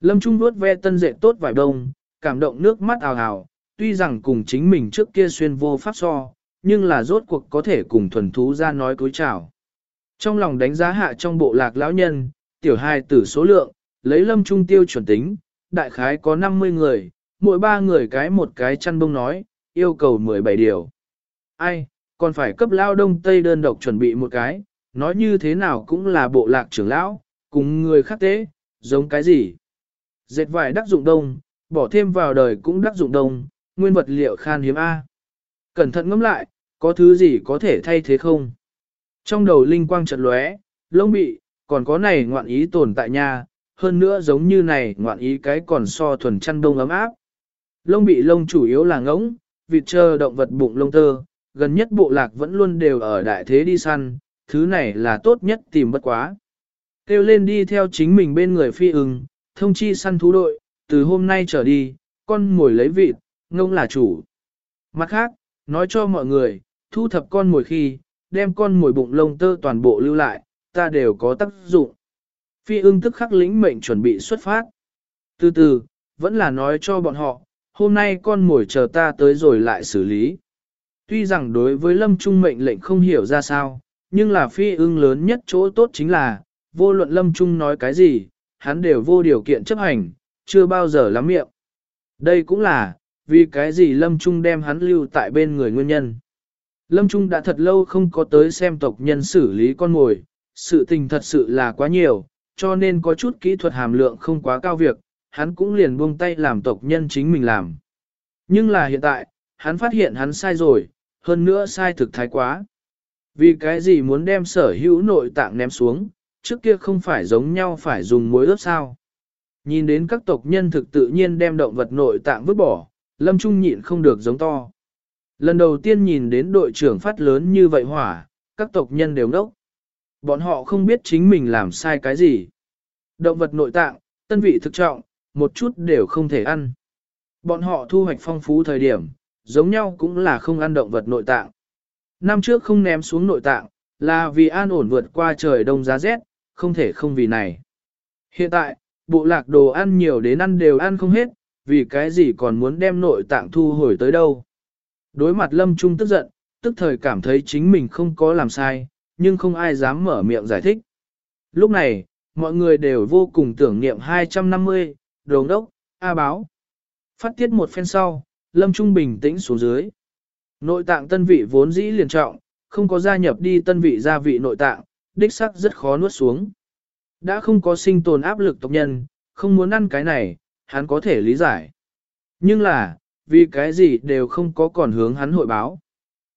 Lâm Trung vuốt ve tân dệt tốt vài đông, cảm động nước mắt ào ào, tuy rằng cùng chính mình trước kia xuyên vô pháp so, nhưng là rốt cuộc có thể cùng thuần thú ra nói cúi chào. Trong lòng đánh giá hạ trong bộ lạc lão nhân, tiểu hai tử số lượng, lấy lâm trung tiêu chuẩn tính, đại khái có 50 người, mỗi ba người cái một cái chăn bông nói, yêu cầu 17 điều. Ai, còn phải cấp lao đông tây đơn độc chuẩn bị một cái, nói như thế nào cũng là bộ lạc trưởng lão, cùng người khác tế, giống cái gì. Dệt vải đắc dụng đông, bỏ thêm vào đời cũng đắc dụng đông, nguyên vật liệu khan hiếm A. Cẩn thận ngẫm lại, có thứ gì có thể thay thế không? Trong đầu linh quang chợt lóe, lông bị, còn có này ngoạn ý tồn tại nha, hơn nữa giống như này ngoạn ý cái còn so thuần chăn đông ấm áp. Lông bị lông chủ yếu là ngỗng, vịt trơ động vật bụng lông tơ, gần nhất bộ lạc vẫn luôn đều ở đại thế đi săn, thứ này là tốt nhất tìm bất quá. Kêu lên đi theo chính mình bên người phi ưng, thông chi săn thú đội, từ hôm nay trở đi, con ngồi lấy vịt, ngông là chủ. Mặt khác, nói cho mọi người, thu thập con mồi khi, đem con mồi bụng lông tơ toàn bộ lưu lại, ta đều có tác dụng. Phi ưng tức khắc lĩnh mệnh chuẩn bị xuất phát. Từ từ, vẫn là nói cho bọn họ, hôm nay con mồi chờ ta tới rồi lại xử lý. Tuy rằng đối với lâm trung mệnh lệnh không hiểu ra sao, nhưng là phi ưng lớn nhất chỗ tốt chính là, vô luận lâm trung nói cái gì, hắn đều vô điều kiện chấp hành, chưa bao giờ lắm miệng. Đây cũng là, vì cái gì lâm trung đem hắn lưu tại bên người nguyên nhân. Lâm Trung đã thật lâu không có tới xem tộc nhân xử lý con mồi, sự tình thật sự là quá nhiều, cho nên có chút kỹ thuật hàm lượng không quá cao việc, hắn cũng liền buông tay làm tộc nhân chính mình làm. Nhưng là hiện tại, hắn phát hiện hắn sai rồi, hơn nữa sai thực thái quá. Vì cái gì muốn đem sở hữu nội tạng ném xuống, trước kia không phải giống nhau phải dùng muối ướp sao. Nhìn đến các tộc nhân thực tự nhiên đem động vật nội tạng vứt bỏ, Lâm Trung nhịn không được giống to. Lần đầu tiên nhìn đến đội trưởng phát lớn như vậy hỏa, các tộc nhân đều ngốc. Bọn họ không biết chính mình làm sai cái gì. Động vật nội tạng, tân vị thực trọng, một chút đều không thể ăn. Bọn họ thu hoạch phong phú thời điểm, giống nhau cũng là không ăn động vật nội tạng. Năm trước không ném xuống nội tạng, là vì an ổn vượt qua trời đông giá rét, không thể không vì này. Hiện tại, bộ lạc đồ ăn nhiều đến ăn đều ăn không hết, vì cái gì còn muốn đem nội tạng thu hồi tới đâu. Đối mặt Lâm Trung tức giận, tức thời cảm thấy chính mình không có làm sai, nhưng không ai dám mở miệng giải thích. Lúc này, mọi người đều vô cùng tưởng niệm 250, đồ đốc, A báo. Phát tiết một phen sau, Lâm Trung bình tĩnh xuống dưới. Nội tạng tân vị vốn dĩ liền trọng, không có gia nhập đi tân vị gia vị nội tạng, đích sắc rất khó nuốt xuống. Đã không có sinh tồn áp lực tộc nhân, không muốn ăn cái này, hắn có thể lý giải. Nhưng là, vì cái gì đều không có còn hướng hắn hội báo.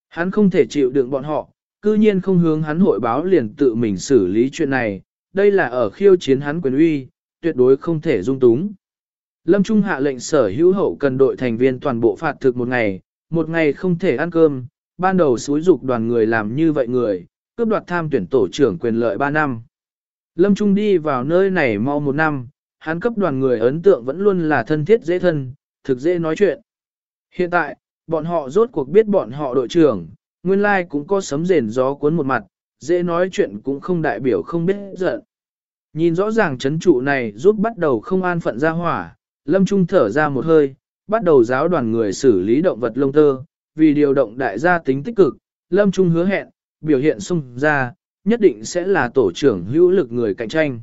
Hắn không thể chịu đựng bọn họ, cư nhiên không hướng hắn hội báo liền tự mình xử lý chuyện này, đây là ở khiêu chiến hắn quyền uy, tuyệt đối không thể dung túng. Lâm Trung hạ lệnh sở hữu hậu cần đội thành viên toàn bộ phạt thực một ngày, một ngày không thể ăn cơm, ban đầu xúi dục đoàn người làm như vậy người, cướp đoạt tham tuyển tổ trưởng quyền lợi 3 năm. Lâm Trung đi vào nơi này mau một năm, hắn cấp đoàn người ấn tượng vẫn luôn là thân thiết dễ thân, thực dễ nói chuyện. Hiện tại, bọn họ rốt cuộc biết bọn họ đội trưởng, nguyên lai cũng có sấm rền gió cuốn một mặt, dễ nói chuyện cũng không đại biểu không biết giận. Nhìn rõ ràng chấn trụ này giúp bắt đầu không an phận ra hỏa, lâm trung thở ra một hơi, bắt đầu giáo đoàn người xử lý động vật lông tơ, vì điều động đại gia tính tích cực, lâm trung hứa hẹn, biểu hiện xung ra, nhất định sẽ là tổ trưởng hữu lực người cạnh tranh.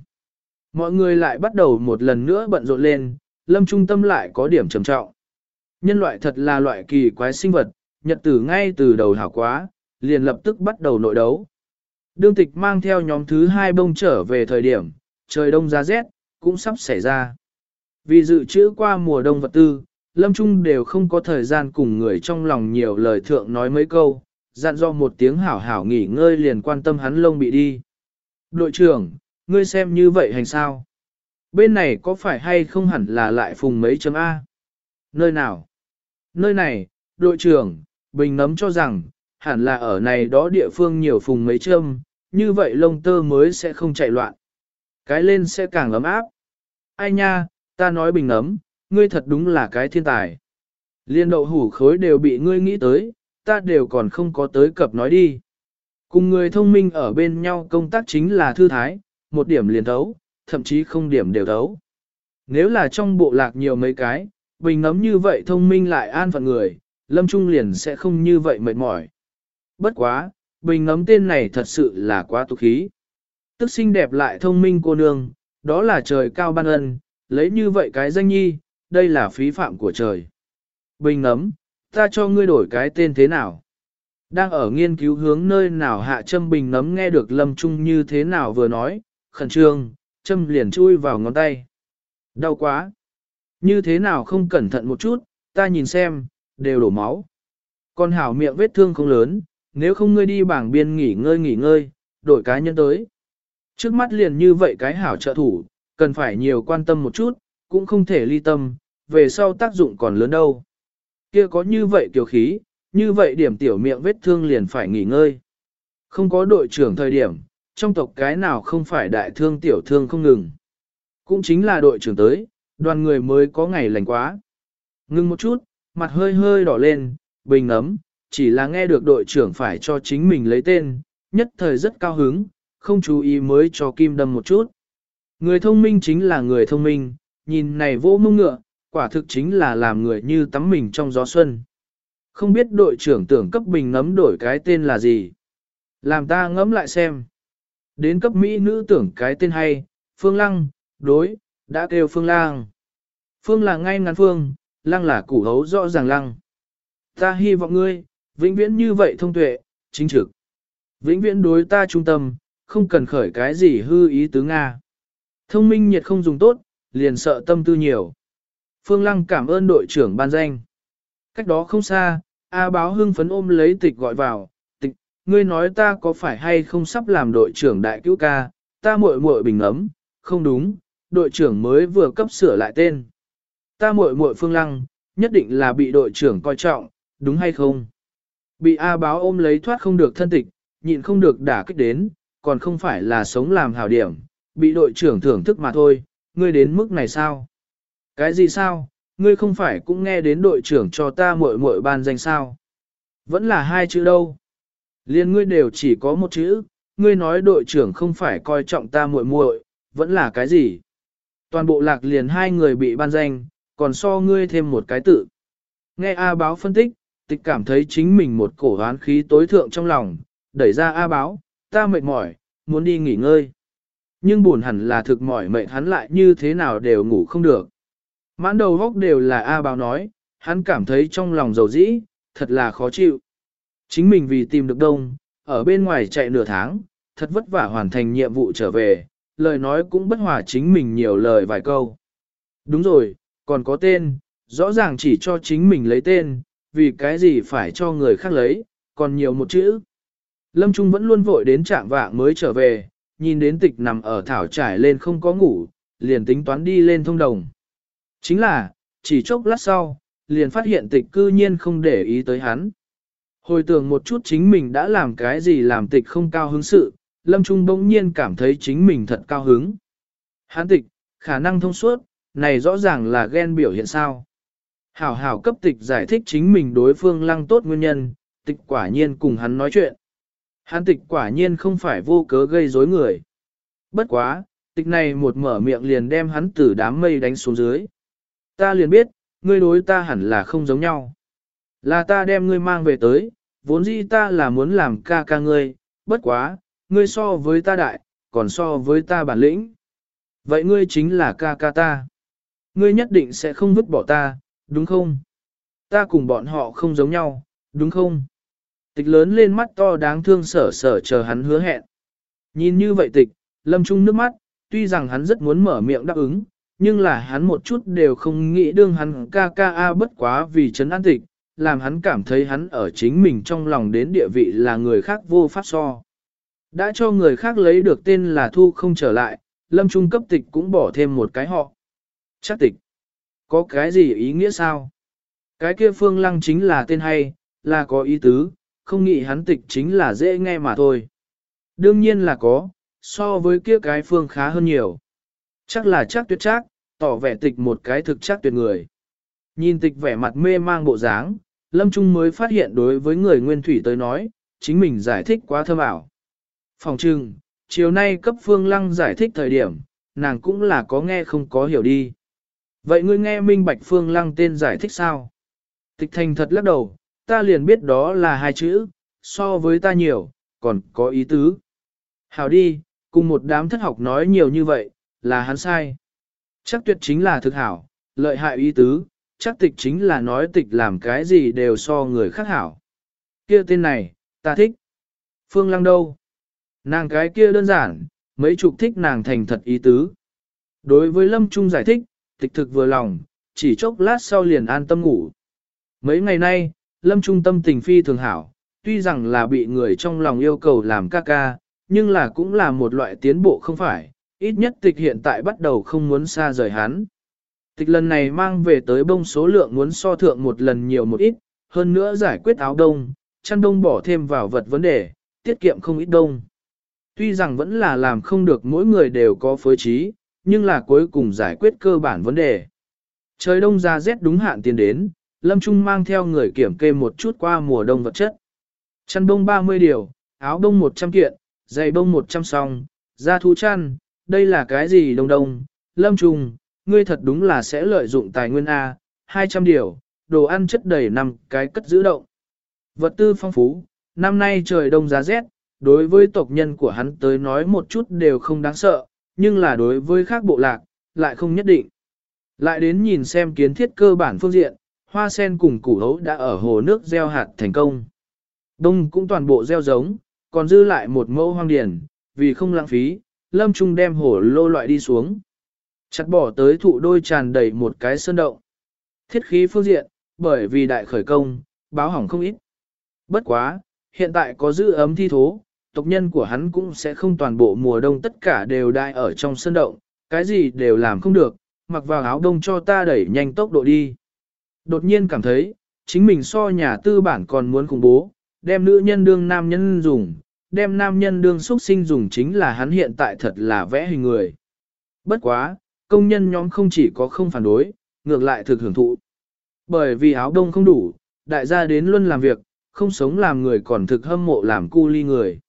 Mọi người lại bắt đầu một lần nữa bận rộn lên, lâm trung tâm lại có điểm trầm trọng. Nhân loại thật là loại kỳ quái sinh vật, nhật tử ngay từ đầu hảo quá, liền lập tức bắt đầu nội đấu. Đương tịch mang theo nhóm thứ hai bông trở về thời điểm, trời đông giá rét, cũng sắp xảy ra. Vì dự trữ qua mùa đông vật tư, Lâm Trung đều không có thời gian cùng người trong lòng nhiều lời thượng nói mấy câu, dặn do một tiếng hảo hảo nghỉ ngơi liền quan tâm hắn lông bị đi. Đội trưởng, ngươi xem như vậy hành sao? Bên này có phải hay không hẳn là lại phùng mấy chấm A? Nơi nào? Nơi này, đội trưởng, bình nấm cho rằng, hẳn là ở này đó địa phương nhiều phùng mấy châm, như vậy lông tơ mới sẽ không chạy loạn. Cái lên sẽ càng ấm áp. Ai nha, ta nói bình nấm, ngươi thật đúng là cái thiên tài. Liên đậu hủ khối đều bị ngươi nghĩ tới, ta đều còn không có tới cập nói đi. Cùng người thông minh ở bên nhau công tác chính là thư thái, một điểm liền thấu, thậm chí không điểm đều thấu. Nếu là trong bộ lạc nhiều mấy cái, bình ngấm như vậy thông minh lại an phận người, Lâm Trung liền sẽ không như vậy mệt mỏi. Bất quá, bình ngấm tên này thật sự là quá tục khí. Tức xinh đẹp lại thông minh cô nương, đó là trời cao ban ân, lấy như vậy cái danh nhi, đây là phí phạm của trời. Bình ngấm ta cho ngươi đổi cái tên thế nào? Đang ở nghiên cứu hướng nơi nào hạ châm bình nấm nghe được lâm trung như thế nào vừa nói, khẩn trương, châm liền chui vào ngón tay. Đau quá! Như thế nào không cẩn thận một chút, ta nhìn xem, đều đổ máu. Con hảo miệng vết thương không lớn, nếu không ngươi đi bảng biên nghỉ ngơi nghỉ ngơi, đổi cá nhân tới. Trước mắt liền như vậy cái hảo trợ thủ, cần phải nhiều quan tâm một chút, cũng không thể ly tâm, về sau tác dụng còn lớn đâu. Kia có như vậy kiểu khí, như vậy điểm tiểu miệng vết thương liền phải nghỉ ngơi. Không có đội trưởng thời điểm, trong tộc cái nào không phải đại thương tiểu thương không ngừng. Cũng chính là đội trưởng tới, đoàn người mới có ngày lành quá. Ngưng một chút, mặt hơi hơi đỏ lên, bình ấm, chỉ là nghe được đội trưởng phải cho chính mình lấy tên, nhất thời rất cao hứng, không chú ý mới cho kim đâm một chút. Người thông minh chính là người thông minh, nhìn này vô mông ngựa, quả thực chính là làm người như tắm mình trong gió xuân. Không biết đội trưởng tưởng cấp bình ngấm đổi cái tên là gì. Làm ta ngẫm lại xem. Đến cấp Mỹ nữ tưởng cái tên hay, Phương Lăng, đối, đã kêu Phương Lang. Phương là ngay ngắn Phương, Lăng là củ hấu rõ ràng Lăng. Ta hy vọng ngươi, vĩnh viễn như vậy thông tuệ, chính trực. Vĩnh viễn đối ta trung tâm, không cần khởi cái gì hư ý tứ Nga. Thông minh nhiệt không dùng tốt, liền sợ tâm tư nhiều. Phương Lăng cảm ơn đội trưởng ban danh. Cách đó không xa, A báo hưng phấn ôm lấy tịch gọi vào, tịch, ngươi nói ta có phải hay không sắp làm đội trưởng đại cứu ca, ta muội muội bình ấm, không đúng, đội trưởng mới vừa cấp sửa lại tên. Ta muội muội Phương Lăng, nhất định là bị đội trưởng coi trọng, đúng hay không? Bị A báo ôm lấy thoát không được thân tịch, nhịn không được đả kích đến, còn không phải là sống làm hảo điểm, bị đội trưởng thưởng thức mà thôi, ngươi đến mức này sao? Cái gì sao? Ngươi không phải cũng nghe đến đội trưởng cho ta muội muội ban danh sao? Vẫn là hai chữ đâu? Liên ngươi đều chỉ có một chữ, ngươi nói đội trưởng không phải coi trọng ta muội muội, vẫn là cái gì? Toàn bộ lạc liền hai người bị ban danh, còn so ngươi thêm một cái tự. Nghe A báo phân tích, tịch cảm thấy chính mình một cổ hoán khí tối thượng trong lòng, đẩy ra A báo, ta mệt mỏi, muốn đi nghỉ ngơi. Nhưng buồn hẳn là thực mỏi mệt hắn lại như thế nào đều ngủ không được. Mãn đầu góc đều là A báo nói, hắn cảm thấy trong lòng dầu dĩ, thật là khó chịu. Chính mình vì tìm được đông, ở bên ngoài chạy nửa tháng, thật vất vả hoàn thành nhiệm vụ trở về, lời nói cũng bất hòa chính mình nhiều lời vài câu. Đúng rồi, còn có tên, rõ ràng chỉ cho chính mình lấy tên, vì cái gì phải cho người khác lấy, còn nhiều một chữ. Lâm Trung vẫn luôn vội đến trạng vạng mới trở về, nhìn đến tịch nằm ở thảo trải lên không có ngủ, liền tính toán đi lên thông đồng. Chính là, chỉ chốc lát sau, liền phát hiện tịch cư nhiên không để ý tới hắn. Hồi tưởng một chút chính mình đã làm cái gì làm tịch không cao hứng sự, Lâm Trung bỗng nhiên cảm thấy chính mình thật cao hứng. Hắn tịch, khả năng thông suốt, này rõ ràng là ghen biểu hiện sao. Hảo hảo cấp tịch giải thích chính mình đối phương lăng tốt nguyên nhân, tịch quả nhiên cùng hắn nói chuyện. Hắn tịch quả nhiên không phải vô cớ gây rối người. Bất quá, tịch này một mở miệng liền đem hắn từ đám mây đánh xuống dưới. Ta liền biết, ngươi đối ta hẳn là không giống nhau. Là ta đem ngươi mang về tới, vốn dĩ ta là muốn làm ca ca ngươi, bất quá, ngươi so với ta đại, còn so với ta bản lĩnh. Vậy ngươi chính là ca ca ta. Ngươi nhất định sẽ không vứt bỏ ta, đúng không? Ta cùng bọn họ không giống nhau, đúng không? Tịch lớn lên mắt to đáng thương sở sở chờ hắn hứa hẹn. Nhìn như vậy tịch, lâm trung nước mắt, tuy rằng hắn rất muốn mở miệng đáp ứng, nhưng là hắn một chút đều không nghĩ đương hắn ca ca a bất quá vì chấn an tịch, làm hắn cảm thấy hắn ở chính mình trong lòng đến địa vị là người khác vô pháp so. Đã cho người khác lấy được tên là thu không trở lại, lâm trung cấp tịch cũng bỏ thêm một cái họ. Chắc tịch. Có cái gì ý nghĩa sao? Cái kia phương lăng chính là tên hay, là có ý tứ, không nghĩ hắn tịch chính là dễ nghe mà thôi. Đương nhiên là có, so với kia cái phương khá hơn nhiều. Chắc là chắc tuyệt chắc, tỏ vẻ tịch một cái thực chắc tuyệt người. Nhìn tịch vẻ mặt mê mang bộ dáng, Lâm Trung mới phát hiện đối với người nguyên thủy tới nói, chính mình giải thích quá thơm ảo. Phòng trưng, chiều nay cấp phương lăng giải thích thời điểm, nàng cũng là có nghe không có hiểu đi. Vậy ngươi nghe Minh Bạch Phương Lăng tên giải thích sao? Tịch thành thật lắc đầu, ta liền biết đó là hai chữ, so với ta nhiều, còn có ý tứ. Hào đi, cùng một đám thất học nói nhiều như vậy, là hắn sai. Chắc tuyệt chính là thực hảo, lợi hại ý tứ, chắc tịch chính là nói tịch làm cái gì đều so người khác hảo. Kia tên này, ta thích. Phương Lăng đâu? Nàng cái kia đơn giản, mấy chục thích nàng thành thật ý tứ. Đối với Lâm Trung giải thích, tịch thực vừa lòng, chỉ chốc lát sau liền an tâm ngủ. Mấy ngày nay, Lâm Trung tâm tình phi thường hảo, tuy rằng là bị người trong lòng yêu cầu làm ca ca, nhưng là cũng là một loại tiến bộ không phải, ít nhất tịch hiện tại bắt đầu không muốn xa rời hắn. Tịch lần này mang về tới bông số lượng muốn so thượng một lần nhiều một ít, hơn nữa giải quyết áo đông, chăn đông bỏ thêm vào vật vấn đề, tiết kiệm không ít đông. Tuy rằng vẫn là làm không được mỗi người đều có phối trí, nhưng là cuối cùng giải quyết cơ bản vấn đề. Trời đông ra rét đúng hạn tiền đến, Lâm Trung mang theo người kiểm kê một chút qua mùa đông vật chất. Chăn đông 30 điều, áo đông 100 kiện, giày đông 100 song, da thú chăn, đây là cái gì đông đông, Lâm trùng ngươi thật đúng là sẽ lợi dụng tài nguyên A, 200 điều, đồ ăn chất đầy năm cái cất giữ động. Vật tư phong phú, năm nay trời đông giá rét, đối với tộc nhân của hắn tới nói một chút đều không đáng sợ, nhưng là đối với khác bộ lạc, lại không nhất định. Lại đến nhìn xem kiến thiết cơ bản phương diện, hoa sen cùng củ hấu đã ở hồ nước gieo hạt thành công. Đông cũng toàn bộ gieo giống, còn dư lại một mẫu hoang điển, vì không lãng phí, lâm trung đem Hổ lô loại đi xuống. Chặt bỏ tới thụ đôi tràn đầy một cái sơn động. Thiết khí phương diện, bởi vì đại khởi công, báo hỏng không ít. Bất quá, hiện tại có giữ ấm thi thố, tộc nhân của hắn cũng sẽ không toàn bộ mùa đông tất cả đều đại ở trong sơn động, cái gì đều làm không được, mặc vào áo đông cho ta đẩy nhanh tốc độ đi. Đột nhiên cảm thấy, chính mình so nhà tư bản còn muốn khủng bố, đem nữ nhân đương nam nhân dùng, đem nam nhân đương xuất sinh dùng chính là hắn hiện tại thật là vẽ hình người. Bất quá, công nhân nhóm không chỉ có không phản đối, ngược lại thực hưởng thụ. Bởi vì áo đông không đủ, đại gia đến luôn làm việc, không sống làm người còn thực hâm mộ làm cu ly người.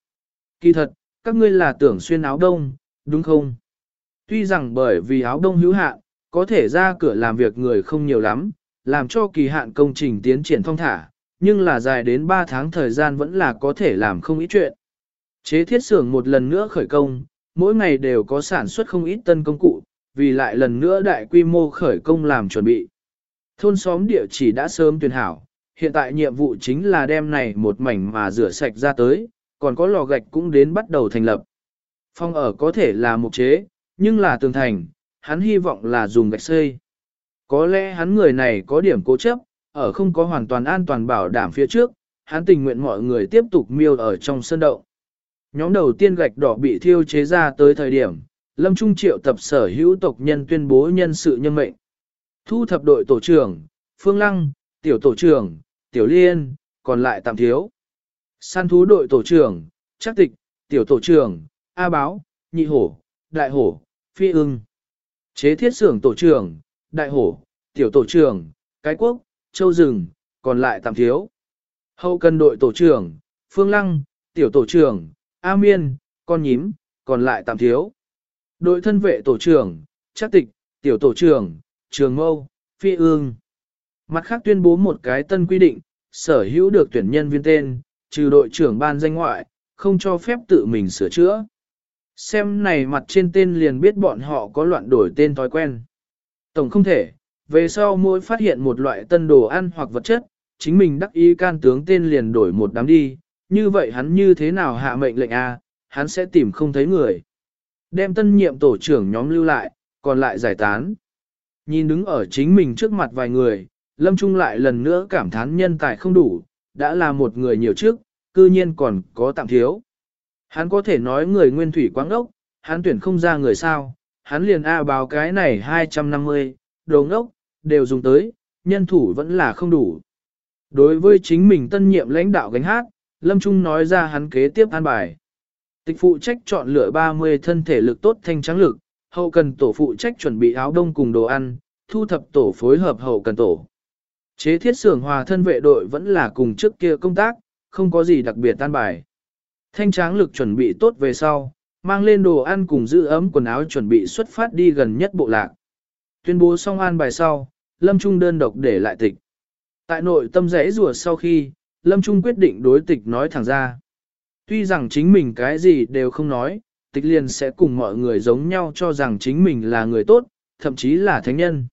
Kỳ thật, các ngươi là tưởng xuyên áo đông, đúng không? Tuy rằng bởi vì áo đông hữu hạn, có thể ra cửa làm việc người không nhiều lắm, làm cho kỳ hạn công trình tiến triển thông thả, nhưng là dài đến 3 tháng thời gian vẫn là có thể làm không ít chuyện. Chế thiết xưởng một lần nữa khởi công, mỗi ngày đều có sản xuất không ít tân công cụ, vì lại lần nữa đại quy mô khởi công làm chuẩn bị. Thôn xóm địa chỉ đã sớm tuyển hảo, hiện tại nhiệm vụ chính là đem này một mảnh mà rửa sạch ra tới, còn có lò gạch cũng đến bắt đầu thành lập. Phong ở có thể là mục chế, nhưng là tường thành, hắn hy vọng là dùng gạch xây. Có lẽ hắn người này có điểm cố chấp, ở không có hoàn toàn an toàn bảo đảm phía trước, hắn tình nguyện mọi người tiếp tục miêu ở trong sân động. Nhóm đầu tiên gạch đỏ bị thiêu chế ra tới thời điểm, Lâm Trung triệu tập sở hữu tộc nhân tuyên bố nhân sự nhân mệnh. Thu thập đội tổ trưởng, Phương Lăng, tiểu tổ trưởng, tiểu liên, còn lại tạm thiếu. Săn thú đội tổ trưởng, chắc tịch, tiểu tổ trưởng, A báo, nhị hổ, đại hổ, phi ưng. Chế thiết xưởng tổ trưởng, đại hổ, tiểu tổ trưởng, cái quốc, châu rừng, còn lại tạm thiếu. Hậu cần đội tổ trưởng, phương lăng, tiểu tổ trưởng, A miên, con nhím, còn lại tạm thiếu. Đội thân vệ tổ trưởng, chắc tịch, tiểu tổ trưởng, trường mâu, phi ương. Mặt khác tuyên bố một cái tân quy định, sở hữu được tuyển nhân viên tên, trừ đội trưởng ban danh ngoại, không cho phép tự mình sửa chữa. Xem này mặt trên tên liền biết bọn họ có loạn đổi tên thói quen. Tổng không thể, về sau mỗi phát hiện một loại tân đồ ăn hoặc vật chất, chính mình đắc ý can tướng tên liền đổi một đám đi, như vậy hắn như thế nào hạ mệnh lệnh A, hắn sẽ tìm không thấy người. Đem tân nhiệm tổ trưởng nhóm lưu lại, còn lại giải tán. Nhìn đứng ở chính mình trước mặt vài người, Lâm Trung lại lần nữa cảm thán nhân tài không đủ, đã là một người nhiều trước, cư nhiên còn có tạm thiếu. Hắn có thể nói người nguyên thủy quáng ốc, hắn tuyển không ra người sao, hắn liền A báo cái này 250, đồ ngốc, đều dùng tới, nhân thủ vẫn là không đủ. Đối với chính mình tân nhiệm lãnh đạo gánh hát, Lâm Trung nói ra hắn kế tiếp an bài. Tịch phụ trách chọn lựa 30 thân thể lực tốt thanh trắng lực, hậu cần tổ phụ trách chuẩn bị áo đông cùng đồ ăn, thu thập tổ phối hợp hậu cần tổ. Chế thiết xưởng hòa thân vệ đội vẫn là cùng trước kia công tác, không có gì đặc biệt tan bài. Thanh tráng lực chuẩn bị tốt về sau, mang lên đồ ăn cùng giữ ấm quần áo chuẩn bị xuất phát đi gần nhất bộ lạc. Tuyên bố xong an bài sau, Lâm Trung đơn độc để lại tịch. Tại nội tâm rẽ rùa sau khi, Lâm Trung quyết định đối tịch nói thẳng ra. Tuy rằng chính mình cái gì đều không nói, tịch liền sẽ cùng mọi người giống nhau cho rằng chính mình là người tốt, thậm chí là thánh nhân.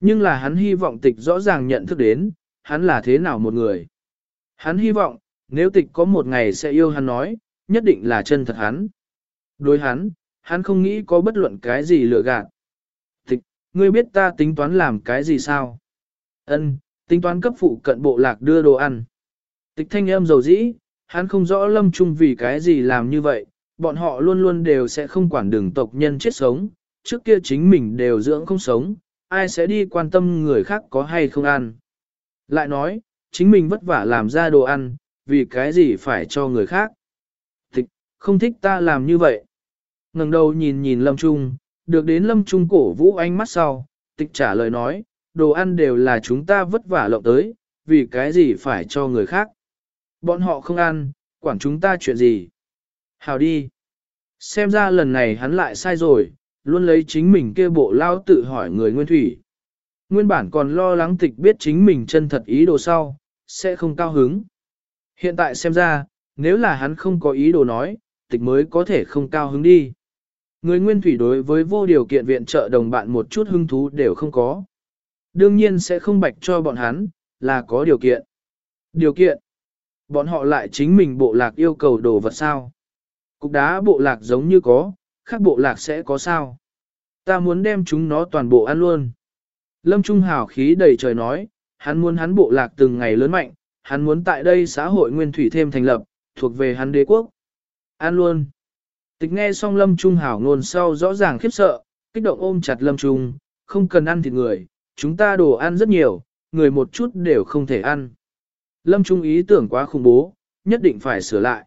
Nhưng là hắn hy vọng tịch rõ ràng nhận thức đến, hắn là thế nào một người. Hắn hy vọng, nếu tịch có một ngày sẽ yêu hắn nói, nhất định là chân thật hắn. Đối hắn, hắn không nghĩ có bất luận cái gì lựa gạt. Tịch, ngươi biết ta tính toán làm cái gì sao? Ân, tính toán cấp phụ cận bộ lạc đưa đồ ăn. Tịch thanh âm dầu dĩ, hắn không rõ lâm trung vì cái gì làm như vậy, bọn họ luôn luôn đều sẽ không quản đường tộc nhân chết sống, trước kia chính mình đều dưỡng không sống, ai sẽ đi quan tâm người khác có hay không ăn. Lại nói, chính mình vất vả làm ra đồ ăn, vì cái gì phải cho người khác. Tịch, không thích ta làm như vậy. ngẩng đầu nhìn nhìn Lâm Trung, được đến Lâm Trung cổ vũ ánh mắt sau, tịch trả lời nói, đồ ăn đều là chúng ta vất vả lộng tới, vì cái gì phải cho người khác. Bọn họ không ăn, quản chúng ta chuyện gì. Hào đi. Xem ra lần này hắn lại sai rồi, luôn lấy chính mình kia bộ lao tự hỏi người nguyên thủy. Nguyên bản còn lo lắng tịch biết chính mình chân thật ý đồ sau, sẽ không cao hứng. Hiện tại xem ra, nếu là hắn không có ý đồ nói, tịch mới có thể không cao hứng đi. Người nguyên thủy đối với vô điều kiện viện trợ đồng bạn một chút hứng thú đều không có. Đương nhiên sẽ không bạch cho bọn hắn, là có điều kiện. Điều kiện. Bọn họ lại chính mình bộ lạc yêu cầu đồ vật sao. Cục đá bộ lạc giống như có, khác bộ lạc sẽ có sao. Ta muốn đem chúng nó toàn bộ ăn luôn. Lâm Trung Hào khí đầy trời nói, hắn muốn hắn bộ lạc từng ngày lớn mạnh, hắn muốn tại đây xã hội nguyên thủy thêm thành lập, thuộc về hắn đế quốc. Ăn luôn. Tịch nghe xong Lâm Trung Hảo ngôn sau rõ ràng khiếp sợ, kích động ôm chặt Lâm Trung, không cần ăn thịt người, chúng ta đồ ăn rất nhiều, người một chút đều không thể ăn. Lâm Trung ý tưởng quá khủng bố, nhất định phải sửa lại.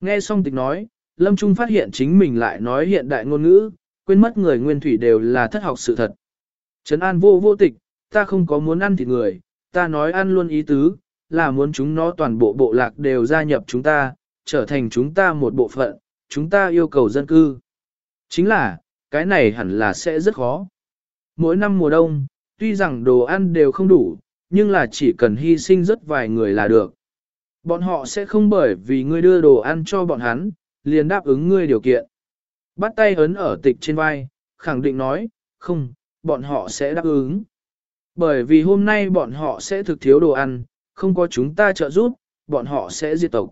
Nghe xong tịch nói, Lâm Trung phát hiện chính mình lại nói hiện đại ngôn ngữ, quên mất người nguyên thủy đều là thất học sự thật. Trấn an vô vô tịch, ta không có muốn ăn thịt người, ta nói ăn luôn ý tứ, là muốn chúng nó toàn bộ bộ lạc đều gia nhập chúng ta, trở thành chúng ta một bộ phận, chúng ta yêu cầu dân cư. Chính là, cái này hẳn là sẽ rất khó. Mỗi năm mùa đông, tuy rằng đồ ăn đều không đủ, nhưng là chỉ cần hy sinh rất vài người là được. Bọn họ sẽ không bởi vì ngươi đưa đồ ăn cho bọn hắn, liền đáp ứng ngươi điều kiện. Bắt tay ấn ở tịch trên vai, khẳng định nói, không, bọn họ sẽ đáp ứng. Bởi vì hôm nay bọn họ sẽ thực thiếu đồ ăn, không có chúng ta trợ giúp, bọn họ sẽ diệt tộc.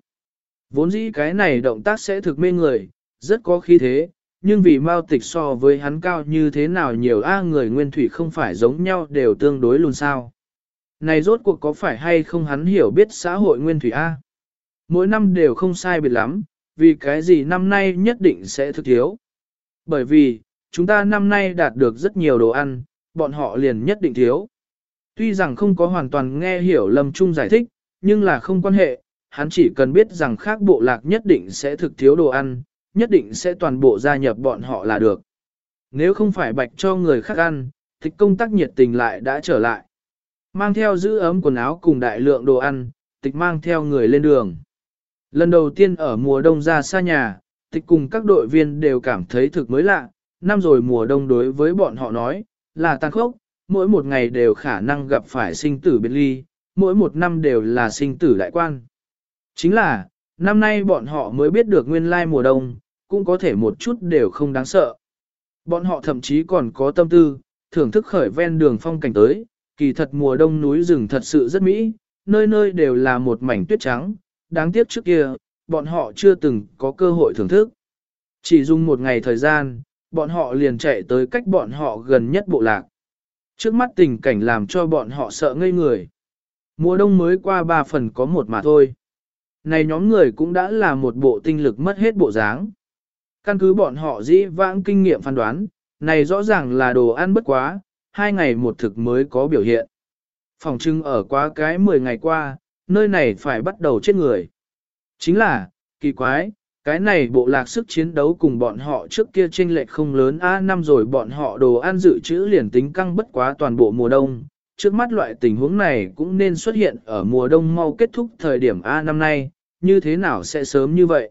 Vốn dĩ cái này động tác sẽ thực mê người, rất có khí thế, nhưng vì Mao Tịch so với hắn cao như thế nào nhiều A người nguyên thủy không phải giống nhau đều tương đối luôn sao. Này rốt cuộc có phải hay không hắn hiểu biết xã hội nguyên thủy A? Mỗi năm đều không sai biệt lắm, vì cái gì năm nay nhất định sẽ thực thiếu. Bởi vì, chúng ta năm nay đạt được rất nhiều đồ ăn, bọn họ liền nhất định thiếu. Tuy rằng không có hoàn toàn nghe hiểu Lâm Trung giải thích, nhưng là không quan hệ, hắn chỉ cần biết rằng khác bộ lạc nhất định sẽ thực thiếu đồ ăn, nhất định sẽ toàn bộ gia nhập bọn họ là được. Nếu không phải bạch cho người khác ăn, thì công tác nhiệt tình lại đã trở lại. Mang theo giữ ấm quần áo cùng đại lượng đồ ăn, tịch mang theo người lên đường. Lần đầu tiên ở mùa đông ra xa nhà, tịch cùng các đội viên đều cảm thấy thực mới lạ, năm rồi mùa đông đối với bọn họ nói, là tăng khốc, mỗi một ngày đều khả năng gặp phải sinh tử biệt ly, mỗi một năm đều là sinh tử đại quan. Chính là, năm nay bọn họ mới biết được nguyên lai mùa đông, cũng có thể một chút đều không đáng sợ. Bọn họ thậm chí còn có tâm tư, thưởng thức khởi ven đường phong cảnh tới, kỳ thật mùa đông núi rừng thật sự rất mỹ, nơi nơi đều là một mảnh tuyết trắng, đáng tiếc trước kia, bọn họ chưa từng có cơ hội thưởng thức. Chỉ dùng một ngày thời gian, bọn họ liền chạy tới cách bọn họ gần nhất bộ lạc. Trước mắt tình cảnh làm cho bọn họ sợ ngây người. Mùa đông mới qua ba phần có một mà thôi. Này nhóm người cũng đã là một bộ tinh lực mất hết bộ dáng. Căn cứ bọn họ dĩ vãng kinh nghiệm phán đoán, này rõ ràng là đồ ăn bất quá, hai ngày một thực mới có biểu hiện. Phòng trưng ở quá cái 10 ngày qua, nơi này phải bắt đầu chết người. Chính là, kỳ quái, cái này bộ lạc sức chiến đấu cùng bọn họ trước kia chênh lệch không lớn a năm rồi bọn họ đồ ăn dự trữ liền tính căng bất quá toàn bộ mùa đông. Trước mắt loại tình huống này cũng nên xuất hiện ở mùa đông mau kết thúc thời điểm A năm nay, như thế nào sẽ sớm như vậy?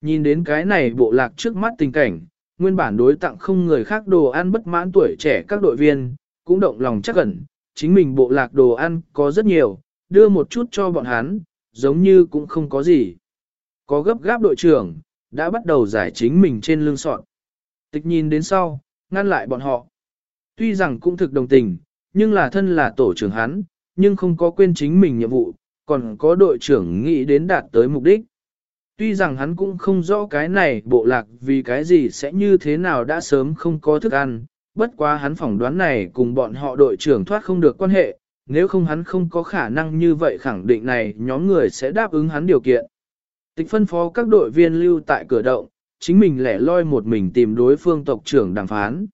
Nhìn đến cái này bộ lạc trước mắt tình cảnh, nguyên bản đối tặng không người khác đồ ăn bất mãn tuổi trẻ các đội viên, cũng động lòng chắc ẩn, chính mình bộ lạc đồ ăn có rất nhiều, đưa một chút cho bọn hắn, giống như cũng không có gì. Có gấp gáp đội trưởng, đã bắt đầu giải chính mình trên lưng sọn. Tịch nhìn đến sau, ngăn lại bọn họ. Tuy rằng cũng thực đồng tình, nhưng là thân là tổ trưởng hắn, nhưng không có quên chính mình nhiệm vụ, còn có đội trưởng nghĩ đến đạt tới mục đích. Tuy rằng hắn cũng không rõ cái này bộ lạc vì cái gì sẽ như thế nào đã sớm không có thức ăn, bất quá hắn phỏng đoán này cùng bọn họ đội trưởng thoát không được quan hệ, nếu không hắn không có khả năng như vậy khẳng định này nhóm người sẽ đáp ứng hắn điều kiện. Tịch phân phó các đội viên lưu tại cửa động, chính mình lẻ loi một mình tìm đối phương tộc trưởng đàm phán.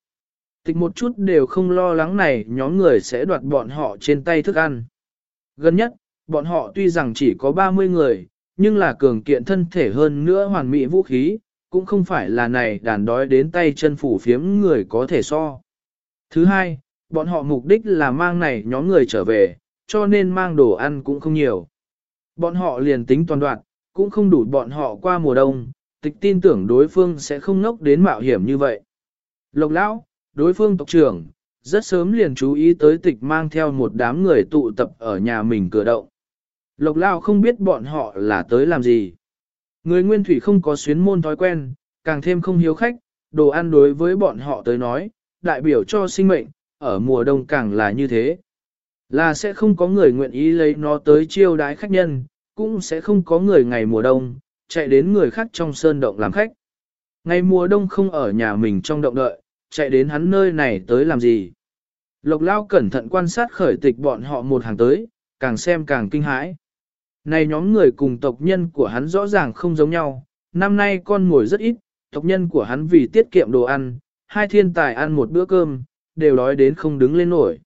Tịch một chút đều không lo lắng này nhóm người sẽ đoạt bọn họ trên tay thức ăn. Gần nhất, bọn họ tuy rằng chỉ có 30 người, nhưng là cường kiện thân thể hơn nữa hoàn mỹ vũ khí, cũng không phải là này đàn đói đến tay chân phủ phiếm người có thể so. Thứ hai, bọn họ mục đích là mang này nhóm người trở về, cho nên mang đồ ăn cũng không nhiều. Bọn họ liền tính toàn đoạn, cũng không đủ bọn họ qua mùa đông, tịch tin tưởng đối phương sẽ không ngốc đến mạo hiểm như vậy. Lộc lão, đối phương tộc trưởng, rất sớm liền chú ý tới tịch mang theo một đám người tụ tập ở nhà mình cửa động. Lộc Lao không biết bọn họ là tới làm gì. Người nguyên thủy không có xuyến môn thói quen, càng thêm không hiếu khách, đồ ăn đối với bọn họ tới nói, đại biểu cho sinh mệnh, ở mùa đông càng là như thế. Là sẽ không có người nguyện ý lấy nó tới chiêu đái khách nhân, cũng sẽ không có người ngày mùa đông, chạy đến người khác trong sơn động làm khách. Ngày mùa đông không ở nhà mình trong động đợi, chạy đến hắn nơi này tới làm gì. Lộc lao cẩn thận quan sát khởi tịch bọn họ một hàng tới, càng xem càng kinh hãi. Này nhóm người cùng tộc nhân của hắn rõ ràng không giống nhau, năm nay con ngồi rất ít, tộc nhân của hắn vì tiết kiệm đồ ăn, hai thiên tài ăn một bữa cơm, đều đói đến không đứng lên nổi.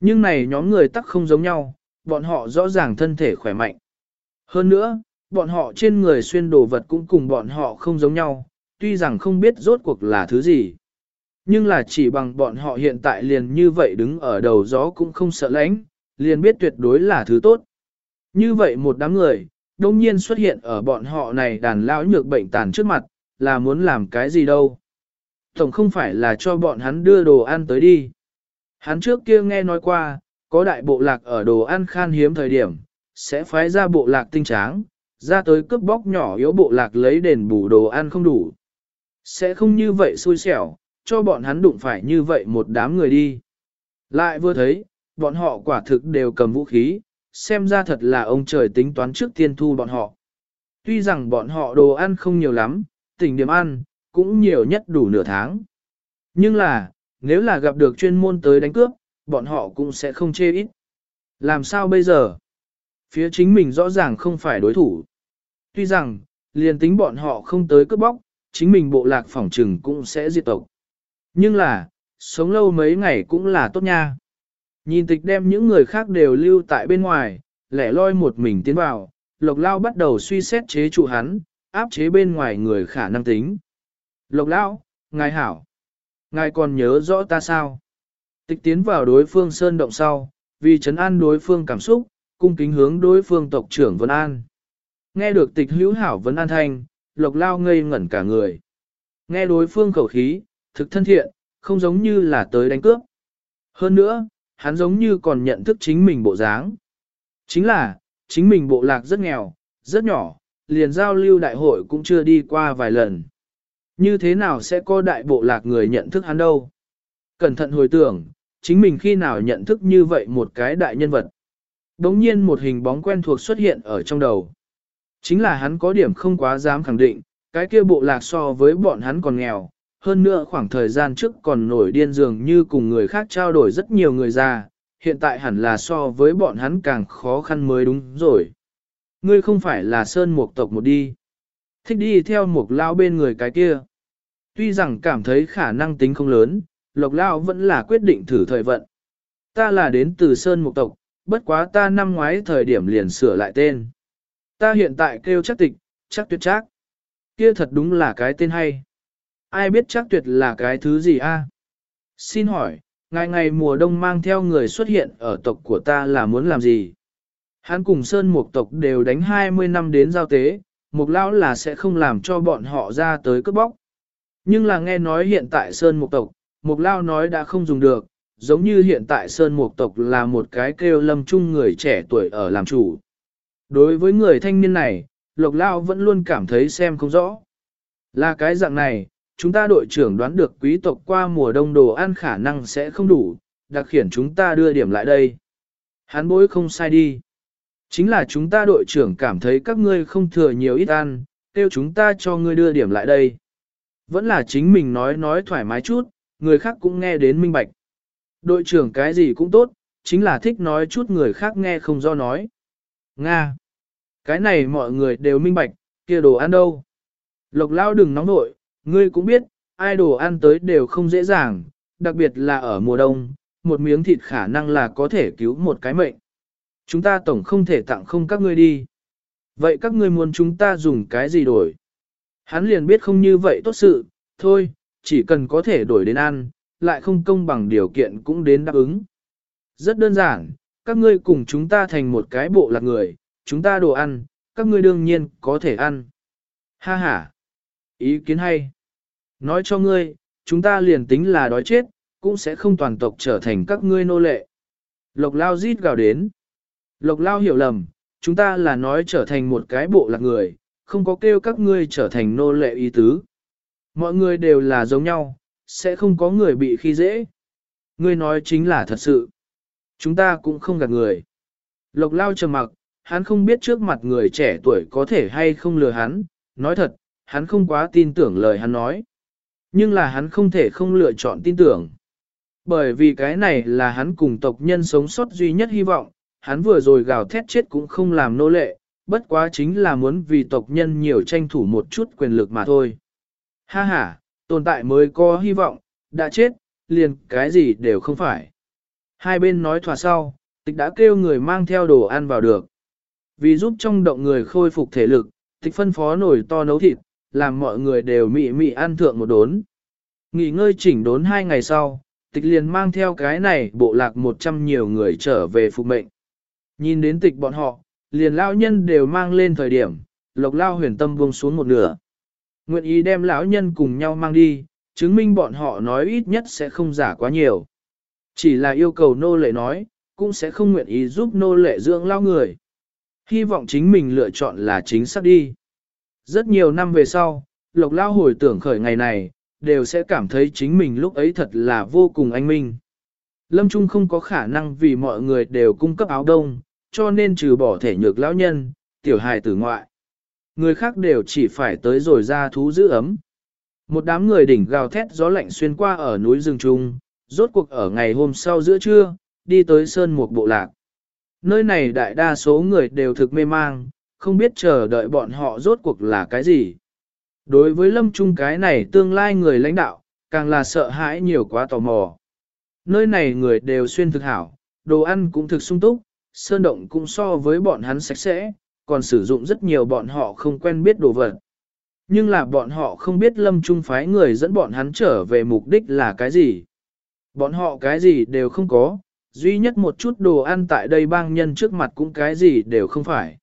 Nhưng này nhóm người tắc không giống nhau, bọn họ rõ ràng thân thể khỏe mạnh. Hơn nữa, bọn họ trên người xuyên đồ vật cũng cùng bọn họ không giống nhau, tuy rằng không biết rốt cuộc là thứ gì. Nhưng là chỉ bằng bọn họ hiện tại liền như vậy đứng ở đầu gió cũng không sợ lạnh, liền biết tuyệt đối là thứ tốt. Như vậy một đám người, đông nhiên xuất hiện ở bọn họ này đàn lão nhược bệnh tàn trước mặt, là muốn làm cái gì đâu. Tổng không phải là cho bọn hắn đưa đồ ăn tới đi. Hắn trước kia nghe nói qua, có đại bộ lạc ở đồ ăn khan hiếm thời điểm, sẽ phái ra bộ lạc tinh tráng, ra tới cướp bóc nhỏ yếu bộ lạc lấy đền bù đồ ăn không đủ. Sẽ không như vậy xui xẻo, cho bọn hắn đụng phải như vậy một đám người đi. Lại vừa thấy, bọn họ quả thực đều cầm vũ khí, xem ra thật là ông trời tính toán trước tiên thu bọn họ. Tuy rằng bọn họ đồ ăn không nhiều lắm, tỉnh điểm ăn, cũng nhiều nhất đủ nửa tháng. Nhưng là, nếu là gặp được chuyên môn tới đánh cướp, bọn họ cũng sẽ không chê ít. Làm sao bây giờ? Phía chính mình rõ ràng không phải đối thủ. Tuy rằng, liền tính bọn họ không tới cướp bóc, chính mình bộ lạc phỏng trừng cũng sẽ diệt tộc. Nhưng là, sống lâu mấy ngày cũng là tốt nha. Nhìn tịch đem những người khác đều lưu tại bên ngoài, lẻ loi một mình tiến vào, lộc lao bắt đầu suy xét chế trụ hắn, áp chế bên ngoài người khả năng tính. Lộc lao, ngài hảo, ngài còn nhớ rõ ta sao? Tịch tiến vào đối phương sơn động sau, vì chấn an đối phương cảm xúc, cung kính hướng đối phương tộc trưởng Vân An. Nghe được tịch hữu hảo Vân An thanh, lộc lao ngây ngẩn cả người. Nghe đối phương khẩu khí, thực thân thiện, không giống như là tới đánh cướp. Hơn nữa, hắn giống như còn nhận thức chính mình bộ dáng. Chính là, chính mình bộ lạc rất nghèo, rất nhỏ, liền giao lưu đại hội cũng chưa đi qua vài lần. Như thế nào sẽ có đại bộ lạc người nhận thức hắn đâu? Cẩn thận hồi tưởng, chính mình khi nào nhận thức như vậy một cái đại nhân vật. Đống nhiên một hình bóng quen thuộc xuất hiện ở trong đầu. Chính là hắn có điểm không quá dám khẳng định, cái kia bộ lạc so với bọn hắn còn nghèo, hơn nữa khoảng thời gian trước còn nổi điên dường như cùng người khác trao đổi rất nhiều người già, hiện tại hẳn là so với bọn hắn càng khó khăn mới đúng rồi. Ngươi không phải là sơn mục tộc một đi. Thích đi theo mục lao bên người cái kia. Tuy rằng cảm thấy khả năng tính không lớn, lộc lao vẫn là quyết định thử thời vận. Ta là đến từ sơn mục tộc, bất quá ta năm ngoái thời điểm liền sửa lại tên. Ta hiện tại kêu chắc tịch, chắc tuyệt chắc. Kia thật đúng là cái tên hay. Ai biết chắc tuyệt là cái thứ gì a? Xin hỏi, ngày ngày mùa đông mang theo người xuất hiện ở tộc của ta là muốn làm gì? Hắn cùng Sơn Mục tộc đều đánh 20 năm đến giao tế, Mục Lão là sẽ không làm cho bọn họ ra tới cướp bóc. Nhưng là nghe nói hiện tại Sơn Mục tộc, Mục lão nói đã không dùng được, giống như hiện tại Sơn Mục tộc là một cái kêu lâm chung người trẻ tuổi ở làm chủ. Đối với người thanh niên này, Lộc lão vẫn luôn cảm thấy xem không rõ. Là cái dạng này, chúng ta đội trưởng đoán được quý tộc qua mùa đông đồ ăn khả năng sẽ không đủ, đặc khiển chúng ta đưa điểm lại đây. Hắn bối không sai đi. Chính là chúng ta đội trưởng cảm thấy các ngươi không thừa nhiều ít ăn, kêu chúng ta cho ngươi đưa điểm lại đây. Vẫn là chính mình nói nói thoải mái chút, người khác cũng nghe đến minh bạch. Đội trưởng cái gì cũng tốt, chính là thích nói chút người khác nghe không do nói. Nga. Cái này mọi người đều minh bạch, kia đồ ăn đâu. Lộc lao đừng nóng nội, ngươi cũng biết, ai đồ ăn tới đều không dễ dàng, đặc biệt là ở mùa đông, một miếng thịt khả năng là có thể cứu một cái mệnh. Chúng ta tổng không thể tặng không các ngươi đi. Vậy các ngươi muốn chúng ta dùng cái gì đổi? Hắn liền biết không như vậy tốt sự, thôi, chỉ cần có thể đổi đến ăn, lại không công bằng điều kiện cũng đến đáp ứng. Rất đơn giản, các ngươi cùng chúng ta thành một cái bộ lạc người, chúng ta đồ ăn, các ngươi đương nhiên có thể ăn. Ha ha, ý kiến hay. Nói cho ngươi, chúng ta liền tính là đói chết, cũng sẽ không toàn tộc trở thành các ngươi nô lệ. Lộc lao rít gào đến. Lộc lao hiểu lầm, chúng ta là nói trở thành một cái bộ lạc người, không có kêu các ngươi trở thành nô lệ ý tứ. Mọi người đều là giống nhau, sẽ không có người bị khi dễ. Ngươi nói chính là thật sự. Chúng ta cũng không gạt người. Lộc lao trầm mặc, hắn không biết trước mặt người trẻ tuổi có thể hay không lừa hắn, nói thật, hắn không quá tin tưởng lời hắn nói. Nhưng là hắn không thể không lựa chọn tin tưởng. Bởi vì cái này là hắn cùng tộc nhân sống sót duy nhất hy vọng, hắn vừa rồi gào thét chết cũng không làm nô lệ, bất quá chính là muốn vì tộc nhân nhiều tranh thủ một chút quyền lực mà thôi. Ha ha, tồn tại mới có hy vọng, đã chết, liền cái gì đều không phải. Hai bên nói thỏa sau, tịch đã kêu người mang theo đồ ăn vào được. Vì giúp trong động người khôi phục thể lực, tịch phân phó nổi to nấu thịt, làm mọi người đều mị mị ăn thượng một đốn. Nghỉ ngơi chỉnh đốn hai ngày sau, tịch liền mang theo cái này bộ lạc một trăm nhiều người trở về phục mệnh. Nhìn đến tịch bọn họ, liền lao nhân đều mang lên thời điểm, lộc lao huyền tâm buông xuống một nửa. Nguyện ý đem lão nhân cùng nhau mang đi, chứng minh bọn họ nói ít nhất sẽ không giả quá nhiều. Chỉ là yêu cầu nô lệ nói, cũng sẽ không nguyện ý giúp nô lệ dưỡng lao người. Hy vọng chính mình lựa chọn là chính xác đi. Rất nhiều năm về sau, lộc lao hồi tưởng khởi ngày này, đều sẽ cảm thấy chính mình lúc ấy thật là vô cùng anh minh. Lâm Trung không có khả năng vì mọi người đều cung cấp áo đông, cho nên trừ bỏ thể nhược lão nhân, tiểu hài tử ngoại. Người khác đều chỉ phải tới rồi ra thú giữ ấm. Một đám người đỉnh gào thét gió lạnh xuyên qua ở núi rừng trung, rốt cuộc ở ngày hôm sau giữa trưa, đi tới sơn một bộ lạc. Nơi này đại đa số người đều thực mê mang, không biết chờ đợi bọn họ rốt cuộc là cái gì. Đối với lâm trung cái này tương lai người lãnh đạo, càng là sợ hãi nhiều quá tò mò. Nơi này người đều xuyên thực hảo, đồ ăn cũng thực sung túc, sơn động cũng so với bọn hắn sạch sẽ, còn sử dụng rất nhiều bọn họ không quen biết đồ vật. Nhưng là bọn họ không biết lâm trung phái người dẫn bọn hắn trở về mục đích là cái gì. Bọn họ cái gì đều không có, duy nhất một chút đồ ăn tại đây bang nhân trước mặt cũng cái gì đều không phải.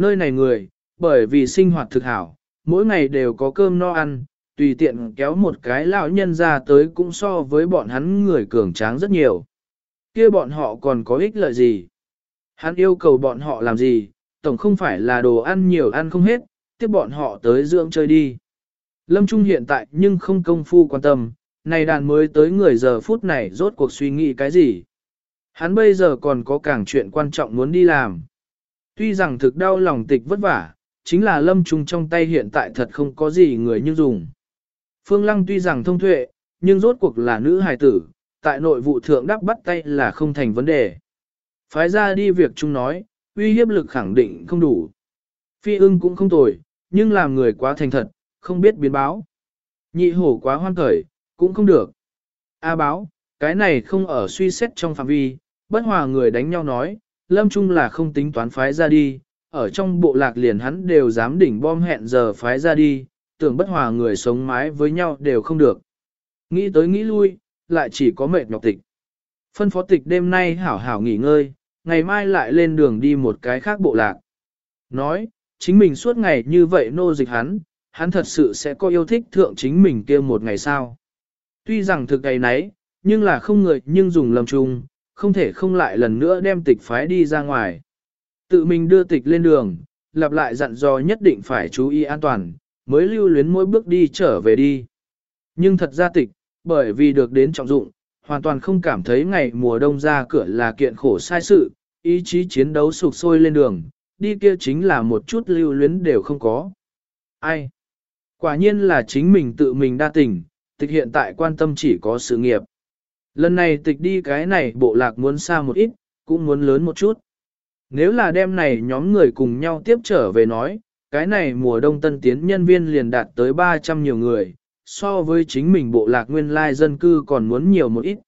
Nơi này người, bởi vì sinh hoạt thực hảo, mỗi ngày đều có cơm no ăn, tùy tiện kéo một cái lão nhân ra tới cũng so với bọn hắn người cường tráng rất nhiều. kia bọn họ còn có ích lợi gì? Hắn yêu cầu bọn họ làm gì, tổng không phải là đồ ăn nhiều ăn không hết, tiếp bọn họ tới dưỡng chơi đi. Lâm Trung hiện tại nhưng không công phu quan tâm, này đàn mới tới người giờ phút này rốt cuộc suy nghĩ cái gì. Hắn bây giờ còn có càng chuyện quan trọng muốn đi làm. Tuy rằng thực đau lòng tịch vất vả, chính là lâm trung trong tay hiện tại thật không có gì người như dùng. Phương Lăng tuy rằng thông thuệ, nhưng rốt cuộc là nữ hài tử, tại nội vụ thượng đắc bắt tay là không thành vấn đề. Phái ra đi việc chung nói, uy hiếp lực khẳng định không đủ. Phi ưng cũng không tồi, nhưng làm người quá thành thật, không biết biến báo. Nhị hổ quá hoan khởi, cũng không được. A báo, cái này không ở suy xét trong phạm vi, bất hòa người đánh nhau nói, lâm trung là không tính toán phái ra đi, ở trong bộ lạc liền hắn đều dám đỉnh bom hẹn giờ phái ra đi, tưởng bất hòa người sống mái với nhau đều không được. Nghĩ tới nghĩ lui, lại chỉ có mệt nhọc tịch. Phân phó tịch đêm nay hảo hảo nghỉ ngơi, ngày mai lại lên đường đi một cái khác bộ lạc. Nói, chính mình suốt ngày như vậy nô dịch hắn, hắn thật sự sẽ có yêu thích thượng chính mình kia một ngày sao. Tuy rằng thực ngày nấy, nhưng là không người nhưng dùng lầm chung, không thể không lại lần nữa đem tịch phái đi ra ngoài. Tự mình đưa tịch lên đường, lặp lại dặn dò nhất định phải chú ý an toàn, mới lưu luyến mỗi bước đi trở về đi. Nhưng thật ra tịch, bởi vì được đến trọng dụng, hoàn toàn không cảm thấy ngày mùa đông ra cửa là kiện khổ sai sự, ý chí chiến đấu sụp sôi lên đường, đi kia chính là một chút lưu luyến đều không có. Ai? Quả nhiên là chính mình tự mình đa tình, tịch hiện tại quan tâm chỉ có sự nghiệp. Lần này tịch đi cái này bộ lạc muốn xa một ít, cũng muốn lớn một chút. Nếu là đêm này nhóm người cùng nhau tiếp trở về nói, cái này mùa đông tân tiến nhân viên liền đạt tới 300 nhiều người, so với chính mình bộ lạc nguyên lai dân cư còn muốn nhiều một ít.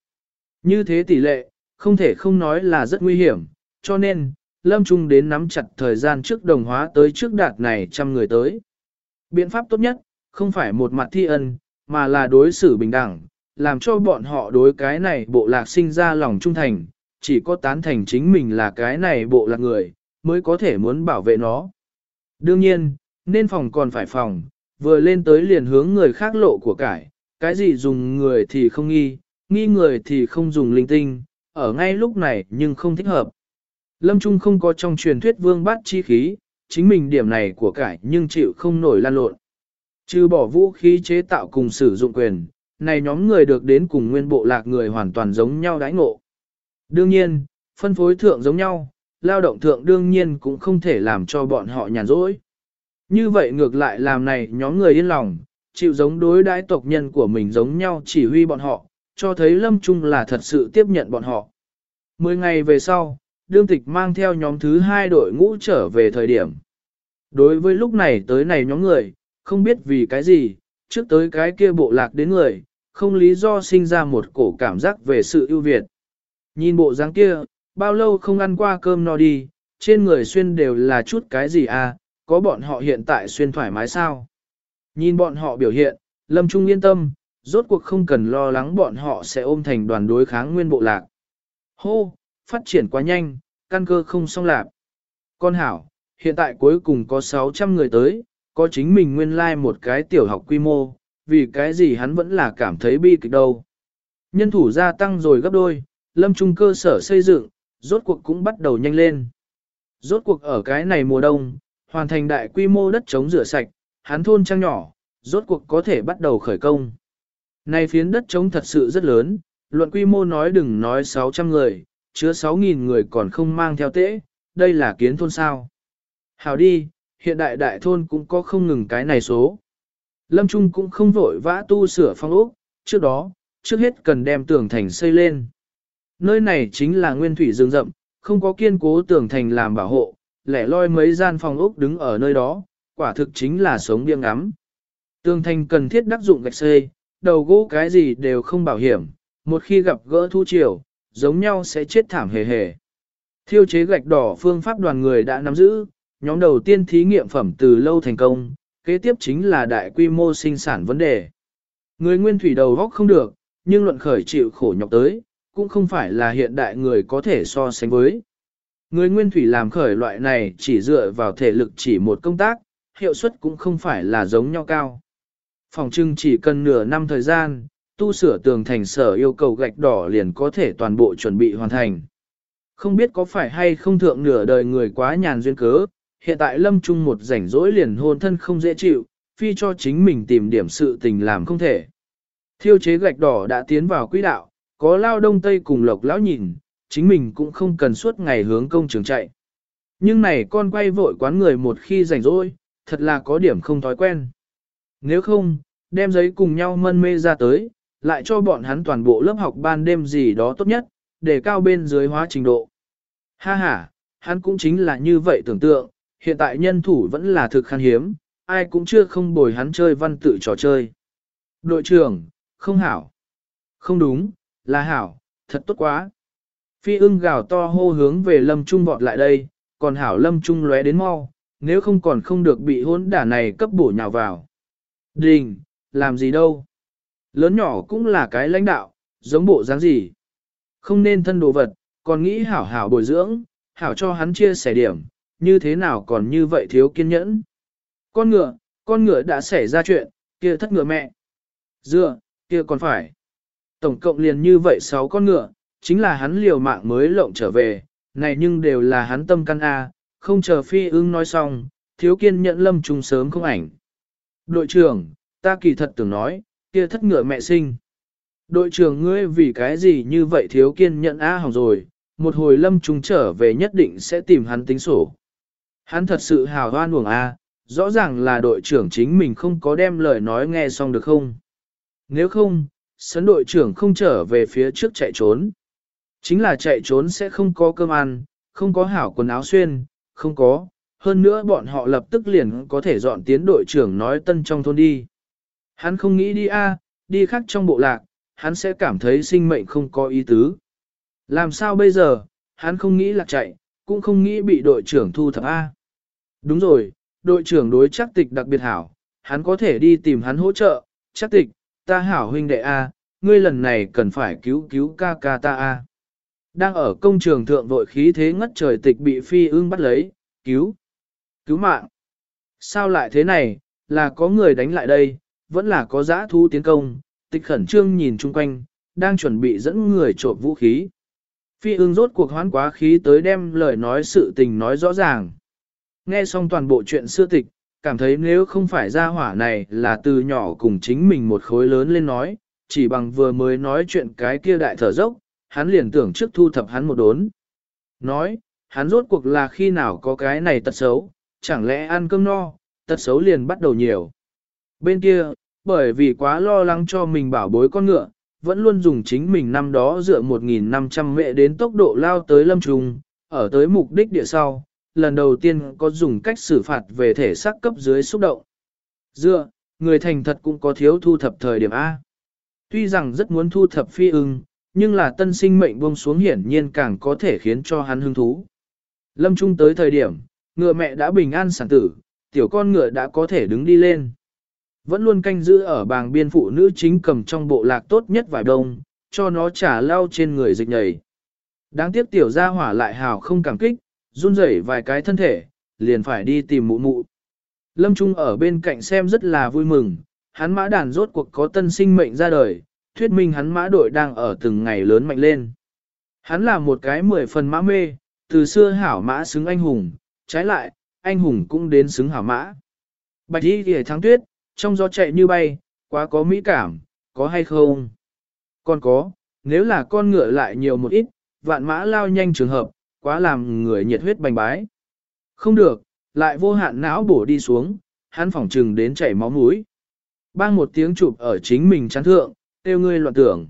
Như thế tỷ lệ, không thể không nói là rất nguy hiểm, cho nên, Lâm Trung đến nắm chặt thời gian trước đồng hóa tới trước đạt này trăm người tới. Biện pháp tốt nhất, không phải một mặt thi ân, mà là đối xử bình đẳng, làm cho bọn họ đối cái này bộ lạc sinh ra lòng trung thành, chỉ có tán thành chính mình là cái này bộ lạc người, mới có thể muốn bảo vệ nó. Đương nhiên, nên phòng còn phải phòng, vừa lên tới liền hướng người khác lộ của cải, cái gì dùng người thì không nghi, nghi người thì không dùng linh tinh, ở ngay lúc này nhưng không thích hợp. Lâm Trung không có trong truyền thuyết vương bát chi khí, chính mình điểm này của cải nhưng chịu không nổi lan lộn. Trừ bỏ vũ khí chế tạo cùng sử dụng quyền, này nhóm người được đến cùng nguyên bộ lạc người hoàn toàn giống nhau đãi ngộ. Đương nhiên, phân phối thượng giống nhau, lao động thượng đương nhiên cũng không thể làm cho bọn họ nhàn rỗi. Như vậy ngược lại làm này nhóm người yên lòng, chịu giống đối đãi tộc nhân của mình giống nhau chỉ huy bọn họ, cho thấy Lâm Trung là thật sự tiếp nhận bọn họ. Mười ngày về sau, đương tịch mang theo nhóm thứ hai đội ngũ trở về thời điểm. Đối với lúc này tới này nhóm người, không biết vì cái gì, trước tới cái kia bộ lạc đến người, không lý do sinh ra một cổ cảm giác về sự ưu việt. Nhìn bộ dáng kia, bao lâu không ăn qua cơm no đi, trên người xuyên đều là chút cái gì à, có bọn họ hiện tại xuyên thoải mái sao? Nhìn bọn họ biểu hiện, Lâm Trung yên tâm, rốt cuộc không cần lo lắng bọn họ sẽ ôm thành đoàn đối kháng nguyên bộ lạc. Hô, phát triển quá nhanh, căn cơ không xong lạc. Con hảo, hiện tại cuối cùng có 600 người tới, có chính mình nguyên lai like một cái tiểu học quy mô, vì cái gì hắn vẫn là cảm thấy bi kịch đâu. Nhân thủ gia tăng rồi gấp đôi, lâm trung cơ sở xây dựng, rốt cuộc cũng bắt đầu nhanh lên. Rốt cuộc ở cái này mùa đông, hoàn thành đại quy mô đất chống rửa sạch, hắn thôn trang nhỏ, rốt cuộc có thể bắt đầu khởi công. Này phiến đất chống thật sự rất lớn, luận quy mô nói đừng nói 600 người, chứa 6.000 người còn không mang theo tễ, đây là kiến thôn sao. Hào đi, hiện đại đại thôn cũng có không ngừng cái này số. Lâm Trung cũng không vội vã tu sửa phong ốc, trước đó, trước hết cần đem tường thành xây lên. Nơi này chính là nguyên thủy rừng rậm, không có kiên cố tường thành làm bảo hộ, lẻ loi mấy gian phòng ốc đứng ở nơi đó, quả thực chính là sống biêng ngắm. Tường thành cần thiết đắc dụng gạch xây, đầu gỗ cái gì đều không bảo hiểm, một khi gặp gỡ thu triều, giống nhau sẽ chết thảm hề hề. Thiêu chế gạch đỏ phương pháp đoàn người đã nắm giữ, nhóm đầu tiên thí nghiệm phẩm từ lâu thành công, kế tiếp chính là đại quy mô sinh sản vấn đề. Người nguyên thủy đầu góc không được, nhưng luận khởi chịu khổ nhọc tới, cũng không phải là hiện đại người có thể so sánh với. Người nguyên thủy làm khởi loại này chỉ dựa vào thể lực chỉ một công tác, hiệu suất cũng không phải là giống nhau cao. Phòng trưng chỉ cần nửa năm thời gian, tu sửa tường thành sở yêu cầu gạch đỏ liền có thể toàn bộ chuẩn bị hoàn thành. Không biết có phải hay không thượng nửa đời người quá nhàn duyên cớ, hiện tại lâm trung một rảnh rỗi liền hôn thân không dễ chịu, phi cho chính mình tìm điểm sự tình làm không thể. Thiêu chế gạch đỏ đã tiến vào quỹ đạo, có lao đông tây cùng lộc lão nhìn, chính mình cũng không cần suốt ngày hướng công trường chạy. Nhưng này con quay vội quán người một khi rảnh rỗi, thật là có điểm không thói quen. Nếu không, đem giấy cùng nhau mân mê ra tới, lại cho bọn hắn toàn bộ lớp học ban đêm gì đó tốt nhất, để cao bên dưới hóa trình độ. Ha ha, hắn cũng chính là như vậy tưởng tượng, hiện tại nhân thủ vẫn là thực khan hiếm, ai cũng chưa không bồi hắn chơi văn tự trò chơi. Đội trưởng, không hảo. Không đúng, là hảo, thật tốt quá. Phi ưng gào to hô hướng về lâm trung vọt lại đây, còn hảo lâm trung lóe đến mau, nếu không còn không được bị hỗn đả này cấp bổ nhào vào. Đình, làm gì đâu. Lớn nhỏ cũng là cái lãnh đạo, giống bộ dáng gì. Không nên thân đồ vật, còn nghĩ hảo hảo bồi dưỡng, hảo cho hắn chia sẻ điểm, như thế nào còn như vậy thiếu kiên nhẫn. Con ngựa, con ngựa đã xảy ra chuyện, kia thất ngựa mẹ. Dựa, kia còn phải. Tổng cộng liền như vậy 6 con ngựa, chính là hắn liều mạng mới lộng trở về, này nhưng đều là hắn tâm căn A, không chờ phi ưng nói xong, thiếu kiên nhẫn lâm trùng sớm không ảnh. Đội trưởng, ta kỳ thật tưởng nói, kia thất ngựa mẹ sinh. Đội trưởng ngươi vì cái gì như vậy thiếu kiên nhẫn A hỏng rồi, một hồi lâm trùng trở về nhất định sẽ tìm hắn tính sổ. Hắn thật sự hào hoan uổng A, rõ ràng là đội trưởng chính mình không có đem lời nói nghe xong được không. Nếu không, sấn đội trưởng không trở về phía trước chạy trốn. Chính là chạy trốn sẽ không có cơm ăn, không có hảo quần áo xuyên, không có. Hơn nữa bọn họ lập tức liền có thể dọn tiến đội trưởng nói tân trong thôn đi. Hắn không nghĩ đi a, đi khác trong bộ lạc, hắn sẽ cảm thấy sinh mệnh không có ý tứ. Làm sao bây giờ, hắn không nghĩ lạc chạy, cũng không nghĩ bị đội trưởng thu thập A. Đúng rồi, đội trưởng đối chắc tịch đặc biệt hảo, hắn có thể đi tìm hắn hỗ trợ, chắc tịch, ta hảo huynh đệ A, ngươi lần này cần phải cứu cứu ca ca ta A. Đang ở công trường thượng vội khí thế ngất trời tịch bị phi ương bắt lấy, cứu, cứu mạng. Sao lại thế này, là có người đánh lại đây, vẫn là có giã thu tiến công, tịch khẩn trương nhìn chung quanh, đang chuẩn bị dẫn người trộm vũ khí. Phi ương rốt cuộc hoán quá khí tới đem lời nói sự tình nói rõ ràng. Nghe xong toàn bộ chuyện xưa tịch, cảm thấy nếu không phải ra hỏa này là từ nhỏ cùng chính mình một khối lớn lên nói, chỉ bằng vừa mới nói chuyện cái kia đại thở dốc, hắn liền tưởng trước thu thập hắn một đốn. Nói, hắn rốt cuộc là khi nào có cái này tật xấu, chẳng lẽ ăn cơm no, tật xấu liền bắt đầu nhiều. Bên kia, bởi vì quá lo lắng cho mình bảo bối con ngựa, vẫn luôn dùng chính mình năm đó dựa 1.500 mẹ đến tốc độ lao tới lâm trùng, ở tới mục đích địa sau, lần đầu tiên có dùng cách xử phạt về thể xác cấp dưới xúc động. Dựa, người thành thật cũng có thiếu thu thập thời điểm A. Tuy rằng rất muốn thu thập phi ưng, nhưng là tân sinh mệnh buông xuống hiển nhiên càng có thể khiến cho hắn hứng thú. Lâm Trung tới thời điểm, ngựa mẹ đã bình an sản tử, tiểu con ngựa đã có thể đứng đi lên. Vẫn luôn canh giữ ở bàng biên phụ nữ chính cầm trong bộ lạc tốt nhất vài đông, cho nó trả lao trên người dịch nhầy. Đáng tiếc tiểu gia hỏa lại hào không cảm kích, run rẩy vài cái thân thể, liền phải đi tìm mụ mụ. Lâm Trung ở bên cạnh xem rất là vui mừng, hắn mã đàn rốt cuộc có tân sinh mệnh ra đời, thuyết minh hắn mã đội đang ở từng ngày lớn mạnh lên. Hắn là một cái mười phần mã mê, từ xưa hảo mã xứng anh hùng, trái lại, anh hùng cũng đến xứng hảo mã. Bạch y thì thắng tuyết, trong gió chạy như bay, quá có mỹ cảm, có hay không? Còn có, nếu là con ngựa lại nhiều một ít, vạn mã lao nhanh trường hợp, quá làm người nhiệt huyết bành bái. Không được, lại vô hạn não bổ đi xuống, hắn phỏng trừng đến chảy máu mũi. Bang một tiếng chụp ở chính mình chán thượng, tiêu ngươi loạn tưởng.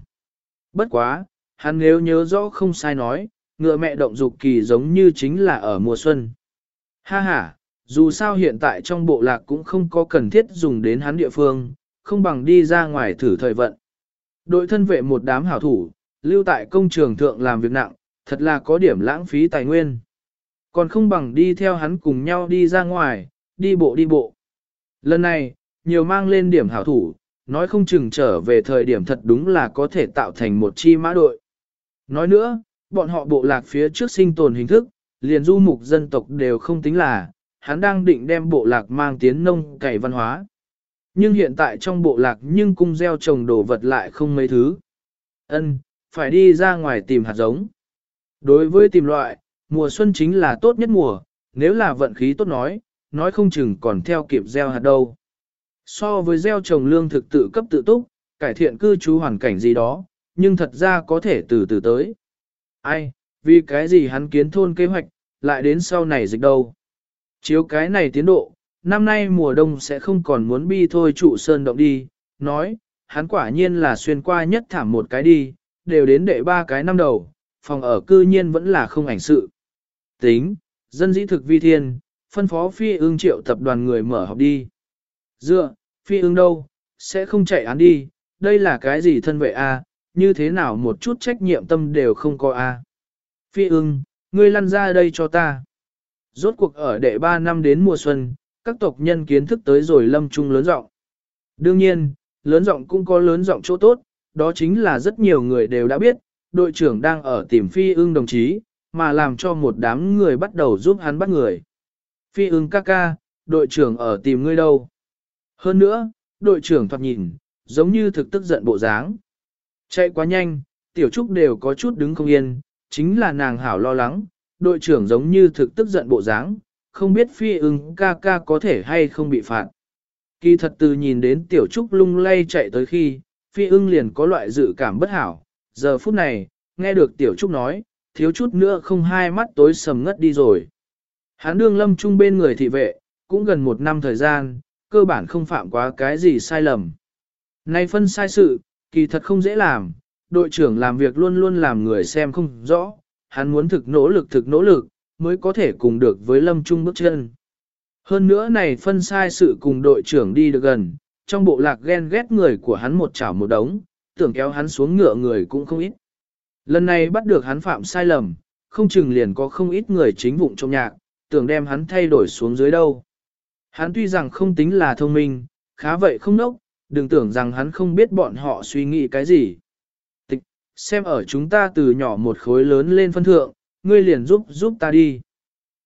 Bất quá, hắn nếu nhớ rõ không sai nói, ngựa mẹ động dục kỳ giống như chính là ở mùa xuân. Ha ha, dù sao hiện tại trong bộ lạc cũng không có cần thiết dùng đến hắn địa phương, không bằng đi ra ngoài thử thời vận. Đội thân vệ một đám hảo thủ, lưu tại công trường thượng làm việc nặng, thật là có điểm lãng phí tài nguyên. Còn không bằng đi theo hắn cùng nhau đi ra ngoài, đi bộ đi bộ. Lần này, nhiều mang lên điểm hảo thủ, nói không chừng trở về thời điểm thật đúng là có thể tạo thành một chi mã đội. Nói nữa, bọn họ bộ lạc phía trước sinh tồn hình thức, liền du mục dân tộc đều không tính là, hắn đang định đem bộ lạc mang tiến nông cày văn hóa. Nhưng hiện tại trong bộ lạc nhưng cung gieo trồng đồ vật lại không mấy thứ. Ân, phải đi ra ngoài tìm hạt giống. Đối với tìm loại, mùa xuân chính là tốt nhất mùa, nếu là vận khí tốt nói, nói không chừng còn theo kịp gieo hạt đâu. So với gieo trồng lương thực tự cấp tự túc, cải thiện cư trú hoàn cảnh gì đó, nhưng thật ra có thể từ từ tới. Ai, vì cái gì hắn kiến thôn kế hoạch, lại đến sau này dịch đâu. Chiếu cái này tiến độ, năm nay mùa đông sẽ không còn muốn bi thôi trụ sơn động đi, nói, hắn quả nhiên là xuyên qua nhất thảm một cái đi, đều đến đệ ba cái năm đầu, phòng ở cư nhiên vẫn là không ảnh sự. Tính, dân dĩ thực vi thiên, phân phó phi ương triệu tập đoàn người mở họp đi. Dựa, phi ương đâu, sẽ không chạy án đi, đây là cái gì thân vệ a? như thế nào một chút trách nhiệm tâm đều không có a. Phi ương, ngươi lăn ra đây cho ta. Rốt cuộc ở đệ ba năm đến mùa xuân, các tộc nhân kiến thức tới rồi lâm trung lớn rộng. Đương nhiên, lớn rộng cũng có lớn rộng chỗ tốt, đó chính là rất nhiều người đều đã biết, đội trưởng đang ở tìm phi ưng đồng chí, mà làm cho một đám người bắt đầu giúp hắn bắt người. Phi ưng ca ca, đội trưởng ở tìm ngươi đâu? Hơn nữa, đội trưởng thoạt nhìn, giống như thực tức giận bộ dáng. Chạy quá nhanh, tiểu trúc đều có chút đứng không yên, chính là nàng hảo lo lắng, đội trưởng giống như thực tức giận bộ dáng, không biết phi ưng ca ca có thể hay không bị phạt. Kỳ thật từ nhìn đến tiểu trúc lung lay chạy tới khi, phi ưng liền có loại dự cảm bất hảo, giờ phút này, nghe được tiểu trúc nói, thiếu chút nữa không hai mắt tối sầm ngất đi rồi. Hán đương lâm trung bên người thị vệ, cũng gần một năm thời gian, cơ bản không phạm quá cái gì sai lầm. Nay phân sai sự, kỳ thật không dễ làm, đội trưởng làm việc luôn luôn làm người xem không rõ, hắn muốn thực nỗ lực thực nỗ lực, mới có thể cùng được với lâm trung bước chân. Hơn nữa này phân sai sự cùng đội trưởng đi được gần, trong bộ lạc ghen ghét người của hắn một chảo một đống, tưởng kéo hắn xuống ngựa người cũng không ít. Lần này bắt được hắn phạm sai lầm, không chừng liền có không ít người chính vụng trong nhạc, tưởng đem hắn thay đổi xuống dưới đâu. Hắn tuy rằng không tính là thông minh, khá vậy không nốc, đừng tưởng rằng hắn không biết bọn họ suy nghĩ cái gì. Xem ở chúng ta từ nhỏ một khối lớn lên phân thượng, ngươi liền giúp giúp ta đi.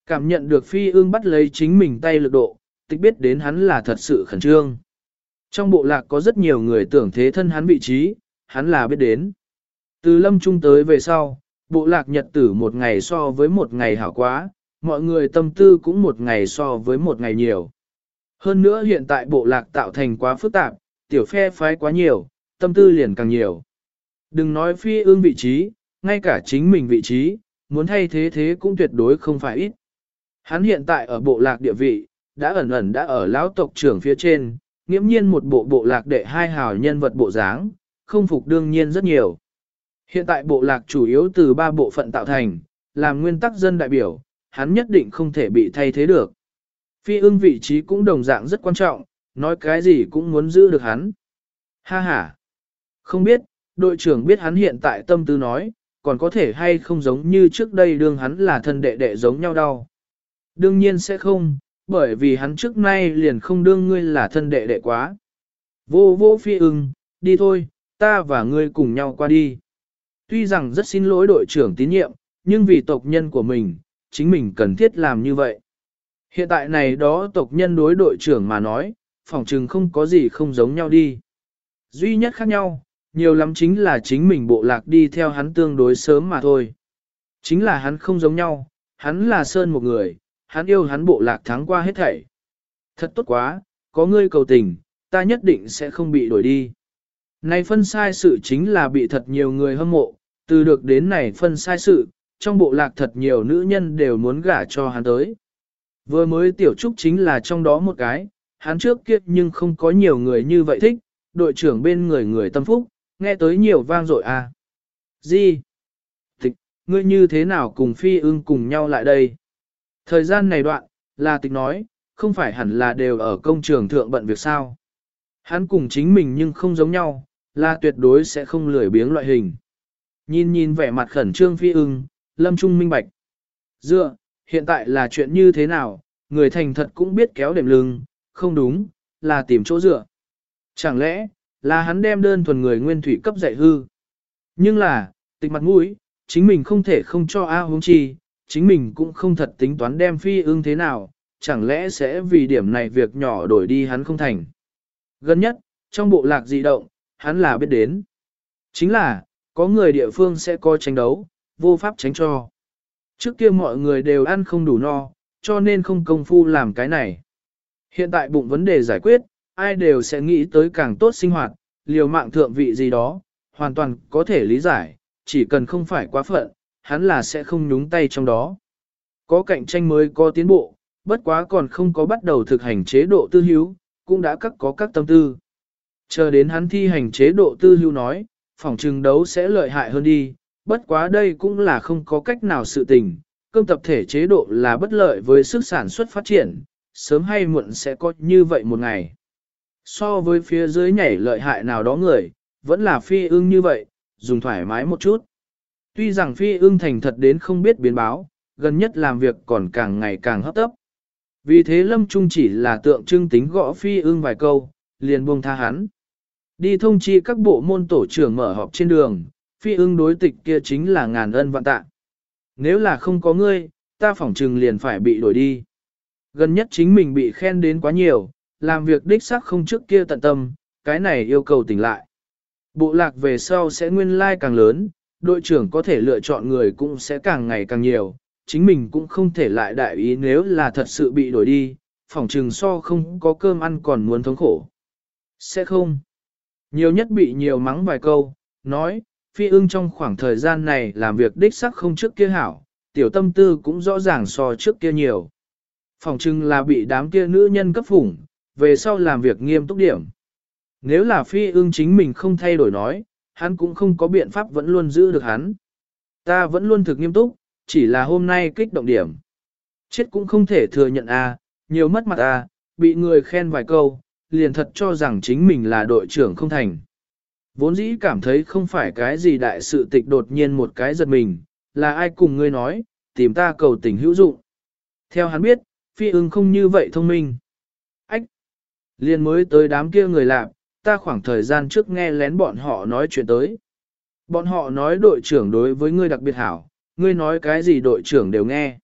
Cảm nhận được phi ương bắt lấy chính mình tay lực độ, tịch biết đến hắn là thật sự khẩn trương. Trong bộ lạc có rất nhiều người tưởng thế thân hắn vị trí, hắn là biết đến. Từ lâm trung tới về sau, bộ lạc nhật tử một ngày so với một ngày hảo quá, mọi người tâm tư cũng một ngày so với một ngày nhiều. Hơn nữa hiện tại bộ lạc tạo thành quá phức tạp, tiểu phe phái quá nhiều, tâm tư liền càng nhiều. Đừng nói phi ương vị trí, ngay cả chính mình vị trí, muốn thay thế thế cũng tuyệt đối không phải ít. Hắn hiện tại ở bộ lạc địa vị, đã ẩn ẩn đã ở lão tộc trưởng phía trên, nghiễm nhiên một bộ bộ lạc đệ hai hào nhân vật bộ dáng, không phục đương nhiên rất nhiều. Hiện tại bộ lạc chủ yếu từ ba bộ phận tạo thành, làm nguyên tắc dân đại biểu, hắn nhất định không thể bị thay thế được. Phi ưng vị trí cũng đồng dạng rất quan trọng, nói cái gì cũng muốn giữ được hắn. Ha ha! Không biết, đội trưởng biết hắn hiện tại tâm tư nói, còn có thể hay không giống như trước đây đương hắn là thân đệ đệ giống nhau đâu. Đương nhiên sẽ không, bởi vì hắn trước nay liền không đương ngươi là thân đệ đệ quá. Vô vô phi ưng, đi thôi, ta và ngươi cùng nhau qua đi. Tuy rằng rất xin lỗi đội trưởng tín nhiệm, nhưng vì tộc nhân của mình, chính mình cần thiết làm như vậy. Hiện tại này đó tộc nhân đối đội trưởng mà nói, phỏng chừng không có gì không giống nhau đi. Duy nhất khác nhau, nhiều lắm chính là chính mình bộ lạc đi theo hắn tương đối sớm mà thôi. Chính là hắn không giống nhau, hắn là sơn một người, hắn yêu hắn bộ lạc thắng qua hết thảy. Thật tốt quá, có ngươi cầu tình, ta nhất định sẽ không bị đổi đi. Này phân sai sự chính là bị thật nhiều người hâm mộ, từ được đến này phân sai sự, trong bộ lạc thật nhiều nữ nhân đều muốn gả cho hắn tới. Vừa mới tiểu trúc chính là trong đó một cái, hắn trước kia nhưng không có nhiều người như vậy thích, đội trưởng bên người người tâm phúc, nghe tới nhiều vang dội à. Gì? Tịch, ngươi như thế nào cùng phi ưng cùng nhau lại đây? Thời gian này đoạn, là tịch nói, không phải hẳn là đều ở công trường thượng bận việc sao. Hắn cùng chính mình nhưng không giống nhau, là tuyệt đối sẽ không lười biếng loại hình. Nhìn nhìn vẻ mặt khẩn trương phi ưng, lâm trung minh bạch. Dựa, hiện tại là chuyện như thế nào, người thành thật cũng biết kéo đệm lưng, không đúng, là tìm chỗ dựa. Chẳng lẽ, là hắn đem đơn thuần người nguyên thủy cấp dạy hư. Nhưng là, tịch mặt mũi, chính mình không thể không cho A huống chi, chính mình cũng không thật tính toán đem phi ương thế nào, chẳng lẽ sẽ vì điểm này việc nhỏ đổi đi hắn không thành. Gần nhất, trong bộ lạc dị động, hắn là biết đến. Chính là, có người địa phương sẽ có tranh đấu, vô pháp tránh cho. Trước kia mọi người đều ăn không đủ no, cho nên không công phu làm cái này. Hiện tại bụng vấn đề giải quyết, ai đều sẽ nghĩ tới càng tốt sinh hoạt, liều mạng thượng vị gì đó, hoàn toàn có thể lý giải, chỉ cần không phải quá phận, hắn là sẽ không nhúng tay trong đó. Có cạnh tranh mới có tiến bộ, bất quá còn không có bắt đầu thực hành chế độ tư hữu, cũng đã cắt có các tâm tư. Chờ đến hắn thi hành chế độ tư hữu nói, phòng trừng đấu sẽ lợi hại hơn đi, bất quá đây cũng là không có cách nào sự tình, cơm tập thể chế độ là bất lợi với sức sản xuất phát triển, sớm hay muộn sẽ có như vậy một ngày. So với phía dưới nhảy lợi hại nào đó người, vẫn là phi ưng như vậy, dùng thoải mái một chút. Tuy rằng phi ưng thành thật đến không biết biến báo, gần nhất làm việc còn càng ngày càng hấp tấp. Vì thế Lâm Trung chỉ là tượng trưng tính gõ phi ưng vài câu, liền buông tha hắn. Đi thông chi các bộ môn tổ trưởng mở họp trên đường, phi ưng đối tịch kia chính là ngàn ân vạn tạ. Nếu là không có ngươi, ta phỏng trừng liền phải bị đổi đi. Gần nhất chính mình bị khen đến quá nhiều, làm việc đích xác không trước kia tận tâm, cái này yêu cầu tỉnh lại. Bộ lạc về sau sẽ nguyên lai like càng lớn, đội trưởng có thể lựa chọn người cũng sẽ càng ngày càng nhiều, chính mình cũng không thể lại đại ý nếu là thật sự bị đổi đi, phòng trừng so không có cơm ăn còn muốn thống khổ. Sẽ không. Nhiều nhất bị nhiều mắng vài câu, nói, phi ưng trong khoảng thời gian này làm việc đích sắc không trước kia hảo, tiểu tâm tư cũng rõ ràng so trước kia nhiều. Phòng trưng là bị đám kia nữ nhân cấp phủng, về sau làm việc nghiêm túc điểm. Nếu là phi ưng chính mình không thay đổi nói, hắn cũng không có biện pháp vẫn luôn giữ được hắn. Ta vẫn luôn thực nghiêm túc, chỉ là hôm nay kích động điểm. Chết cũng không thể thừa nhận a, à, nhiều mất mặt a, à, bị người khen vài câu, liền thật cho rằng chính mình là đội trưởng không thành. Vốn dĩ cảm thấy không phải cái gì đại sự tịch đột nhiên một cái giật mình, là ai cùng ngươi nói, tìm ta cầu tình hữu dụng. Theo hắn biết, phi ưng không như vậy thông minh liên Liền mới tới đám kia người làm, ta khoảng thời gian trước nghe lén bọn họ nói chuyện tới. Bọn họ nói đội trưởng đối với ngươi đặc biệt hảo, ngươi nói cái gì đội trưởng đều nghe.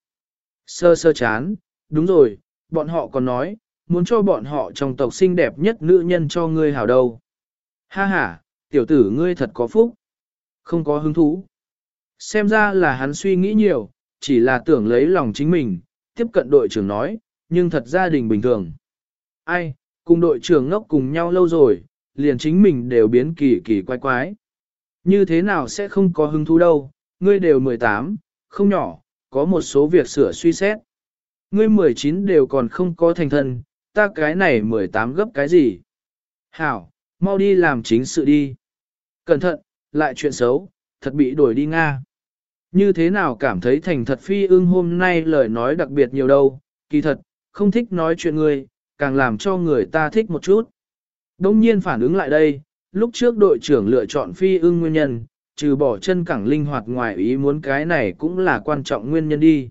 Sơ sơ chán, đúng rồi, bọn họ còn nói, muốn cho bọn họ trong tộc xinh đẹp nhất nữ nhân cho ngươi hảo đâu. Ha ha, tiểu tử ngươi thật có phúc. Không có hứng thú. Xem ra là hắn suy nghĩ nhiều, chỉ là tưởng lấy lòng chính mình, tiếp cận đội trưởng nói, nhưng thật gia đình bình thường. Ai, cùng đội trưởng ngốc cùng nhau lâu rồi, liền chính mình đều biến kỳ kỳ quái quái. Như thế nào sẽ không có hứng thú đâu, ngươi đều 18, không nhỏ, có một số việc sửa suy xét. Ngươi 19 đều còn không có thành thân, ta cái này 18 gấp cái gì? Hảo, mau đi làm chính sự đi. Cẩn thận, lại chuyện xấu, thật bị đổi đi Nga. Như thế nào cảm thấy thành thật phi ưng hôm nay lời nói đặc biệt nhiều đâu, kỳ thật, không thích nói chuyện người, càng làm cho người ta thích một chút. Đông nhiên phản ứng lại đây, lúc trước đội trưởng lựa chọn phi ưng nguyên nhân, trừ bỏ chân cẳng linh hoạt ngoài ý muốn cái này cũng là quan trọng nguyên nhân đi.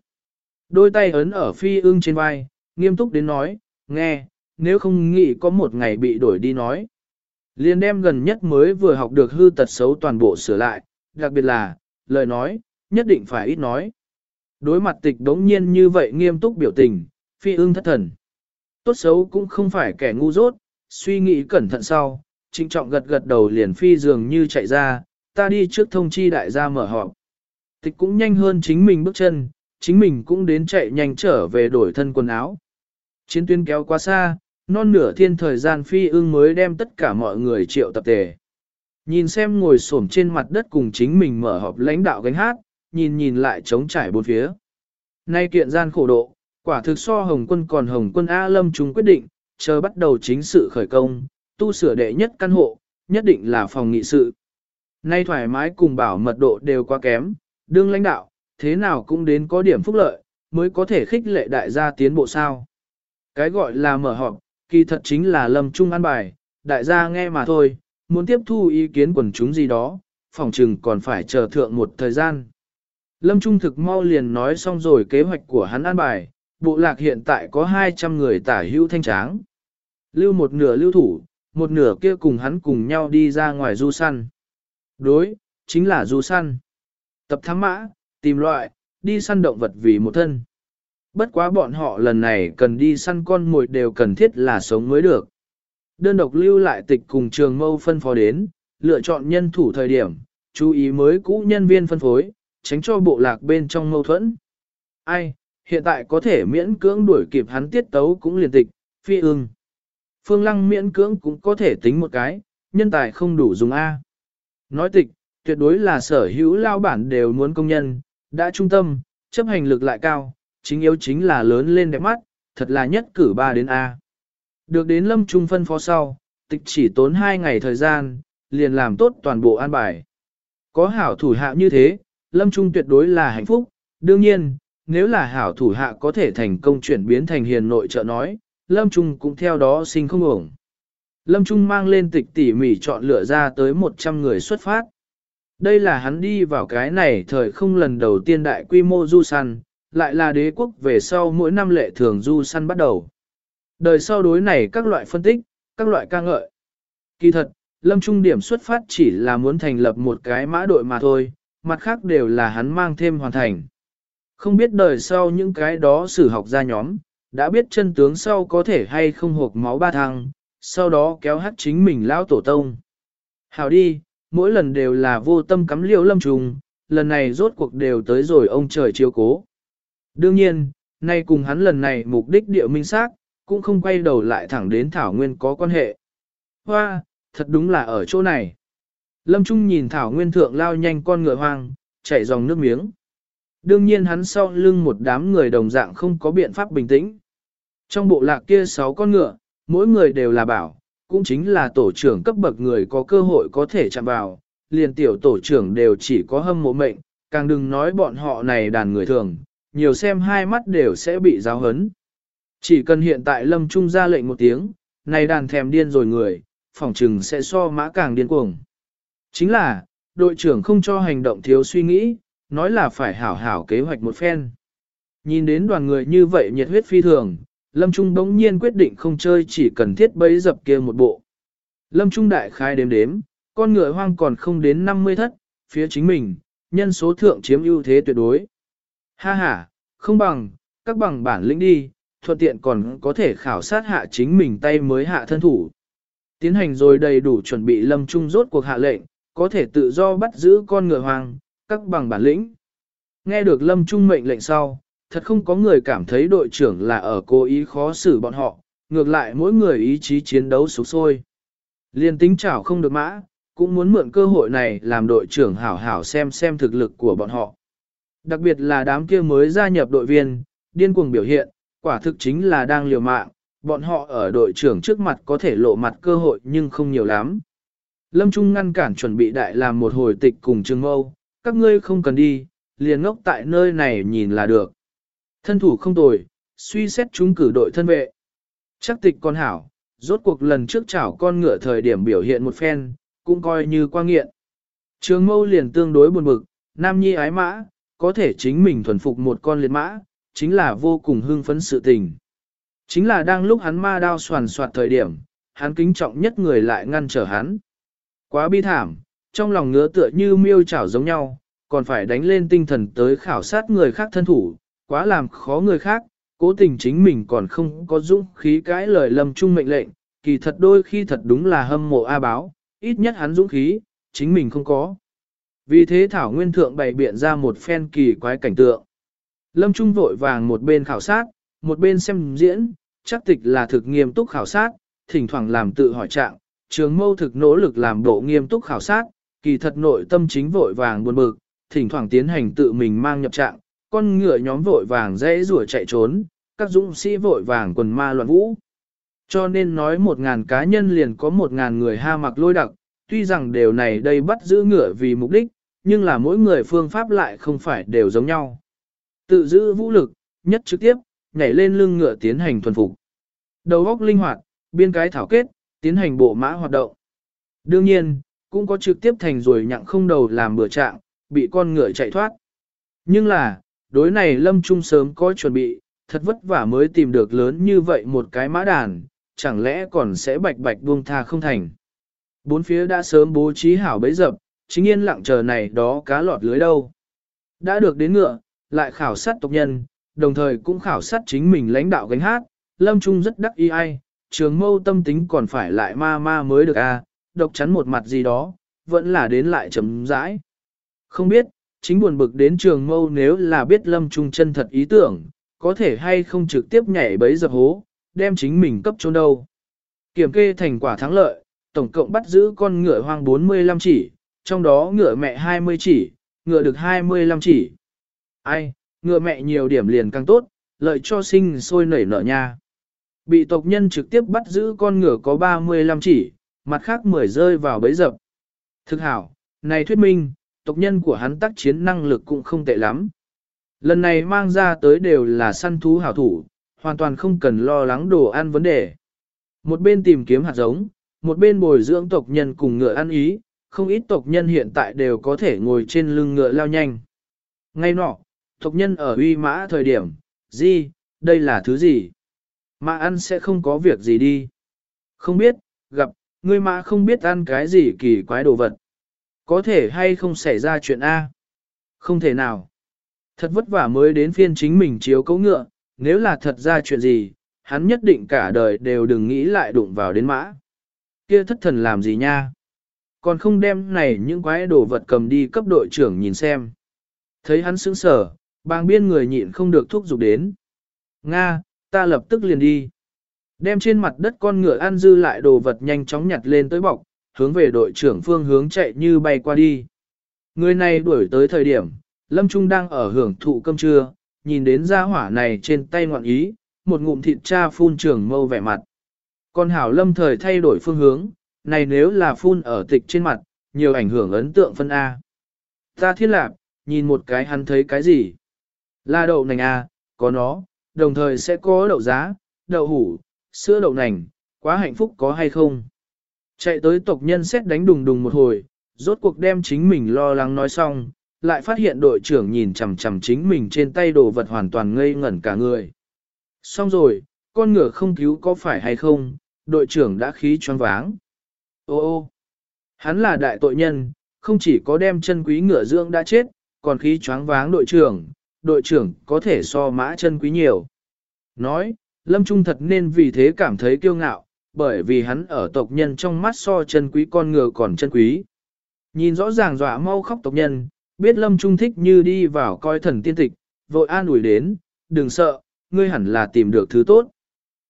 Đôi tay ấn ở phi ưng trên vai, nghiêm túc đến nói, nghe, nếu không nghĩ có một ngày bị đổi đi nói. Liên đem gần nhất mới vừa học được hư tật xấu toàn bộ sửa lại, đặc biệt là, lời nói, nhất định phải ít nói. Đối mặt tịch đống nhiên như vậy nghiêm túc biểu tình, phi ưng thất thần. Tốt xấu cũng không phải kẻ ngu dốt, suy nghĩ cẩn thận sau, trịnh trọng gật gật đầu liền phi dường như chạy ra, ta đi trước thông chi đại gia mở họp. Tịch cũng nhanh hơn chính mình bước chân, chính mình cũng đến chạy nhanh trở về đổi thân quần áo. Chiến tuyến kéo quá xa, non nửa thiên thời gian phi ưng mới đem tất cả mọi người triệu tập tề. Nhìn xem ngồi xổm trên mặt đất cùng chính mình mở họp lãnh đạo gánh hát, nhìn nhìn lại trống trải bốn phía. Nay kiện gian khổ độ, quả thực so Hồng quân còn Hồng quân A Lâm chúng quyết định, chờ bắt đầu chính sự khởi công, tu sửa đệ nhất căn hộ, nhất định là phòng nghị sự. Nay thoải mái cùng bảo mật độ đều quá kém, đương lãnh đạo, thế nào cũng đến có điểm phúc lợi, mới có thể khích lệ đại gia tiến bộ sao. Cái gọi là mở họp, kỳ thật chính là lâm trung an bài, đại gia nghe mà thôi, muốn tiếp thu ý kiến quần chúng gì đó, phòng trừng còn phải chờ thượng một thời gian. Lâm Trung thực mau liền nói xong rồi kế hoạch của hắn an bài, bộ lạc hiện tại có 200 người tả hữu thanh tráng. Lưu một nửa lưu thủ, một nửa kia cùng hắn cùng nhau đi ra ngoài du săn. Đối, chính là du săn. Tập thám mã, tìm loại, đi săn động vật vì một thân. Bất quá bọn họ lần này cần đi săn con mồi đều cần thiết là sống mới được. Đơn độc lưu lại tịch cùng trường mâu phân phó đến, lựa chọn nhân thủ thời điểm, chú ý mới cũ nhân viên phân phối, tránh cho bộ lạc bên trong mâu thuẫn. Ai, hiện tại có thể miễn cưỡng đuổi kịp hắn tiết tấu cũng liền tịch, phi ương Phương lăng miễn cưỡng cũng có thể tính một cái, nhân tài không đủ dùng A. Nói tịch, tuyệt đối là sở hữu lao bản đều muốn công nhân, đã trung tâm, chấp hành lực lại cao, chính yếu chính là lớn lên đẹp mắt, thật là nhất cử ba đến A. Được đến lâm trung phân phó sau, tịch chỉ tốn 2 ngày thời gian, liền làm tốt toàn bộ an bài. Có hảo thủ hạ như thế, lâm trung tuyệt đối là hạnh phúc, đương nhiên, nếu là hảo thủ hạ có thể thành công chuyển biến thành hiền nội trợ nói, lâm trung cũng theo đó sinh không ổng. Lâm Trung mang lên tịch tỉ mỉ chọn lựa ra tới 100 người xuất phát. Đây là hắn đi vào cái này thời không lần đầu tiên đại quy mô du săn, lại là đế quốc về sau mỗi năm lệ thường du săn bắt đầu. Đời sau đối này các loại phân tích, các loại ca ngợi. Kỳ thật, lâm trung điểm xuất phát chỉ là muốn thành lập một cái mã đội mà thôi, mặt khác đều là hắn mang thêm hoàn thành. Không biết đời sau những cái đó sử học ra nhóm, đã biết chân tướng sau có thể hay không hộp máu ba thăng, sau đó kéo hắt chính mình lão tổ tông. Hảo đi, mỗi lần đều là vô tâm cắm liễu lâm trùng, lần này rốt cuộc đều tới rồi ông trời chiếu cố. Đương nhiên, nay cùng hắn lần này mục đích địa minh xác cũng không quay đầu lại thẳng đến Thảo Nguyên có quan hệ. Hoa, thật đúng là ở chỗ này. Lâm Trung nhìn Thảo Nguyên thượng lao nhanh con ngựa hoang, chảy dòng nước miếng. Đương nhiên hắn sau lưng một đám người đồng dạng không có biện pháp bình tĩnh. Trong bộ lạc kia sáu con ngựa, mỗi người đều là bảo, cũng chính là tổ trưởng cấp bậc người có cơ hội có thể chạm vào, liền tiểu tổ trưởng đều chỉ có hâm mộ mệnh, càng đừng nói bọn họ này đàn người thường, nhiều xem hai mắt đều sẽ bị giáo hấn. Chỉ cần hiện tại lâm trung ra lệnh một tiếng, này đàn thèm điên rồi người, phỏng trừng sẽ so mã càng điên cuồng. Chính là, đội trưởng không cho hành động thiếu suy nghĩ, nói là phải hảo hảo kế hoạch một phen. Nhìn đến đoàn người như vậy nhiệt huyết phi thường, Lâm Trung đống nhiên quyết định không chơi chỉ cần thiết bấy dập kia một bộ. Lâm Trung đại khai đếm đếm, con ngựa hoang còn không đến 50 thất, phía chính mình, nhân số thượng chiếm ưu thế tuyệt đối. Ha ha, không bằng, các bằng bản lĩnh đi, thuận tiện còn có thể khảo sát hạ chính mình tay mới hạ thân thủ. Tiến hành rồi đầy đủ chuẩn bị lâm trung rốt cuộc hạ lệnh, có thể tự do bắt giữ con ngựa hoang, các bằng bản lĩnh. Nghe được lâm trung mệnh lệnh sau, thật không có người cảm thấy đội trưởng là ở cố ý khó xử bọn họ, ngược lại mỗi người ý chí chiến đấu sục sôi. Liên tính chảo không được mã, cũng muốn mượn cơ hội này làm đội trưởng hảo hảo xem xem thực lực của bọn họ. Đặc biệt là đám kia mới gia nhập đội viên, điên cuồng biểu hiện, quả thực chính là đang liều mạng, bọn họ ở đội trưởng trước mặt có thể lộ mặt cơ hội nhưng không nhiều lắm. Lâm Trung ngăn cản chuẩn bị đại làm một hồi tịch cùng Trương Mâu, các ngươi không cần đi, liền ngốc tại nơi này nhìn là được. Thân thủ không tồi, suy xét chúng cử đội thân vệ. Chắc tịch con hảo, rốt cuộc lần trước chảo con ngựa thời điểm biểu hiện một phen, cũng coi như qua nghiện. Trường mâu liền tương đối buồn bực, nam nhi ái mã, có thể chính mình thuần phục một con liệt mã, chính là vô cùng hưng phấn sự tình. Chính là đang lúc hắn ma đao soàn soạt thời điểm, hắn kính trọng nhất người lại ngăn trở hắn. Quá bi thảm, trong lòng ngứa tựa như miêu chảo giống nhau, còn phải đánh lên tinh thần tới khảo sát người khác thân thủ, quá làm khó người khác, cố tình chính mình còn không có dũng khí cãi lời lâm trung mệnh lệnh, kỳ thật đôi khi thật đúng là hâm mộ A báo, ít nhất hắn dũng khí, chính mình không có. Vì thế Thảo Nguyên Thượng bày biện ra một phen kỳ quái cảnh tượng. Lâm Trung vội vàng một bên khảo sát, một bên xem diễn, chắc tịch là thực nghiêm túc khảo sát, thỉnh thoảng làm tự hỏi trạng, trường mâu thực nỗ lực làm độ nghiêm túc khảo sát, kỳ thật nội tâm chính vội vàng buồn bực, thỉnh thoảng tiến hành tự mình mang nhập trạng, con ngựa nhóm vội vàng dễ rủa chạy trốn, các dũng sĩ vội vàng quần ma loạn vũ. Cho nên nói một ngàn cá nhân liền có một ngàn người ha mặc lôi đặc, tuy rằng đều này đây bắt giữ ngựa vì mục đích, nhưng là mỗi người phương pháp lại không phải đều giống nhau. Tự giữ vũ lực, nhất trực tiếp, nhảy lên lưng ngựa tiến hành thuần phục. Đầu góc linh hoạt, biên cái thảo kết, tiến hành bộ mã hoạt động. Đương nhiên, cũng có trực tiếp thành rồi nhặng không đầu làm bữa trạng, bị con ngựa chạy thoát. Nhưng là, đối này Lâm Trung sớm có chuẩn bị, thật vất vả mới tìm được lớn như vậy một cái mã đàn, chẳng lẽ còn sẽ bạch bạch buông tha không thành. Bốn phía đã sớm bố trí hảo bấy dập, chính yên lặng chờ này đó cá lọt lưới đâu. Đã được đến ngựa, lại khảo sát tộc nhân, đồng thời cũng khảo sát chính mình lãnh đạo gánh hát, Lâm Trung rất đắc ý ai, trường mâu tâm tính còn phải lại ma ma mới được a, độc chắn một mặt gì đó, vẫn là đến lại chấm rãi. Không biết, chính buồn bực đến trường mâu nếu là biết Lâm Trung chân thật ý tưởng, có thể hay không trực tiếp nhảy bấy dập hố, đem chính mình cấp trốn đâu. Kiểm kê thành quả thắng lợi, tổng cộng bắt giữ con ngựa hoang 45 chỉ, trong đó ngựa mẹ 20 chỉ, ngựa được 25 chỉ. Ai, ngựa mẹ nhiều điểm liền càng tốt, lợi cho sinh sôi nảy nở nha. Bị tộc nhân trực tiếp bắt giữ con ngựa có 35 chỉ, mặt khác 10 rơi vào bẫy dập. Thực hảo, này thuyết minh, tộc nhân của hắn tác chiến năng lực cũng không tệ lắm. Lần này mang ra tới đều là săn thú hảo thủ, hoàn toàn không cần lo lắng đồ ăn vấn đề. Một bên tìm kiếm hạt giống, một bên bồi dưỡng tộc nhân cùng ngựa ăn ý, không ít tộc nhân hiện tại đều có thể ngồi trên lưng ngựa lao nhanh. Ngay nọ, tộc nhân ở uy mã thời điểm, gì, đây là thứ gì? mà ăn sẽ không có việc gì đi. Không biết, gặp, người mã không biết ăn cái gì kỳ quái đồ vật. Có thể hay không xảy ra chuyện A? Không thể nào. Thật vất vả mới đến phiên chính mình chiếu cấu ngựa, nếu là thật ra chuyện gì, hắn nhất định cả đời đều đừng nghĩ lại đụng vào đến mã. Kia thất thần làm gì nha? Còn không đem này những quái đồ vật cầm đi cấp đội trưởng nhìn xem. Thấy hắn sững sờ, bang biên người nhịn không được thúc giục đến. Nga, ta lập tức liền đi. Đem trên mặt đất con ngựa ăn dư lại đồ vật nhanh chóng nhặt lên tới bọc, hướng về đội trưởng phương hướng chạy như bay qua đi. Người này đuổi tới thời điểm, Lâm Trung đang ở hưởng thụ cơm trưa, nhìn đến gia hỏa này trên tay ngoạn ý, một ngụm thịt cha phun trưởng mâu vẻ mặt. Còn hảo lâm thời thay đổi phương hướng, này nếu là phun ở tịch trên mặt, nhiều ảnh hưởng ấn tượng phân A. Ta thiên lạc, nhìn một cái hắn thấy cái gì? Là đậu nành A, có nó, đồng thời sẽ có đậu giá, đậu hủ, sữa đậu nành, quá hạnh phúc có hay không? Chạy tới tộc nhân xét đánh đùng đùng một hồi, rốt cuộc đem chính mình lo lắng nói xong, lại phát hiện đội trưởng nhìn chằm chằm chính mình trên tay đồ vật hoàn toàn ngây ngẩn cả người. Xong rồi, con ngựa không cứu có phải hay không, đội trưởng đã khí choáng váng. Ô ô, hắn là đại tội nhân, không chỉ có đem chân quý ngựa dưỡng đã chết, còn khí choáng váng đội trưởng, đội trưởng có thể so mã chân quý nhiều. Nói, Lâm Trung thật nên vì thế cảm thấy kiêu ngạo, bởi vì hắn ở tộc nhân trong mắt so chân quý con ngựa còn chân quý. Nhìn rõ ràng dọa mau khóc tộc nhân, biết Lâm Trung thích như đi vào coi thần tiên tịch, vội an ủi đến, đừng sợ, ngươi hẳn là tìm được thứ tốt.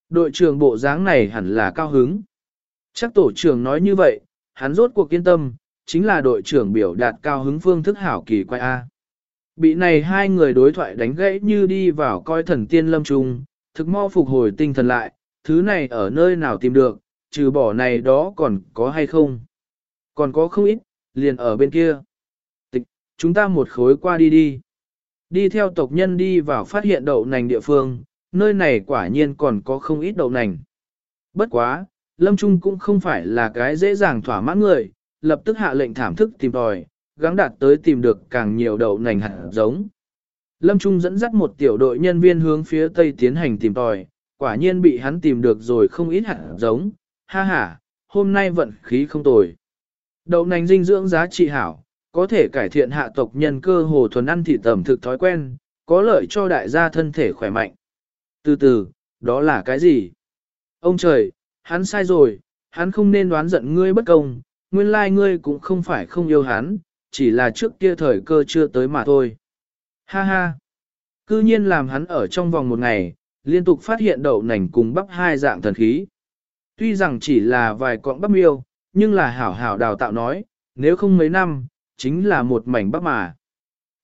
Đội trưởng bộ dáng này hẳn là cao hứng. Chắc tổ trưởng nói như vậy, hắn rốt cuộc kiên tâm, chính là đội trưởng biểu đạt cao hứng phương thức hảo kỳ quay A. Bị này hai người đối thoại đánh gãy như đi vào coi thần tiên lâm trung, thực mau phục hồi tinh thần lại, thứ này ở nơi nào tìm được, trừ bỏ này đó còn có hay không. Còn có không ít, liền ở bên kia. Tịch, chúng ta một khối qua đi đi. Đi theo tộc nhân đi vào phát hiện đậu nành địa phương, nơi này quả nhiên còn có không ít đậu nành. Bất quá, Lâm Trung cũng không phải là cái dễ dàng thỏa mãn người, lập tức hạ lệnh thảm thức tìm tòi, gắng đạt tới tìm được càng nhiều đậu nành hạt giống. Lâm Trung dẫn dắt một tiểu đội nhân viên hướng phía tây tiến hành tìm tòi, quả nhiên bị hắn tìm được rồi không ít hạt giống, ha ha, hôm nay vận khí không tồi. Đậu nành dinh dưỡng giá trị hảo, có thể cải thiện hạ tộc nhân cơ hồ thuần ăn thịt tẩm thực thói quen, có lợi cho đại gia thân thể khỏe mạnh. Từ từ, đó là cái gì? Ông trời, hắn sai rồi, hắn không nên đoán giận ngươi bất công, nguyên lai ngươi cũng không phải không yêu hắn, chỉ là trước kia thời cơ chưa tới mà thôi. Ha ha! Cư nhiên làm hắn ở trong vòng một ngày, liên tục phát hiện đậu nành cùng bắp hai dạng thần khí. Tuy rằng chỉ là vài cọng bắp miêu, nhưng là hảo hảo đào tạo nói, nếu không mấy năm, chính là một mảnh bắp mà.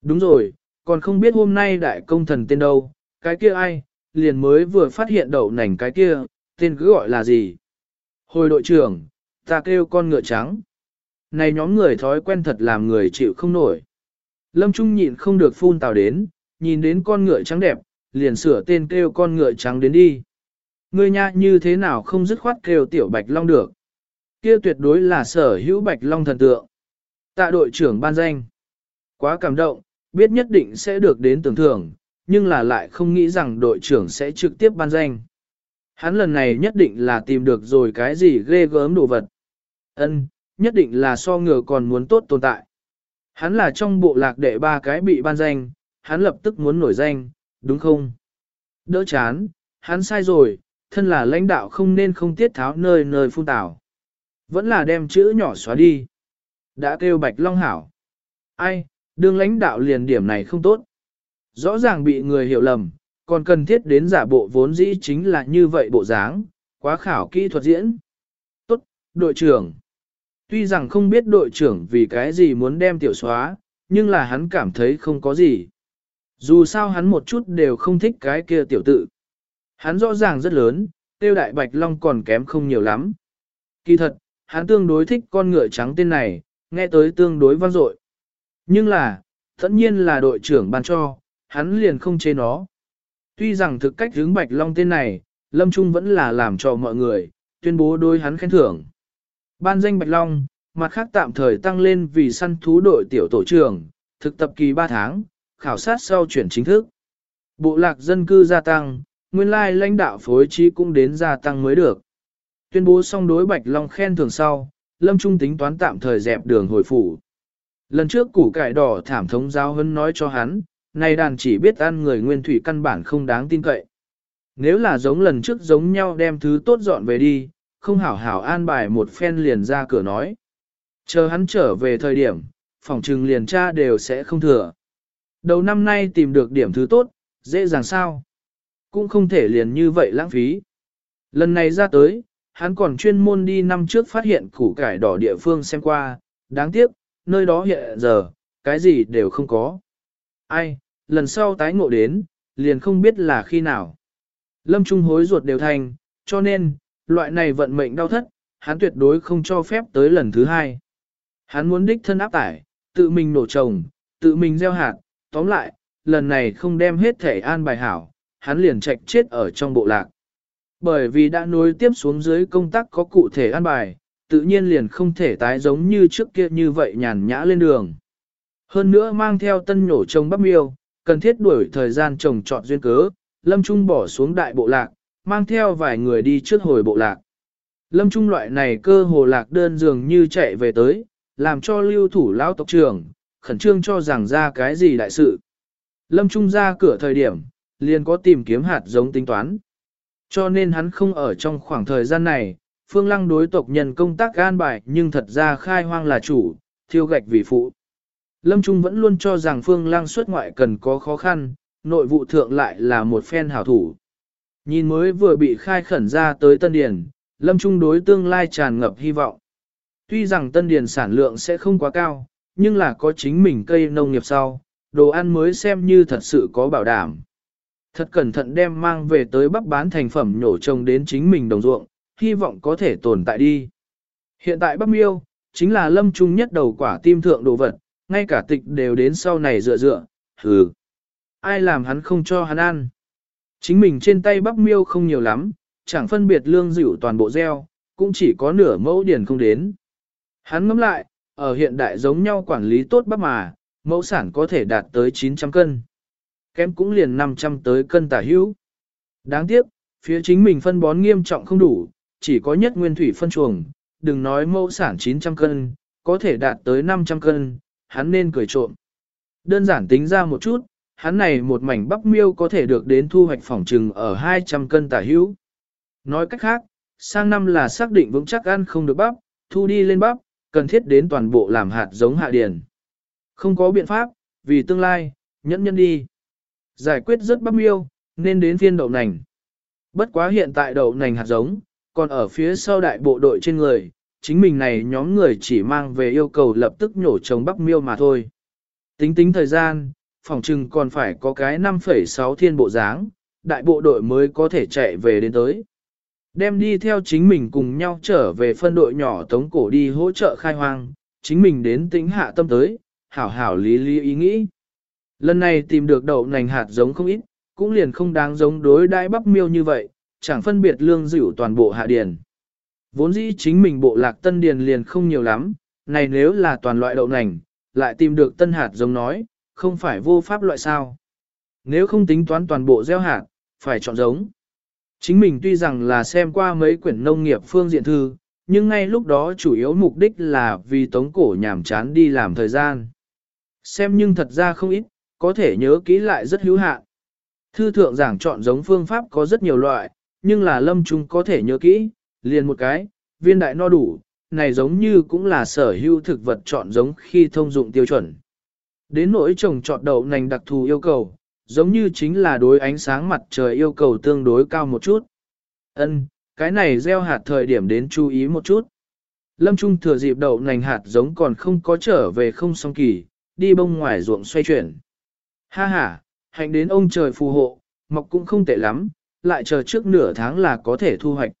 Đúng rồi, còn không biết hôm nay đại công thần tên đâu, cái kia ai, liền mới vừa phát hiện đậu nành cái kia, tên cứ gọi là gì. Hồi đội trưởng, ta kêu con ngựa trắng. Này nhóm người thói quen thật làm người chịu không nổi. Lâm Trung nhịn không được phun tào đến, nhìn đến con ngựa trắng đẹp, liền sửa tên kêu con ngựa trắng đến đi. Ngươi nha như thế nào không dứt khoát kêu tiểu bạch long được. Kia tuyệt đối là sở hữu bạch long thần tượng. Tạ đội trưởng ban danh. Quá cảm động, biết nhất định sẽ được đến tưởng thưởng, nhưng là lại không nghĩ rằng đội trưởng sẽ trực tiếp ban danh. Hắn lần này nhất định là tìm được rồi cái gì ghê gớm đồ vật. Ân, nhất định là so ngựa còn muốn tốt tồn tại. Hắn là trong bộ lạc đệ ba cái bị ban danh, hắn lập tức muốn nổi danh, đúng không? Đỡ chán, hắn sai rồi, thân là lãnh đạo không nên không tiết tháo nơi nơi phun tảo. Vẫn là đem chữ nhỏ xóa đi. Đã kêu Bạch Long Hảo. Ai, đương lãnh đạo liền điểm này không tốt. Rõ ràng bị người hiểu lầm, còn cần thiết đến giả bộ vốn dĩ chính là như vậy bộ dáng, quá khảo kỹ thuật diễn. Tốt, đội trưởng. Tuy rằng không biết đội trưởng vì cái gì muốn đem tiểu xóa, nhưng là hắn cảm thấy không có gì. Dù sao hắn một chút đều không thích cái kia tiểu tự. Hắn rõ ràng rất lớn, tiêu đại bạch long còn kém không nhiều lắm. Kỳ thật, hắn tương đối thích con ngựa trắng tên này, nghe tới tương đối vang dội. Nhưng là, tất nhiên là đội trưởng ban cho, hắn liền không chế nó. Tuy rằng thực cách hướng Bạch Long tên này, Lâm Trung vẫn là làm cho mọi người, tuyên bố đối hắn khen thưởng. Ban danh Bạch Long, mặt khác tạm thời tăng lên vì săn thú đội tiểu tổ trưởng, thực tập kỳ 3 tháng, khảo sát sau chuyển chính thức. Bộ lạc dân cư gia tăng, nguyên lai lãnh đạo phối trí cũng đến gia tăng mới được. Tuyên bố xong đối Bạch Long khen thưởng sau, Lâm Trung tính toán tạm thời dẹp đường hồi phủ. Lần trước củ cải đỏ thảm thống giáo hân nói cho hắn, này đàn chỉ biết ăn người nguyên thủy căn bản không đáng tin cậy. Nếu là giống lần trước giống nhau đem thứ tốt dọn về đi, không hảo hảo an bài một phen liền ra cửa nói. Chờ hắn trở về thời điểm, phòng trừng liền tra đều sẽ không thừa. Đầu năm nay tìm được điểm thứ tốt, dễ dàng sao? Cũng không thể liền như vậy lãng phí. Lần này ra tới, hắn còn chuyên môn đi năm trước phát hiện củ cải đỏ địa phương xem qua, đáng tiếc, nơi đó hiện giờ, cái gì đều không có. Ai, lần sau tái ngộ đến, liền không biết là khi nào. Lâm Trung hối ruột đều thành, cho nên, loại này vận mệnh đau thất, hắn tuyệt đối không cho phép tới lần thứ hai. Hắn muốn đích thân áp tải, tự mình nổ trồng, tự mình gieo hạt, tóm lại, lần này không đem hết thể an bài hảo, hắn liền chạy chết ở trong bộ lạc. Bởi vì đã nối tiếp xuống dưới công tác có cụ thể an bài, tự nhiên liền không thể tái giống như trước kia như vậy nhàn nhã lên đường. Hơn nữa mang theo tân nhổ trồng bắp miêu, cần thiết đuổi thời gian trồng trọt duyên cớ, Lâm Trung bỏ xuống đại bộ lạc, mang theo vài người đi trước hồi bộ lạc. Lâm Trung loại này cơ hồ lạc đơn dường như chạy về tới, làm cho lưu thủ lão tộc trưởng, khẩn trương cho rằng ra cái gì đại sự. Lâm Trung ra cửa thời điểm, liền có tìm kiếm hạt giống tính toán. Cho nên hắn không ở trong khoảng thời gian này, Phương Lăng đối tộc nhân công tác gan bài nhưng thật ra khai hoang là chủ, thiêu gạch vì phụ. Lâm Trung vẫn luôn cho rằng Phương Lăng xuất ngoại cần có khó khăn, nội vụ thượng lại là một phen hảo thủ. Nhìn mới vừa bị khai khẩn ra tới Tân Điền, Lâm Trung đối tương lai tràn ngập hy vọng. Tuy rằng Tân Điền sản lượng sẽ không quá cao, nhưng là có chính mình cây nông nghiệp sau, đồ ăn mới xem như thật sự có bảo đảm. Thật cẩn thận đem mang về tới bắp bán thành phẩm nhổ trồng đến chính mình đồng ruộng, hy vọng có thể tồn tại đi. Hiện tại bắp miêu, chính là lâm trung nhất đầu quả tim thượng đồ vật, ngay cả tịch đều đến sau này dựa dựa, hừ. Ai làm hắn không cho hắn ăn. Chính mình trên tay bắp miêu không nhiều lắm, chẳng phân biệt lương dịu toàn bộ gieo, cũng chỉ có nửa mẫu điển không đến. Hắn ngẫm lại, ở hiện đại giống nhau quản lý tốt bắp mà, mẫu sản có thể đạt tới 900 cân. Kém cũng liền 500 tới cân tả hữu. Đáng tiếc, phía chính mình phân bón nghiêm trọng không đủ, chỉ có nhất nguyên thủy phân chuồng, đừng nói mẫu sản 900 cân, có thể đạt tới 500 cân, hắn nên cười trộm. Đơn giản tính ra một chút, hắn này một mảnh bắp miêu có thể được đến thu hoạch phỏng trừng ở 200 cân tả hữu. Nói cách khác, sang năm là xác định vững chắc ăn không được bắp, thu đi lên bắp, cần thiết đến toàn bộ làm hạt giống hạ điền. Không có biện pháp, vì tương lai, nhẫn nhân đi. Giải quyết rất bắp miêu, nên đến phiên đậu nành. Bất quá hiện tại đậu nành hạt giống, còn ở phía sau đại bộ đội trên người, chính mình này nhóm người chỉ mang về yêu cầu lập tức nhổ trồng bắp miêu mà thôi. Tính tính thời gian, phòng trừng còn phải có cái 5,6 thiên bộ dáng, đại bộ đội mới có thể chạy về đến tới. Đem đi theo chính mình cùng nhau trở về phân đội nhỏ tống cổ đi hỗ trợ khai hoang, chính mình đến tính hạ tâm tới, hảo hảo lý lý ý nghĩ. Lần này tìm được đậu nành hạt giống không ít, cũng liền không đáng giống đối đãi bắp miêu như vậy, chẳng phân biệt lương dịu toàn bộ hạ điền. Vốn dĩ chính mình bộ lạc tân điền liền không nhiều lắm, này nếu là toàn loại đậu nành, lại tìm được tân hạt giống nói, không phải vô pháp loại sao. Nếu không tính toán toàn bộ gieo hạt, phải chọn giống. Chính mình tuy rằng là xem qua mấy quyển nông nghiệp phương diện thư, nhưng ngay lúc đó chủ yếu mục đích là vì tống cổ nhảm chán đi làm thời gian. Xem nhưng thật ra không ít, có thể nhớ kỹ lại rất hữu hạn. Thư thượng giảng chọn giống phương pháp có rất nhiều loại, nhưng là lâm trung có thể nhớ kỹ, liền một cái, viên đại no đủ, này giống như cũng là sở hữu thực vật chọn giống khi thông dụng tiêu chuẩn. Đến nỗi trồng trọt đậu nành đặc thù yêu cầu, giống như chính là đối ánh sáng mặt trời yêu cầu tương đối cao một chút. Ân, cái này gieo hạt thời điểm đến chú ý một chút. Lâm Trung thừa dịp đậu nành hạt giống còn không có trở về không song kỳ, đi bông ngoài ruộng xoay chuyển. Ha ha, hạnh đến ông trời phù hộ, mọc cũng không tệ lắm, lại chờ trước nửa tháng là có thể thu hoạch.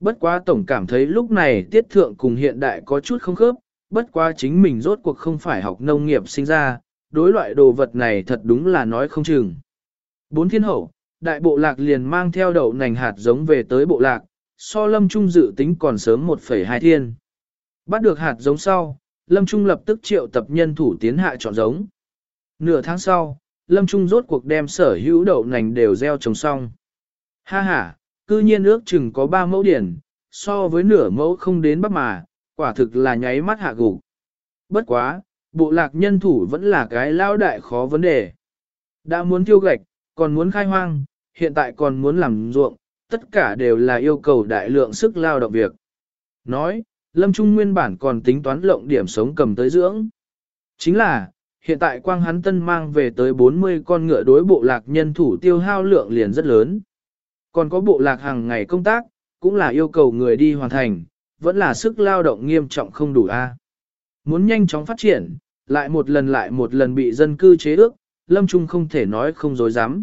Bất quá tổng cảm thấy lúc này tiết thượng cùng hiện đại có chút không khớp, bất quá chính mình rốt cuộc không phải học nông nghiệp sinh ra, đối loại đồ vật này thật đúng là nói không chừng. Bốn thiên hậu, đại bộ lạc liền mang theo đậu nành hạt giống về tới bộ lạc, so lâm trung dự tính còn sớm 1,2 thiên. Bắt được hạt giống sau, lâm trung lập tức triệu tập nhân thủ tiến hạ chọn giống. Nửa tháng sau, lâm trung rốt cuộc đem sở hữu đậu nành đều gieo trồng xong. Ha ha, cư nhiên ước chừng có 3 mẫu điển, so với nửa mẫu không đến bắc mà, quả thực là nháy mắt hạ gục. Bất quá, bộ lạc nhân thủ vẫn là cái lao đại khó vấn đề. Đã muốn tiêu gạch, còn muốn khai hoang, hiện tại còn muốn làm ruộng, tất cả đều là yêu cầu đại lượng sức lao động việc. Nói, Lâm Trung nguyên bản còn tính toán lộng điểm sống cầm tới dưỡng. Chính là, hiện tại quang hắn tân mang về tới 40 con ngựa đối bộ lạc nhân thủ tiêu hao lượng liền rất lớn. Còn có bộ lạc hàng ngày công tác, cũng là yêu cầu người đi hoàn thành, vẫn là sức lao động nghiêm trọng không đủ a. Muốn nhanh chóng phát triển, lại một lần lại một lần bị dân cư chế ước, Lâm Trung không thể nói không dối dám.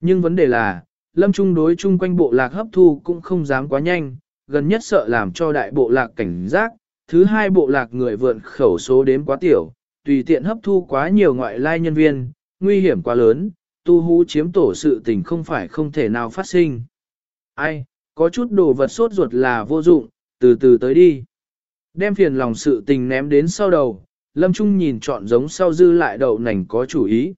Nhưng vấn đề là, Lâm Trung đối chung quanh bộ lạc hấp thu cũng không dám quá nhanh, gần nhất sợ làm cho đại bộ lạc cảnh giác, thứ hai bộ lạc người vượn khẩu số đếm quá tiểu, tùy tiện hấp thu quá nhiều ngoại lai nhân viên, nguy hiểm quá lớn, tu hú chiếm tổ sự tình không phải không thể nào phát sinh. Ai, có chút đồ vật sốt ruột là vô dụng, từ từ tới đi. Đem phiền lòng sự tình ném đến sau đầu, Lâm Trung nhìn chọn giống sau dư lại đậu nành có chủ ý.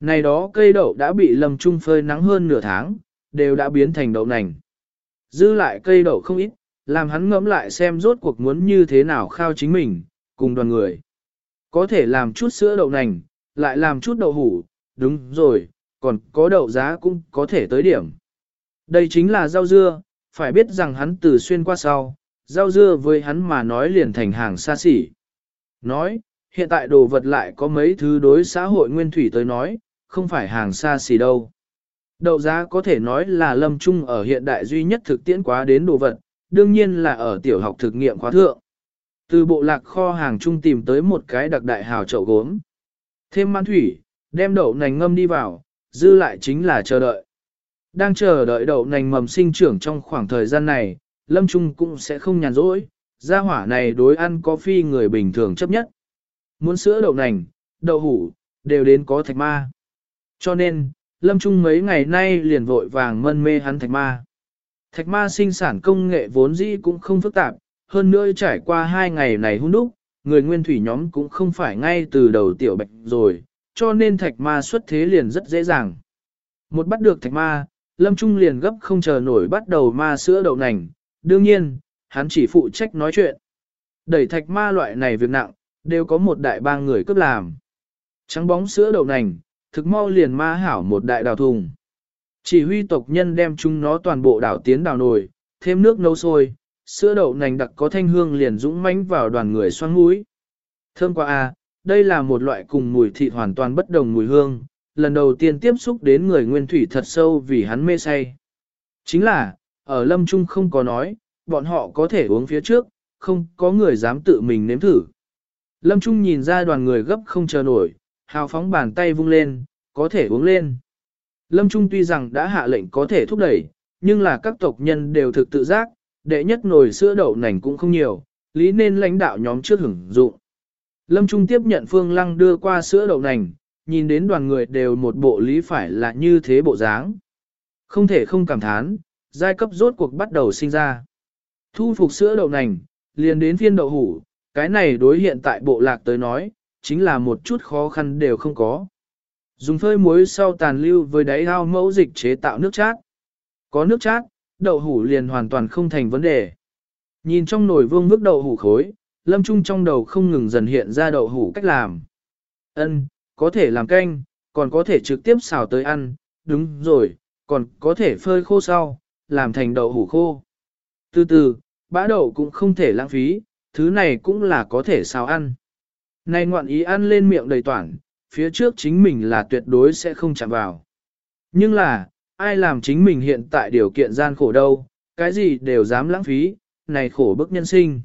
Này đó cây đậu đã bị Lâm Trung phơi nắng hơn nửa tháng, đều đã biến thành đậu nành. Dư lại cây đậu không ít, làm hắn ngẫm lại xem rốt cuộc muốn như thế nào khao chính mình, cùng đoàn người. Có thể làm chút sữa đậu nành, lại làm chút đậu hủ, đúng rồi, còn có đậu giá cũng có thể tới điểm. Đây chính là rau dưa, phải biết rằng hắn từ xuyên qua sau, rau dưa với hắn mà nói liền thành hàng xa xỉ. Nói, hiện tại đồ vật lại có mấy thứ đối xã hội nguyên thủy tới nói, không phải hàng xa xỉ đâu. Đậu giá có thể nói là lâm trung ở hiện đại duy nhất thực tiễn quá đến đồ vật, đương nhiên là ở tiểu học thực nghiệm khóa thượng. Từ bộ lạc kho hàng trung tìm tới một cái đặc đại hào chậu gốm. Thêm man thủy, đem đậu nành ngâm đi vào, dư lại chính là chờ đợi. Đang chờ đợi đậu nành mầm sinh trưởng trong khoảng thời gian này, Lâm Trung cũng sẽ không nhàn rỗi, gia hỏa này đối ăn có phi người bình thường chấp nhất. Muốn sữa đậu nành, đậu hủ, đều đến có thạch ma. Cho nên, Lâm Trung mấy ngày nay liền vội vàng mân mê hắn thạch ma. Thạch ma sinh sản công nghệ vốn dĩ cũng không phức tạp, hơn nữa trải qua hai ngày này hung đúc, người nguyên thủy nhóm cũng không phải ngay từ đầu tiểu bạch rồi, cho nên thạch ma xuất thế liền rất dễ dàng. Một bắt được thạch ma, Lâm Trung liền gấp không chờ nổi bắt đầu ma sữa đậu nành, đương nhiên, hắn chỉ phụ trách nói chuyện. Đẩy thạch ma loại này việc nặng, đều có một đại ba người cấp làm. Trắng bóng sữa đậu nành, thực mau liền ma hảo một đại đào thùng. Chỉ huy tộc nhân đem chúng nó toàn bộ đảo tiến đào nồi, thêm nước nấu sôi, sữa đậu nành đặc có thanh hương liền dũng mãnh vào đoàn người xoăn mũi. Thơm quá a, à, đây là một loại cùng mùi thịt hoàn toàn bất đồng mùi hương, lần đầu tiên tiếp xúc đến người nguyên thủy thật sâu vì hắn mê say. Chính là, ở lâm trung không có nói, bọn họ có thể uống phía trước, không có người dám tự mình nếm thử. Lâm Trung nhìn ra đoàn người gấp không chờ nổi, hào phóng bàn tay vung lên, có thể uống lên. Lâm Trung tuy rằng đã hạ lệnh có thể thúc đẩy, nhưng là các tộc nhân đều thực tự giác, đệ nhất nồi sữa đậu nành cũng không nhiều, lý nên lãnh đạo nhóm trước hưởng dụng. Lâm Trung tiếp nhận Phương Lăng đưa qua sữa đậu nành, nhìn đến đoàn người đều một bộ lý phải là như thế bộ dáng. Không thể không cảm thán, giai cấp rốt cuộc bắt đầu sinh ra. Thu phục sữa đậu nành, liền đến phiên đậu hủ, cái này đối hiện tại bộ lạc tới nói, chính là một chút khó khăn đều không có. Dùng phơi muối sau tàn lưu với đáy ao mẫu dịch chế tạo nước chát. Có nước chát, đậu hủ liền hoàn toàn không thành vấn đề. Nhìn trong nồi vương vức đậu hủ khối, lâm trung trong đầu không ngừng dần hiện ra đậu hủ cách làm. Ân, có thể làm canh, còn có thể trực tiếp xào tới ăn, đúng rồi, còn có thể phơi khô sau, làm thành đậu hủ khô. Từ từ, bã đậu cũng không thể lãng phí, thứ này cũng là có thể xào ăn. Này ngoạn ý ăn lên miệng đầy toản, phía trước chính mình là tuyệt đối sẽ không chạm vào. Nhưng là, ai làm chính mình hiện tại điều kiện gian khổ đâu, cái gì đều dám lãng phí, này khổ bức nhân sinh.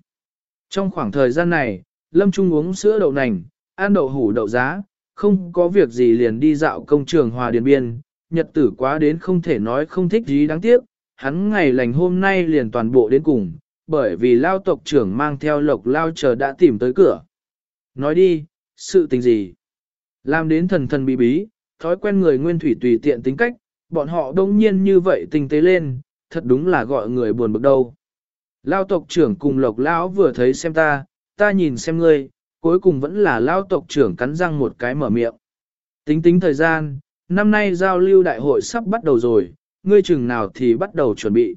Trong khoảng thời gian này, Lâm Trung uống sữa đậu nành, ăn đậu hủ đậu giá, không có việc gì liền đi dạo công trường Hòa Điền Biên, nhật tử quá đến không thể nói không thích gì đáng tiếc, hắn ngày lành hôm nay liền toàn bộ đến cùng, bởi vì lao tộc trưởng mang theo lộc lao chờ đã tìm tới cửa. Nói đi, sự tình gì? Làm đến thần thần bí bí, thói quen người nguyên thủy tùy tiện tính cách, bọn họ đông nhiên như vậy tinh tế lên, thật đúng là gọi người buồn bực đâu. Lao tộc trưởng cùng lộc lão vừa thấy xem ta, ta nhìn xem ngươi, cuối cùng vẫn là lao tộc trưởng cắn răng một cái mở miệng. Tính tính thời gian, năm nay giao lưu đại hội sắp bắt đầu rồi, ngươi chừng nào thì bắt đầu chuẩn bị.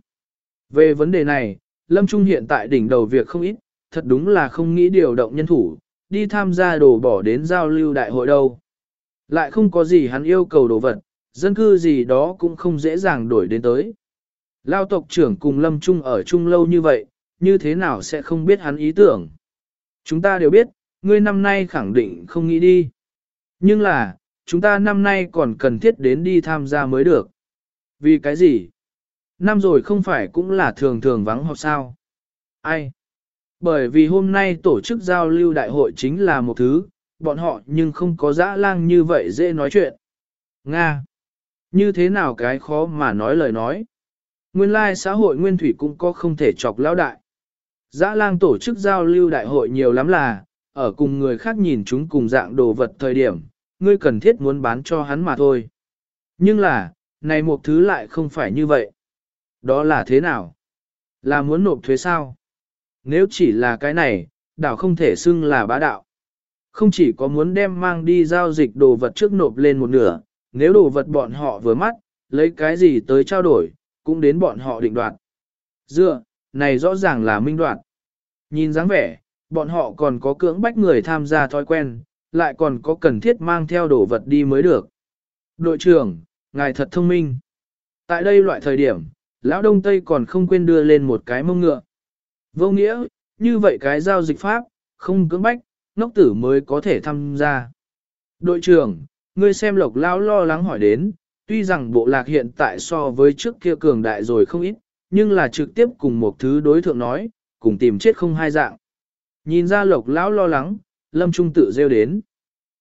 Về vấn đề này, Lâm Trung hiện tại đỉnh đầu việc không ít, thật đúng là không nghĩ điều động nhân thủ, đi tham gia đồ bỏ đến giao lưu đại hội đâu. Lại không có gì hắn yêu cầu đồ vật, Dân cư gì đó cũng không dễ dàng đổi đến tới. Lao tộc trưởng cùng Lâm Trung ở chung lâu như vậy, như thế nào sẽ không biết hắn ý tưởng. Chúng ta đều biết, ngươi năm nay khẳng định không nghĩ đi. Nhưng là, chúng ta năm nay còn cần thiết đến đi tham gia mới được. Vì cái gì? Năm rồi không phải cũng là thường thường vắng học sao? Ai? Bởi vì hôm nay tổ chức giao lưu đại hội chính là một thứ, bọn họ nhưng không có dã lang như vậy dễ nói chuyện. Nga! Như thế nào cái khó mà nói lời nói? Nguyên lai xã hội nguyên thủy cũng có không thể chọc lão đại. Dã lang tổ chức giao lưu đại hội nhiều lắm là, ở cùng người khác nhìn chúng cùng dạng đồ vật thời điểm, ngươi cần thiết muốn bán cho hắn mà thôi. Nhưng là, này một thứ lại không phải như vậy. Đó là thế nào? Là muốn nộp thuế sao? Nếu chỉ là cái này, đảo không thể xưng là bá đạo. Không chỉ có muốn đem mang đi giao dịch đồ vật trước nộp lên một nửa, nếu đồ vật bọn họ vừa mắt, lấy cái gì tới trao đổi, cũng đến bọn họ định đoạt. Dựa, này rõ ràng là minh đoạt. Nhìn dáng vẻ, bọn họ còn có cưỡng bách người tham gia thói quen, lại còn có cần thiết mang theo đồ vật đi mới được. Đội trưởng, ngài thật thông minh. Tại đây loại thời điểm, lão đông tây còn không quên đưa lên một cái mông ngựa. Vô nghĩa, như vậy cái giao dịch pháp, không cưỡng bách, ngốc tử mới có thể tham gia. Đội trưởng, ngươi xem lộc lão lo lắng hỏi đến, tuy rằng bộ lạc hiện tại so với trước kia cường đại rồi không ít, nhưng là trực tiếp cùng một thứ đối thượng nói, cùng tìm chết không hai dạng. Nhìn ra lộc lão lo lắng, lâm trung tự rêu đến.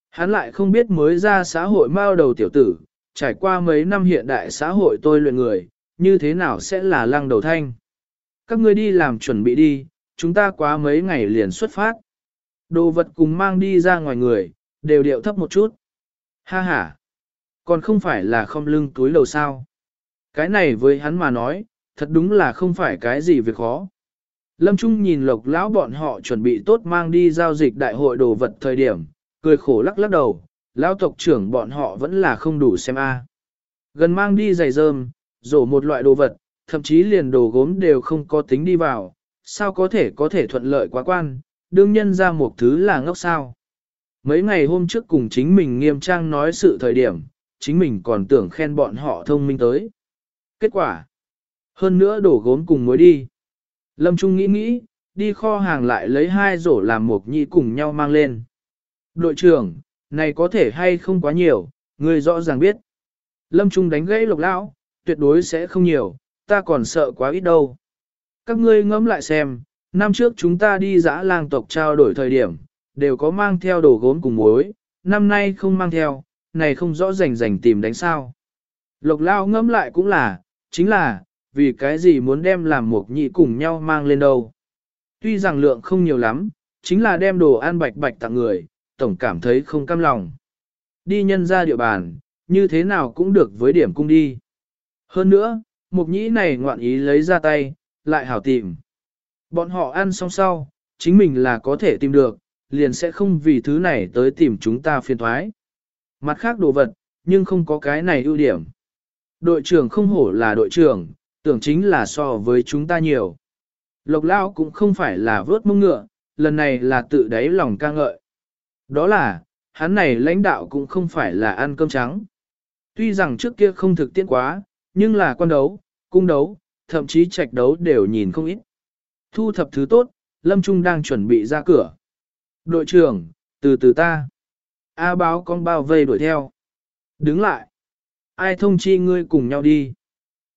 Hắn lại không biết mới ra xã hội mao đầu tiểu tử, trải qua mấy năm hiện đại xã hội tôi luyện người, như thế nào sẽ là lăng đầu thanh. Các ngươi đi làm chuẩn bị đi, chúng ta quá mấy ngày liền xuất phát. Đồ vật cùng mang đi ra ngoài người, đều điệu thấp một chút. Ha ha, còn không phải là không lưng túi lầu sao. Cái này với hắn mà nói, thật đúng là không phải cái gì việc khó. Lâm Trung nhìn lộc lão bọn họ chuẩn bị tốt mang đi giao dịch đại hội đồ vật thời điểm, cười khổ lắc lắc đầu, lão tộc trưởng bọn họ vẫn là không đủ xem a. Gần mang đi giày rơm, rổ một loại đồ vật, thậm chí liền đồ gốm đều không có tính đi vào, sao có thể có thể thuận lợi quá quan, đương nhân ra một thứ là ngốc sao. Mấy ngày hôm trước cùng chính mình nghiêm trang nói sự thời điểm, chính mình còn tưởng khen bọn họ thông minh tới. Kết quả, hơn nữa đổ gốm cùng mới đi. Lâm Trung nghĩ nghĩ, đi kho hàng lại lấy hai rổ làm một nhị cùng nhau mang lên. Đội trưởng, này có thể hay không quá nhiều, người rõ ràng biết. Lâm Trung đánh gãy lộc lão, tuyệt đối sẽ không nhiều, ta còn sợ quá ít đâu. Các ngươi ngẫm lại xem, năm trước chúng ta đi dã lang tộc trao đổi thời điểm, đều có mang theo đồ gốm cùng muối, năm nay không mang theo, này không rõ rành rành tìm đánh sao. Lộc lao ngẫm lại cũng là, chính là, vì cái gì muốn đem làm một nhị cùng nhau mang lên đâu. Tuy rằng lượng không nhiều lắm, chính là đem đồ ăn bạch bạch tặng người, tổng cảm thấy không cam lòng. Đi nhân ra địa bàn, như thế nào cũng được với điểm cung đi. Hơn nữa, mục nhĩ này ngoạn ý lấy ra tay, lại hảo tìm. Bọn họ ăn xong sau, chính mình là có thể tìm được, liền sẽ không vì thứ này tới tìm chúng ta phiền thoái. Mặt khác đồ vật, nhưng không có cái này ưu điểm. Đội trưởng không hổ là đội trưởng, tưởng chính là so với chúng ta nhiều. Lộc lao cũng không phải là vớt mông ngựa, lần này là tự đáy lòng ca ngợi. Đó là, hắn này lãnh đạo cũng không phải là ăn cơm trắng. Tuy rằng trước kia không thực tiễn quá, nhưng là quan đấu, cung đấu, thậm chí trạch đấu đều nhìn không ít. Thu thập thứ tốt, Lâm Trung đang chuẩn bị ra cửa. Đội trưởng, từ từ ta. A báo con bao vây đuổi theo. Đứng lại. Ai thông chi ngươi cùng nhau đi.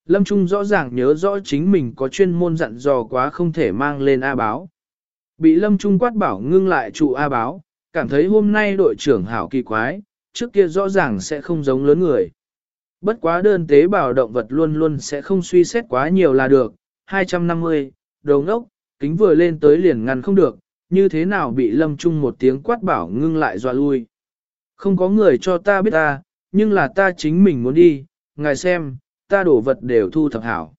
Lâm Trung rõ ràng nhớ rõ chính mình có chuyên môn dặn dò quá không thể mang lên A báo. Bị Lâm Trung quát bảo ngưng lại trụ A báo, cảm thấy hôm nay đội trưởng hảo kỳ quái, trước kia rõ ràng sẽ không giống lớn người. Bất quá đơn tế bào động vật luôn luôn sẽ không suy xét quá nhiều là được, 250, đầu ngốc, kính vừa lên tới liền ngăn không được, như thế nào bị lâm trung một tiếng quát bảo ngưng lại dọa lui. Không có người cho ta biết ta, nhưng là ta chính mình muốn đi, ngài xem, ta đổ vật đều thu thập hảo.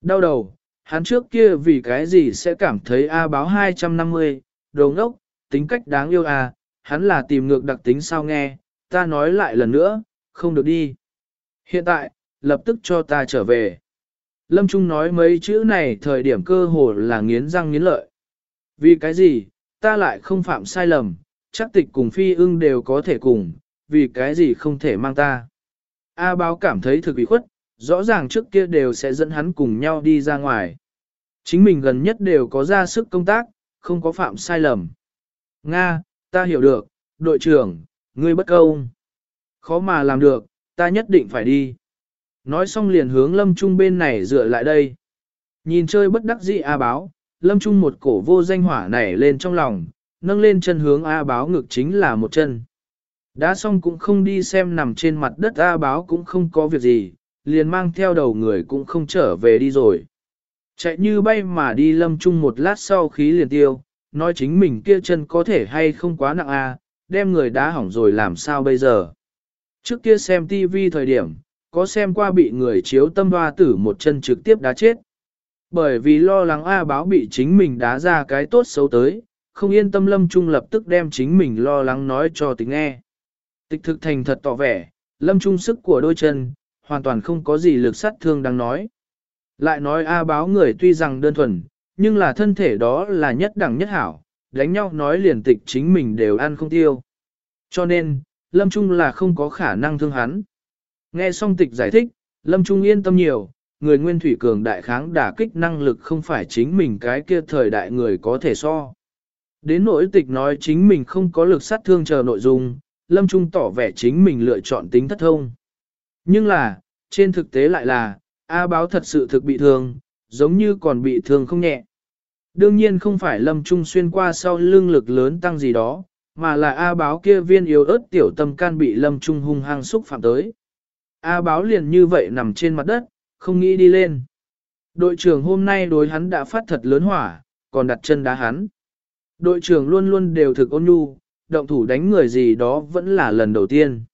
Đau đầu, hắn trước kia vì cái gì sẽ cảm thấy A báo 250, đồ ngốc, tính cách đáng yêu à, hắn là tìm ngược đặc tính sao nghe, ta nói lại lần nữa, không được đi. Hiện tại, lập tức cho ta trở về. Lâm Trung nói mấy chữ này thời điểm cơ hồ là nghiến răng nghiến lợi. Vì cái gì, ta lại không phạm sai lầm, chắc tịch cùng phi ưng đều có thể cùng, vì cái gì không thể mang ta. A báo cảm thấy thực bị khuất, rõ ràng trước kia đều sẽ dẫn hắn cùng nhau đi ra ngoài. Chính mình gần nhất đều có ra sức công tác, không có phạm sai lầm. Nga, ta hiểu được, đội trưởng, ngươi bất công. Khó mà làm được, ta nhất định phải đi. Nói xong liền hướng lâm trung bên này dựa lại đây. Nhìn chơi bất đắc dĩ A báo, lâm trung một cổ vô danh hỏa nảy lên trong lòng, nâng lên chân hướng A báo ngực chính là một chân. Đã xong cũng không đi xem nằm trên mặt đất A báo cũng không có việc gì, liền mang theo đầu người cũng không trở về đi rồi. Chạy như bay mà đi lâm trung một lát sau khí liền tiêu, nói chính mình kia chân có thể hay không quá nặng A, đem người đá hỏng rồi làm sao bây giờ. Trước kia xem TV thời điểm, có xem qua bị người chiếu tâm hoa tử một chân trực tiếp đá chết. Bởi vì lo lắng A báo bị chính mình đá ra cái tốt xấu tới, không yên tâm lâm trung lập tức đem chính mình lo lắng nói cho tính nghe. Tịch thực thành thật tỏ vẻ, lâm trung sức của đôi chân, hoàn toàn không có gì lực sát thương đang nói. Lại nói A báo người tuy rằng đơn thuần, nhưng là thân thể đó là nhất đẳng nhất hảo, đánh nhau nói liền tịch chính mình đều ăn không tiêu. Cho nên, Lâm Trung là không có khả năng thương hắn. Nghe xong tịch giải thích, Lâm Trung yên tâm nhiều, người nguyên thủy cường đại kháng đả kích năng lực không phải chính mình cái kia thời đại người có thể so. Đến nỗi tịch nói chính mình không có lực sát thương chờ nội dung, Lâm Trung tỏ vẻ chính mình lựa chọn tính thất thông. Nhưng là, trên thực tế lại là, A báo thật sự thực bị thương, giống như còn bị thương không nhẹ. Đương nhiên không phải Lâm Trung xuyên qua sau lưng lực lớn tăng gì đó, mà là A báo kia viên yếu ớt tiểu tâm can bị Lâm Trung hung hăng xúc phạm tới. A báo liền như vậy nằm trên mặt đất, không nghĩ đi lên. Đội trưởng hôm nay đối hắn đã phát thật lớn hỏa, còn đặt chân đá hắn. Đội trưởng luôn luôn đều thực ôn nhu, động thủ đánh người gì đó vẫn là lần đầu tiên.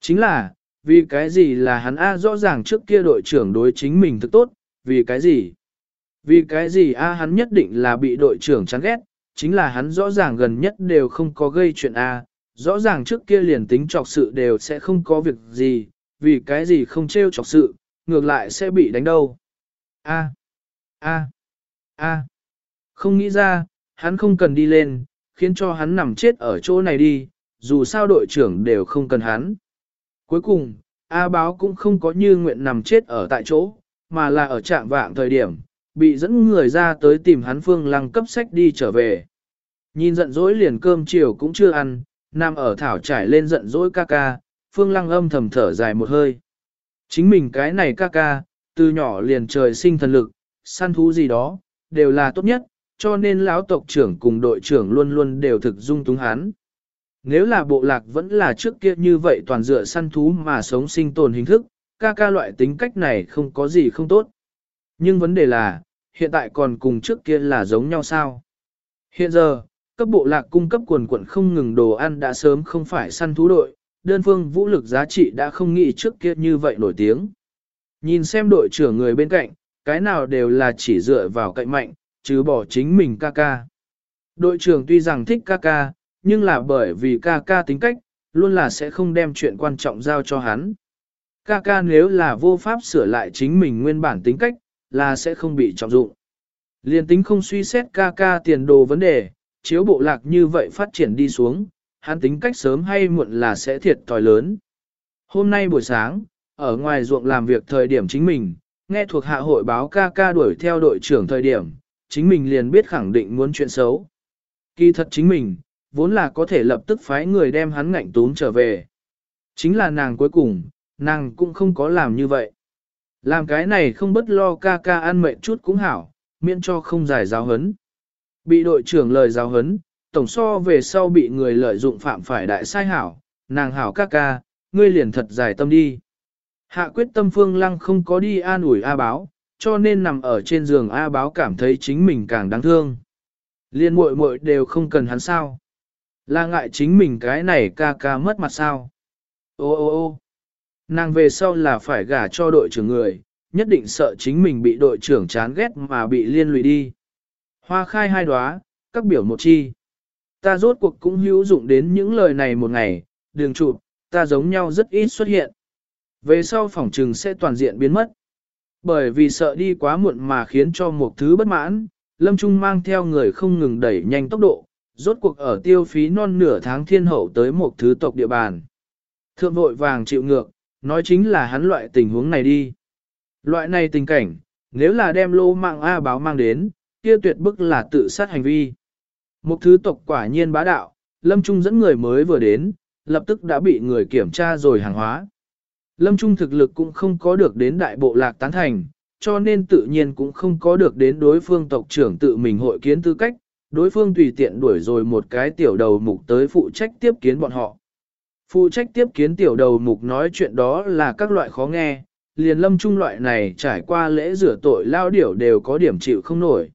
Chính là, vì cái gì là hắn A rõ ràng trước kia đội trưởng đối chính mình thực tốt, vì cái gì? Vì cái gì A hắn nhất định là bị đội trưởng chán ghét, chính là hắn rõ ràng gần nhất đều không có gây chuyện A, rõ ràng trước kia liền tính trọc sự đều sẽ không có việc gì, vì cái gì không trêu trọc sự, ngược lại sẽ bị đánh đâu. A, a, a, không nghĩ ra, hắn không cần đi lên, khiến cho hắn nằm chết ở chỗ này đi, dù sao đội trưởng đều không cần hắn. Cuối cùng, A báo cũng không có như nguyện nằm chết ở tại chỗ, mà là ở trạm vạng thời điểm, bị dẫn người ra tới tìm hắn phương lăng cấp sách đi trở về. Nhìn giận dỗi liền cơm chiều cũng chưa ăn, nằm ở thảo trải lên giận dỗi ca ca, phương lăng âm thầm thở dài một hơi. Chính mình cái này ca ca, từ nhỏ liền trời sinh thần lực, săn thú gì đó, đều là tốt nhất, cho nên lão tộc trưởng cùng đội trưởng luôn luôn đều thực dung túng hắn. Nếu là bộ lạc vẫn là trước kia như vậy toàn dựa săn thú mà sống sinh tồn hình thức, ca ca loại tính cách này không có gì không tốt. Nhưng vấn đề là, hiện tại còn cùng trước kia là giống nhau sao? Hiện giờ, cấp bộ lạc cung cấp quần quận không ngừng đồ ăn đã sớm không phải săn thú đội, đơn phương vũ lực giá trị đã không nghĩ trước kia như vậy nổi tiếng. Nhìn xem đội trưởng người bên cạnh, cái nào đều là chỉ dựa vào cạnh mạnh, chứ bỏ chính mình ca ca. Đội trưởng tuy rằng thích ca ca, nhưng là bởi vì ca ca tính cách, luôn là sẽ không đem chuyện quan trọng giao cho hắn. Ca ca nếu là vô pháp sửa lại chính mình nguyên bản tính cách, là sẽ không bị trọng dụng. Liên tính không suy xét ca ca tiền đồ vấn đề, chiếu bộ lạc như vậy phát triển đi xuống, hắn tính cách sớm hay muộn là sẽ thiệt thòi lớn. Hôm nay buổi sáng, ở ngoài ruộng làm việc thời điểm chính mình, nghe thuộc hạ hội báo ca ca đuổi theo đội trưởng thời điểm, chính mình liền biết khẳng định muốn chuyện xấu. Kỳ thật chính mình, vốn là có thể lập tức phái người đem hắn ngạnh tún trở về. Chính là nàng cuối cùng, nàng cũng không có làm như vậy. Làm cái này không bất lo ca ca ăn mệnh chút cũng hảo, miễn cho không giải giáo hấn. Bị đội trưởng lời giáo hấn, tổng so về sau bị người lợi dụng phạm phải đại sai hảo, nàng hảo ca ca, ngươi liền thật giải tâm đi. Hạ quyết tâm phương lăng không có đi an ủi A báo, cho nên nằm ở trên giường A báo cảm thấy chính mình càng đáng thương. Liên muội muội đều không cần hắn sao. Là ngại chính mình cái này ca ca mất mặt sao. Ô ô ô nàng về sau là phải gả cho đội trưởng người, nhất định sợ chính mình bị đội trưởng chán ghét mà bị liên lụy đi. Hoa khai hai đóa, các biểu một chi. Ta rốt cuộc cũng hữu dụng đến những lời này một ngày, đường chụp, ta giống nhau rất ít xuất hiện. Về sau phòng trừng sẽ toàn diện biến mất. Bởi vì sợ đi quá muộn mà khiến cho một thứ bất mãn, Lâm Trung mang theo người không ngừng đẩy nhanh tốc độ, rốt cuộc ở tiêu phí non nửa tháng thiên hậu tới một thứ tộc địa bàn. Thượng vội vàng chịu ngược, nói chính là hắn loại tình huống này đi. Loại này tình cảnh, nếu là đem lô mạng A báo mang đến, kia tuyệt bức là tự sát hành vi. Một thứ tộc quả nhiên bá đạo, Lâm Trung dẫn người mới vừa đến, lập tức đã bị người kiểm tra rồi hàng hóa. Lâm Trung thực lực cũng không có được đến đại bộ lạc tán thành, cho nên tự nhiên cũng không có được đến đối phương tộc trưởng tự mình hội kiến tư cách, đối phương tùy tiện đuổi rồi một cái tiểu đầu mục tới phụ trách tiếp kiến bọn họ. Phụ trách tiếp kiến tiểu đầu mục nói chuyện đó là các loại khó nghe, liền lâm trung loại này trải qua lễ rửa tội lao điểu đều có điểm chịu không nổi.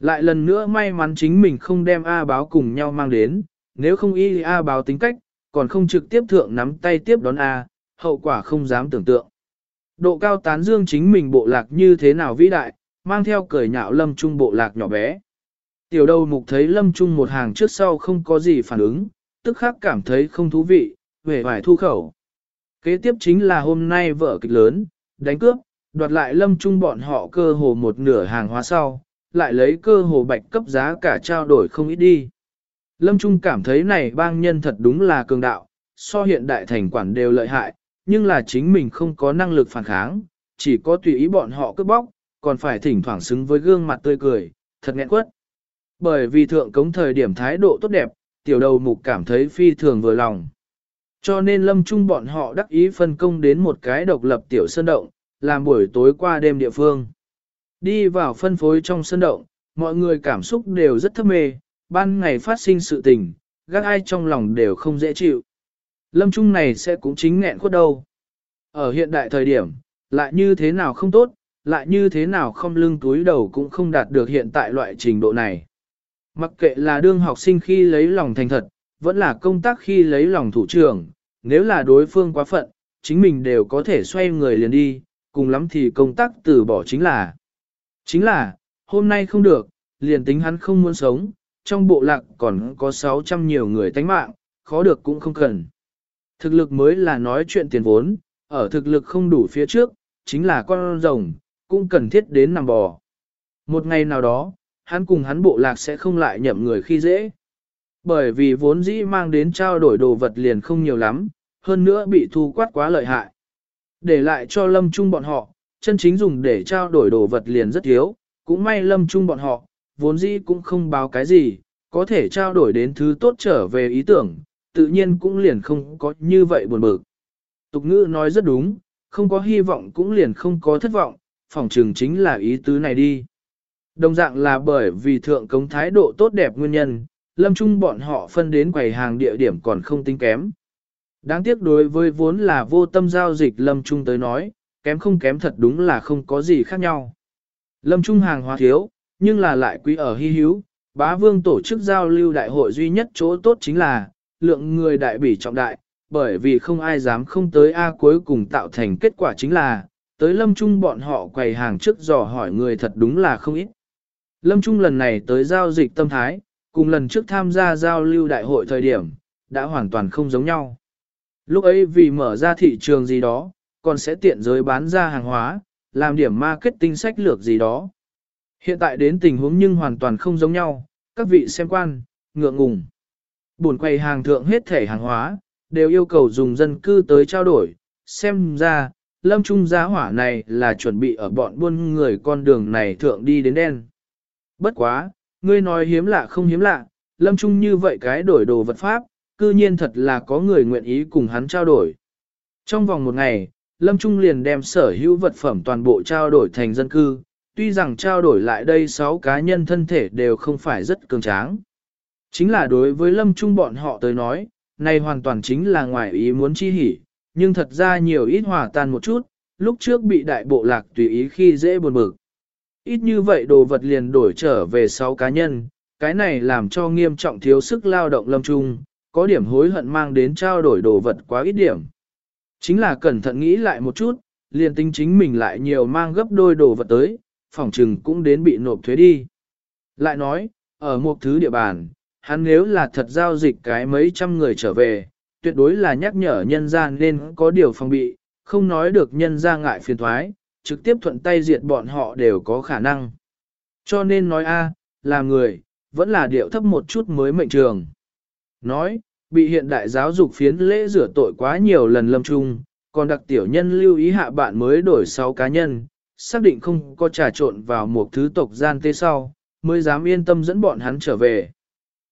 Lại lần nữa may mắn chính mình không đem A báo cùng nhau mang đến, nếu không y A báo tính cách, còn không trực tiếp thượng nắm tay tiếp đón A, hậu quả không dám tưởng tượng. Độ cao tán dương chính mình bộ lạc như thế nào vĩ đại, mang theo cởi nhạo lâm trung bộ lạc nhỏ bé. Tiểu đầu mục thấy lâm trung một hàng trước sau không có gì phản ứng, tức khắc cảm thấy không thú vị, về vải thu khẩu. Kế tiếp chính là hôm nay vợ kịch lớn, đánh cướp, đoạt lại lâm trung bọn họ cơ hồ một nửa hàng hóa sau, lại lấy cơ hồ bạch cấp giá cả trao đổi không ít đi. Lâm Trung cảm thấy này bang nhân thật đúng là cường đạo, so hiện đại thành quản đều lợi hại, nhưng là chính mình không có năng lực phản kháng, chỉ có tùy ý bọn họ cướp bóc, còn phải thỉnh thoảng xứng với gương mặt tươi cười, thật nghẹn quất. Bởi vì thượng cống thời điểm thái độ tốt đẹp, tiểu đầu mục cảm thấy phi thường vừa lòng. Cho nên lâm trung bọn họ đắc ý phân công đến một cái độc lập tiểu sơn động, làm buổi tối qua đêm địa phương. Đi vào phân phối trong sân động, mọi người cảm xúc đều rất thấp mê, ban ngày phát sinh sự tình, gác ai trong lòng đều không dễ chịu. Lâm Trung này sẽ cũng chính nghẹn khuất đâu. Ở hiện đại thời điểm, lại như thế nào không tốt, lại như thế nào không lưng túi đầu cũng không đạt được hiện tại loại trình độ này. Mặc kệ là đương học sinh khi lấy lòng thành thật, vẫn là công tác khi lấy lòng thủ trưởng, nếu là đối phương quá phận, chính mình đều có thể xoay người liền đi, cùng lắm thì công tác từ bỏ chính là. Chính là, hôm nay không được, liền tính hắn không muốn sống, trong bộ lạc còn có 600 nhiều người tánh mạng, khó được cũng không cần. Thực lực mới là nói chuyện tiền vốn, ở thực lực không đủ phía trước, chính là con rồng, cũng cần thiết đến nằm bò. Một ngày nào đó, hắn cùng hắn bộ lạc sẽ không lại nhậm người khi dễ. Bởi vì vốn dĩ mang đến trao đổi đồ vật liền không nhiều lắm, hơn nữa bị thu quát quá lợi hại. Để lại cho lâm trung bọn họ, chân chính dùng để trao đổi đồ vật liền rất thiếu, cũng may lâm trung bọn họ, vốn dĩ cũng không báo cái gì, có thể trao đổi đến thứ tốt trở về ý tưởng, tự nhiên cũng liền không có như vậy buồn bực. Tục ngữ nói rất đúng, không có hy vọng cũng liền không có thất vọng, phòng trường chính là ý tứ này đi. Đồng dạng là bởi vì thượng cống thái độ tốt đẹp nguyên nhân, lâm trung bọn họ phân đến quầy hàng địa điểm còn không tính kém. Đáng tiếc đối với vốn là vô tâm giao dịch lâm trung tới nói, kém không kém thật đúng là không có gì khác nhau. Lâm trung hàng hóa thiếu, nhưng là lại quý ở hy hữu, bá vương tổ chức giao lưu đại hội duy nhất chỗ tốt chính là, lượng người đại bỉ trọng đại, bởi vì không ai dám không tới A cuối cùng tạo thành kết quả chính là, tới lâm trung bọn họ quầy hàng trước dò hỏi người thật đúng là không ít. Lâm Trung lần này tới giao dịch tâm thái, cùng lần trước tham gia giao lưu đại hội thời điểm, đã hoàn toàn không giống nhau. Lúc ấy vì mở ra thị trường gì đó, còn sẽ tiện giới bán ra hàng hóa, làm điểm marketing sách lược gì đó. Hiện tại đến tình huống nhưng hoàn toàn không giống nhau, các vị xem quan, ngượng ngùng. Buồn quầy hàng thượng hết thể hàng hóa, đều yêu cầu dùng dân cư tới trao đổi, xem ra, lâm trung giá hỏa này là chuẩn bị ở bọn buôn người con đường này thượng đi đến đen. Bất quá, ngươi nói hiếm lạ không hiếm lạ, lâm trung như vậy cái đổi đồ vật pháp, cư nhiên thật là có người nguyện ý cùng hắn trao đổi. Trong vòng một ngày, Lâm Trung liền đem sở hữu vật phẩm toàn bộ trao đổi thành dân cư, tuy rằng trao đổi lại đây 6 cá nhân thân thể đều không phải rất cường tráng. Chính là đối với Lâm Trung bọn họ tới nói, này hoàn toàn chính là ngoài ý muốn chi hỉ, nhưng thật ra nhiều ít hòa tan một chút, lúc trước bị đại bộ lạc tùy ý khi dễ buồn bực. Ít như vậy đồ vật liền đổi trở về 6 cá nhân, cái này làm cho nghiêm trọng thiếu sức lao động Lâm Trung, có điểm hối hận mang đến trao đổi đồ vật quá ít điểm. Chính là cẩn thận nghĩ lại một chút, liền tính chính mình lại nhiều mang gấp đôi đồ vật tới, phòng trừng cũng đến bị nộp thuế đi. Lại nói, ở một thứ địa bàn, hắn nếu là thật giao dịch cái mấy trăm người trở về, tuyệt đối là nhắc nhở nhân gian nên có điều phòng bị, không nói được nhân ra ngại phiền thoái, trực tiếp thuận tay diệt bọn họ đều có khả năng. Cho nên nói a, là người, vẫn là điệu thấp một chút mới mệnh trường. Nói, bị hiện đại giáo dục phiến lễ rửa tội quá nhiều lần lâm trung, còn đặc tiểu nhân lưu ý hạ bạn mới đổi 6 cá nhân, xác định không có trà trộn vào một thứ tộc gian tế sau, mới dám yên tâm dẫn bọn hắn trở về.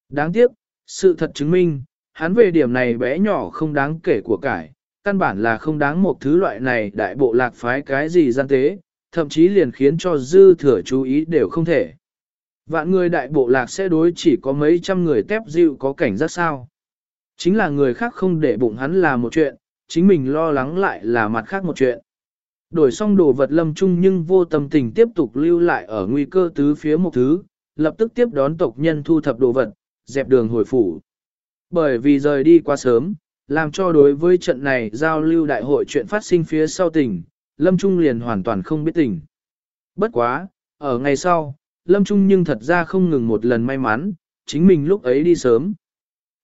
Đáng tiếc, sự thật chứng minh, hắn về điểm này bé nhỏ không đáng kể của cải, căn bản là không đáng một thứ loại này đại bộ lạc phái cái gì gian tế, thậm chí liền khiến cho dư thừa chú ý đều không thể. Vạn người đại bộ lạc sẽ đối chỉ có mấy trăm người tép dịu có cảnh giác sao. Chính là người khác không để bụng hắn là một chuyện, chính mình lo lắng lại là mặt khác một chuyện. Đổi xong đồ vật lâm chung nhưng vô tâm tình tiếp tục lưu lại ở nguy cơ tứ phía một thứ, lập tức tiếp đón tộc nhân thu thập đồ vật, dẹp đường hồi phủ. Bởi vì rời đi quá sớm, làm cho đối với trận này giao lưu đại hội chuyện phát sinh phía sau tỉnh, Lâm Trung liền hoàn toàn không biết tỉnh. Bất quá, ở ngày sau, Lâm Trung nhưng thật ra không ngừng một lần may mắn, chính mình lúc ấy đi sớm.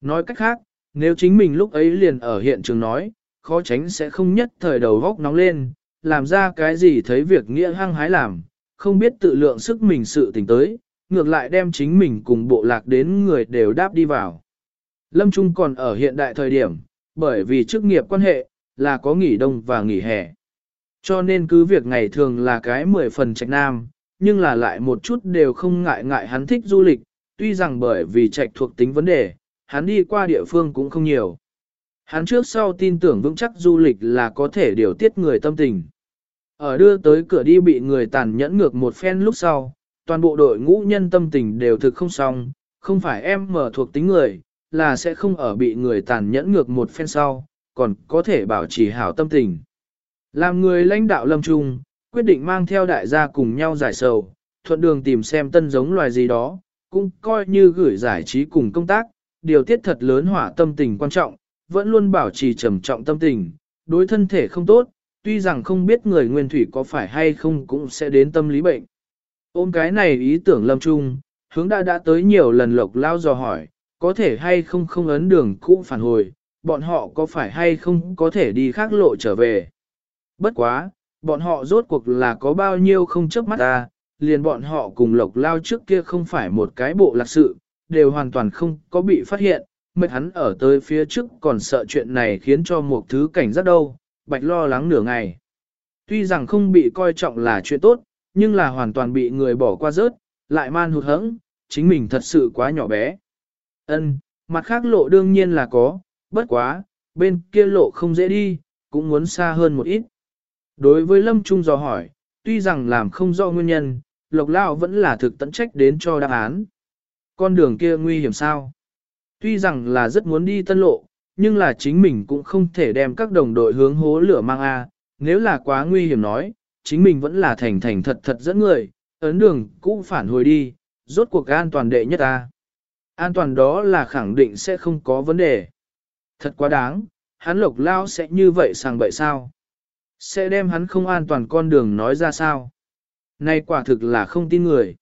Nói cách khác, nếu chính mình lúc ấy liền ở hiện trường nói, khó tránh sẽ không nhất thời đầu góc nóng lên, làm ra cái gì thấy việc nghĩa hăng hái làm, không biết tự lượng sức mình sự tình tới, ngược lại đem chính mình cùng bộ lạc đến người đều đáp đi vào. Lâm Trung còn ở hiện đại thời điểm, bởi vì chức nghiệp quan hệ, là có nghỉ đông và nghỉ hè. Cho nên cứ việc ngày thường là cái mười phần trạch nam, nhưng là lại một chút đều không ngại ngại hắn thích du lịch, tuy rằng bởi vì trạch thuộc tính vấn đề, hắn đi qua địa phương cũng không nhiều. Hắn trước sau tin tưởng vững chắc du lịch là có thể điều tiết người tâm tình. Ở đưa tới cửa đi bị người tàn nhẫn ngược một phen lúc sau, toàn bộ đội ngũ nhân tâm tình đều thực không xong, không phải em mở thuộc tính người, là sẽ không ở bị người tàn nhẫn ngược một phen sau, còn có thể bảo trì hảo tâm tình. Làm người lãnh đạo lâm trung, quyết định mang theo đại gia cùng nhau giải sầu, thuận đường tìm xem tân giống loài gì đó, cũng coi như gửi giải trí cùng công tác, điều tiết thật lớn hỏa tâm tình quan trọng, vẫn luôn bảo trì trầm trọng tâm tình, đối thân thể không tốt, tuy rằng không biết người nguyên thủy có phải hay không cũng sẽ đến tâm lý bệnh. Ôm cái này ý tưởng lâm trung, hướng đã đã tới nhiều lần lộc lao dò hỏi, có thể hay không không ấn đường cũ phản hồi, bọn họ có phải hay không có thể đi khác lộ trở về. Bất quá, bọn họ rốt cuộc là có bao nhiêu không chớp mắt ta, liền bọn họ cùng lộc lao trước kia không phải một cái bộ lạc sự, đều hoàn toàn không có bị phát hiện, mệt hắn ở tới phía trước còn sợ chuyện này khiến cho một thứ cảnh giác đâu, bạch lo lắng nửa ngày. Tuy rằng không bị coi trọng là chuyện tốt, nhưng là hoàn toàn bị người bỏ qua rớt, lại man hụt hẫng, chính mình thật sự quá nhỏ bé. Ân, mặt khác lộ đương nhiên là có, bất quá, bên kia lộ không dễ đi, cũng muốn xa hơn một ít. Đối với Lâm Trung dò hỏi, tuy rằng làm không rõ nguyên nhân, Lộc Lao vẫn là thực tận trách đến cho đáp án. Con đường kia nguy hiểm sao? Tuy rằng là rất muốn đi tân lộ, nhưng là chính mình cũng không thể đem các đồng đội hướng hố lửa mang A, nếu là quá nguy hiểm nói, chính mình vẫn là thành thành thật thật dẫn người, ấn đường cũng phản hồi đi, rốt cuộc an toàn đệ nhất A. An toàn đó là khẳng định sẽ không có vấn đề. Thật quá đáng, hắn lộc lao sẽ như vậy sang bậy sao? Sẽ đem hắn không an toàn con đường nói ra sao? Này quả thực là không tin người.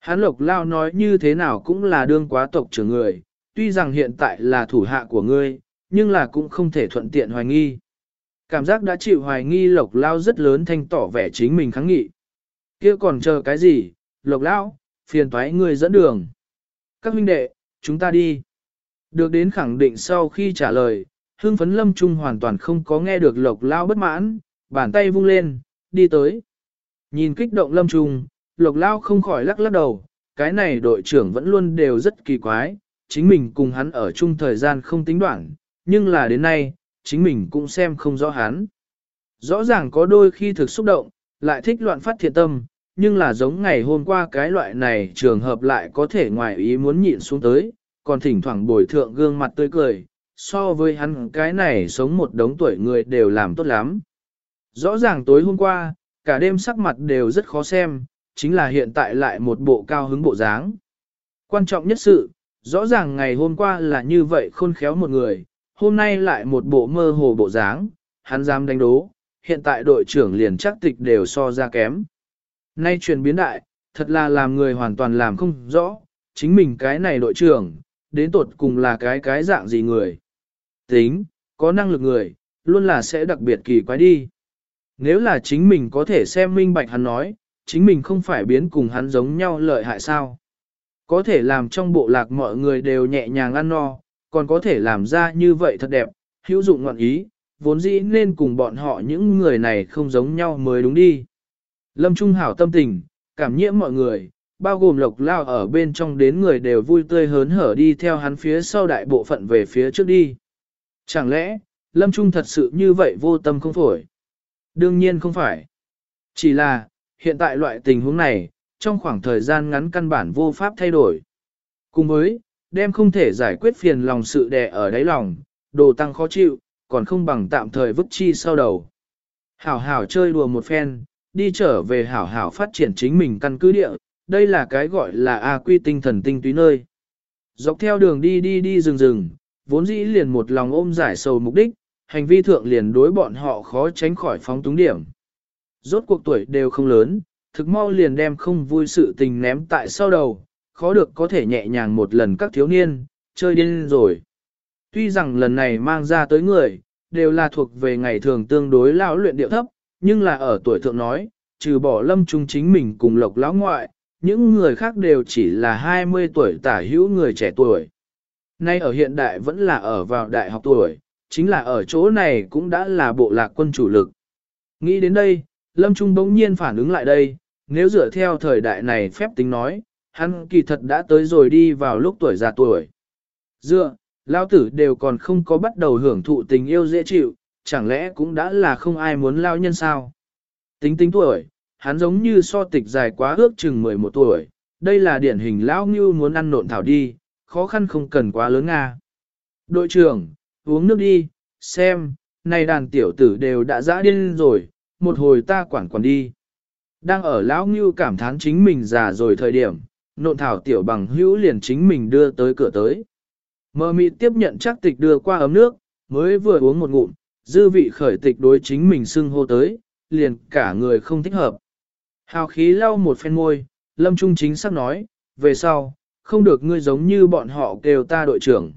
Hắn lộc lao nói như thế nào cũng là đương quá tộc trưởng người, tuy rằng hiện tại là thủ hạ của ngươi, nhưng là cũng không thể thuận tiện hoài nghi. Cảm giác đã chịu hoài nghi lộc lao rất lớn thanh tỏ vẻ chính mình kháng nghị. kia còn chờ cái gì, lộc lao, phiền thoái ngươi dẫn đường. Các huynh đệ, chúng ta đi. Được đến khẳng định sau khi trả lời, hương phấn lâm trung hoàn toàn không có nghe được lộc lao bất mãn, bàn tay vung lên, đi tới. Nhìn kích động lâm trùng, lộc lao không khỏi lắc lắc đầu, cái này đội trưởng vẫn luôn đều rất kỳ quái, chính mình cùng hắn ở chung thời gian không tính đoạn, nhưng là đến nay, chính mình cũng xem không rõ hắn. Rõ ràng có đôi khi thực xúc động, lại thích loạn phát thiện tâm, nhưng là giống ngày hôm qua cái loại này trường hợp lại có thể ngoài ý muốn nhịn xuống tới, còn thỉnh thoảng bồi thượng gương mặt tươi cười, so với hắn cái này sống một đống tuổi người đều làm tốt lắm. Rõ ràng tối hôm qua, cả đêm sắc mặt đều rất khó xem, chính là hiện tại lại một bộ cao hứng bộ dáng. Quan trọng nhất sự, rõ ràng ngày hôm qua là như vậy khôn khéo một người, hôm nay lại một bộ mơ hồ bộ dáng, hắn dám đánh đố, hiện tại đội trưởng liền chắc tịch đều so ra kém. Nay truyền biến đại, thật là làm người hoàn toàn làm không rõ, chính mình cái này đội trưởng, đến tột cùng là cái cái dạng gì người. Tính, có năng lực người, luôn là sẽ đặc biệt kỳ quái đi. Nếu là chính mình có thể xem minh bạch hắn nói, chính mình không phải biến cùng hắn giống nhau lợi hại sao. Có thể làm trong bộ lạc mọi người đều nhẹ nhàng ăn no, còn có thể làm ra như vậy thật đẹp, hữu dụng ngọn ý, vốn dĩ nên cùng bọn họ những người này không giống nhau mới đúng đi. Lâm Trung hảo tâm tình, cảm nhiễm mọi người, bao gồm lộc lao ở bên trong đến người đều vui tươi hớn hở đi theo hắn phía sau đại bộ phận về phía trước đi. Chẳng lẽ, Lâm Trung thật sự như vậy vô tâm không phổi? Đương nhiên không phải. Chỉ là, hiện tại loại tình huống này, trong khoảng thời gian ngắn căn bản vô pháp thay đổi. Cùng với, đem không thể giải quyết phiền lòng sự đè ở đáy lòng, đồ tăng khó chịu, còn không bằng tạm thời vứt chi sau đầu. Hảo hảo chơi đùa một phen, đi trở về hảo hảo phát triển chính mình căn cứ địa, đây là cái gọi là A quy tinh thần tinh túy nơi. Dọc theo đường đi đi đi rừng rừng, vốn dĩ liền một lòng ôm giải sầu mục đích, hành vi thượng liền đối bọn họ khó tránh khỏi phóng túng điểm. Rốt cuộc tuổi đều không lớn, thực mau liền đem không vui sự tình ném tại sau đầu, khó được có thể nhẹ nhàng một lần các thiếu niên, chơi điên rồi. Tuy rằng lần này mang ra tới người, đều là thuộc về ngày thường tương đối lão luyện điệu thấp, nhưng là ở tuổi thượng nói, trừ bỏ lâm trung chính mình cùng lộc lão ngoại, những người khác đều chỉ là 20 tuổi tả hữu người trẻ tuổi. Nay ở hiện đại vẫn là ở vào đại học tuổi, chính là ở chỗ này cũng đã là bộ lạc quân chủ lực. Nghĩ đến đây, Lâm Trung bỗng nhiên phản ứng lại đây, nếu dựa theo thời đại này phép tính nói, hắn kỳ thật đã tới rồi đi vào lúc tuổi già tuổi. Dựa, lao tử đều còn không có bắt đầu hưởng thụ tình yêu dễ chịu, chẳng lẽ cũng đã là không ai muốn lao nhân sao? Tính tính tuổi, hắn giống như so tịch dài quá ước chừng 11 tuổi, đây là điển hình lão ngưu muốn ăn nộn thảo đi, khó khăn không cần quá lớn nga. Đội trưởng, uống nước đi, xem, này đàn tiểu tử đều đã dã điên rồi, một hồi ta quản quản đi. Đang ở lão ngưu cảm thán chính mình già rồi thời điểm, nộn thảo tiểu bằng hữu liền chính mình đưa tới cửa tới. Mơ mị tiếp nhận chắc tịch đưa qua ấm nước, mới vừa uống một ngụm, dư vị khởi tịch đối chính mình xưng hô tới, liền cả người không thích hợp. Hào khí lau một phen môi, Lâm Trung chính xác nói, về sau, không được ngươi giống như bọn họ kêu ta đội trưởng.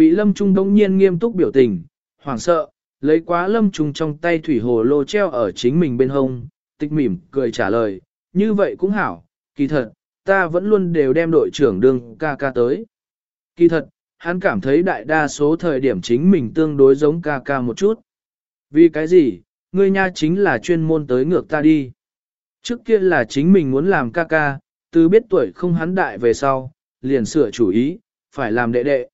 Bị Lâm Trung đông nhiên nghiêm túc biểu tình, hoảng sợ, lấy quá Lâm Trung trong tay thủy hồ lô treo ở chính mình bên hông, tịch mỉm, cười trả lời, như vậy cũng hảo, kỳ thật, ta vẫn luôn đều đem đội trưởng đương ca ca tới. Kỳ thật, hắn cảm thấy đại đa số thời điểm chính mình tương đối giống ca ca một chút. Vì cái gì, ngươi nha chính là chuyên môn tới ngược ta đi. Trước kia là chính mình muốn làm ca ca, từ biết tuổi không hắn đại về sau, liền sửa chủ ý, phải làm đệ đệ.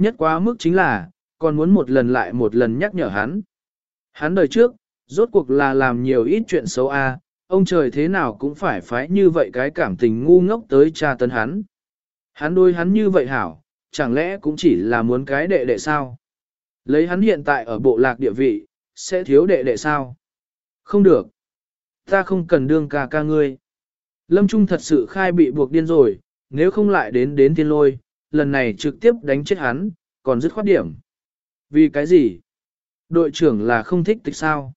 Nhất quá mức chính là, còn muốn một lần lại một lần nhắc nhở hắn. Hắn đời trước, rốt cuộc là làm nhiều ít chuyện xấu a, ông trời thế nào cũng phải phái như vậy cái cảm tình ngu ngốc tới tra tấn hắn. Hắn đôi hắn như vậy hảo, chẳng lẽ cũng chỉ là muốn cái đệ đệ sao? Lấy hắn hiện tại ở bộ lạc địa vị, sẽ thiếu đệ đệ sao? Không được. Ta không cần đương ca ca ngươi. Lâm Trung thật sự khai bị buộc điên rồi, nếu không lại đến đến thiên lôi, lần này trực tiếp đánh chết hắn, còn dứt khoát điểm. Vì cái gì? Đội trưởng là không thích tịch sao?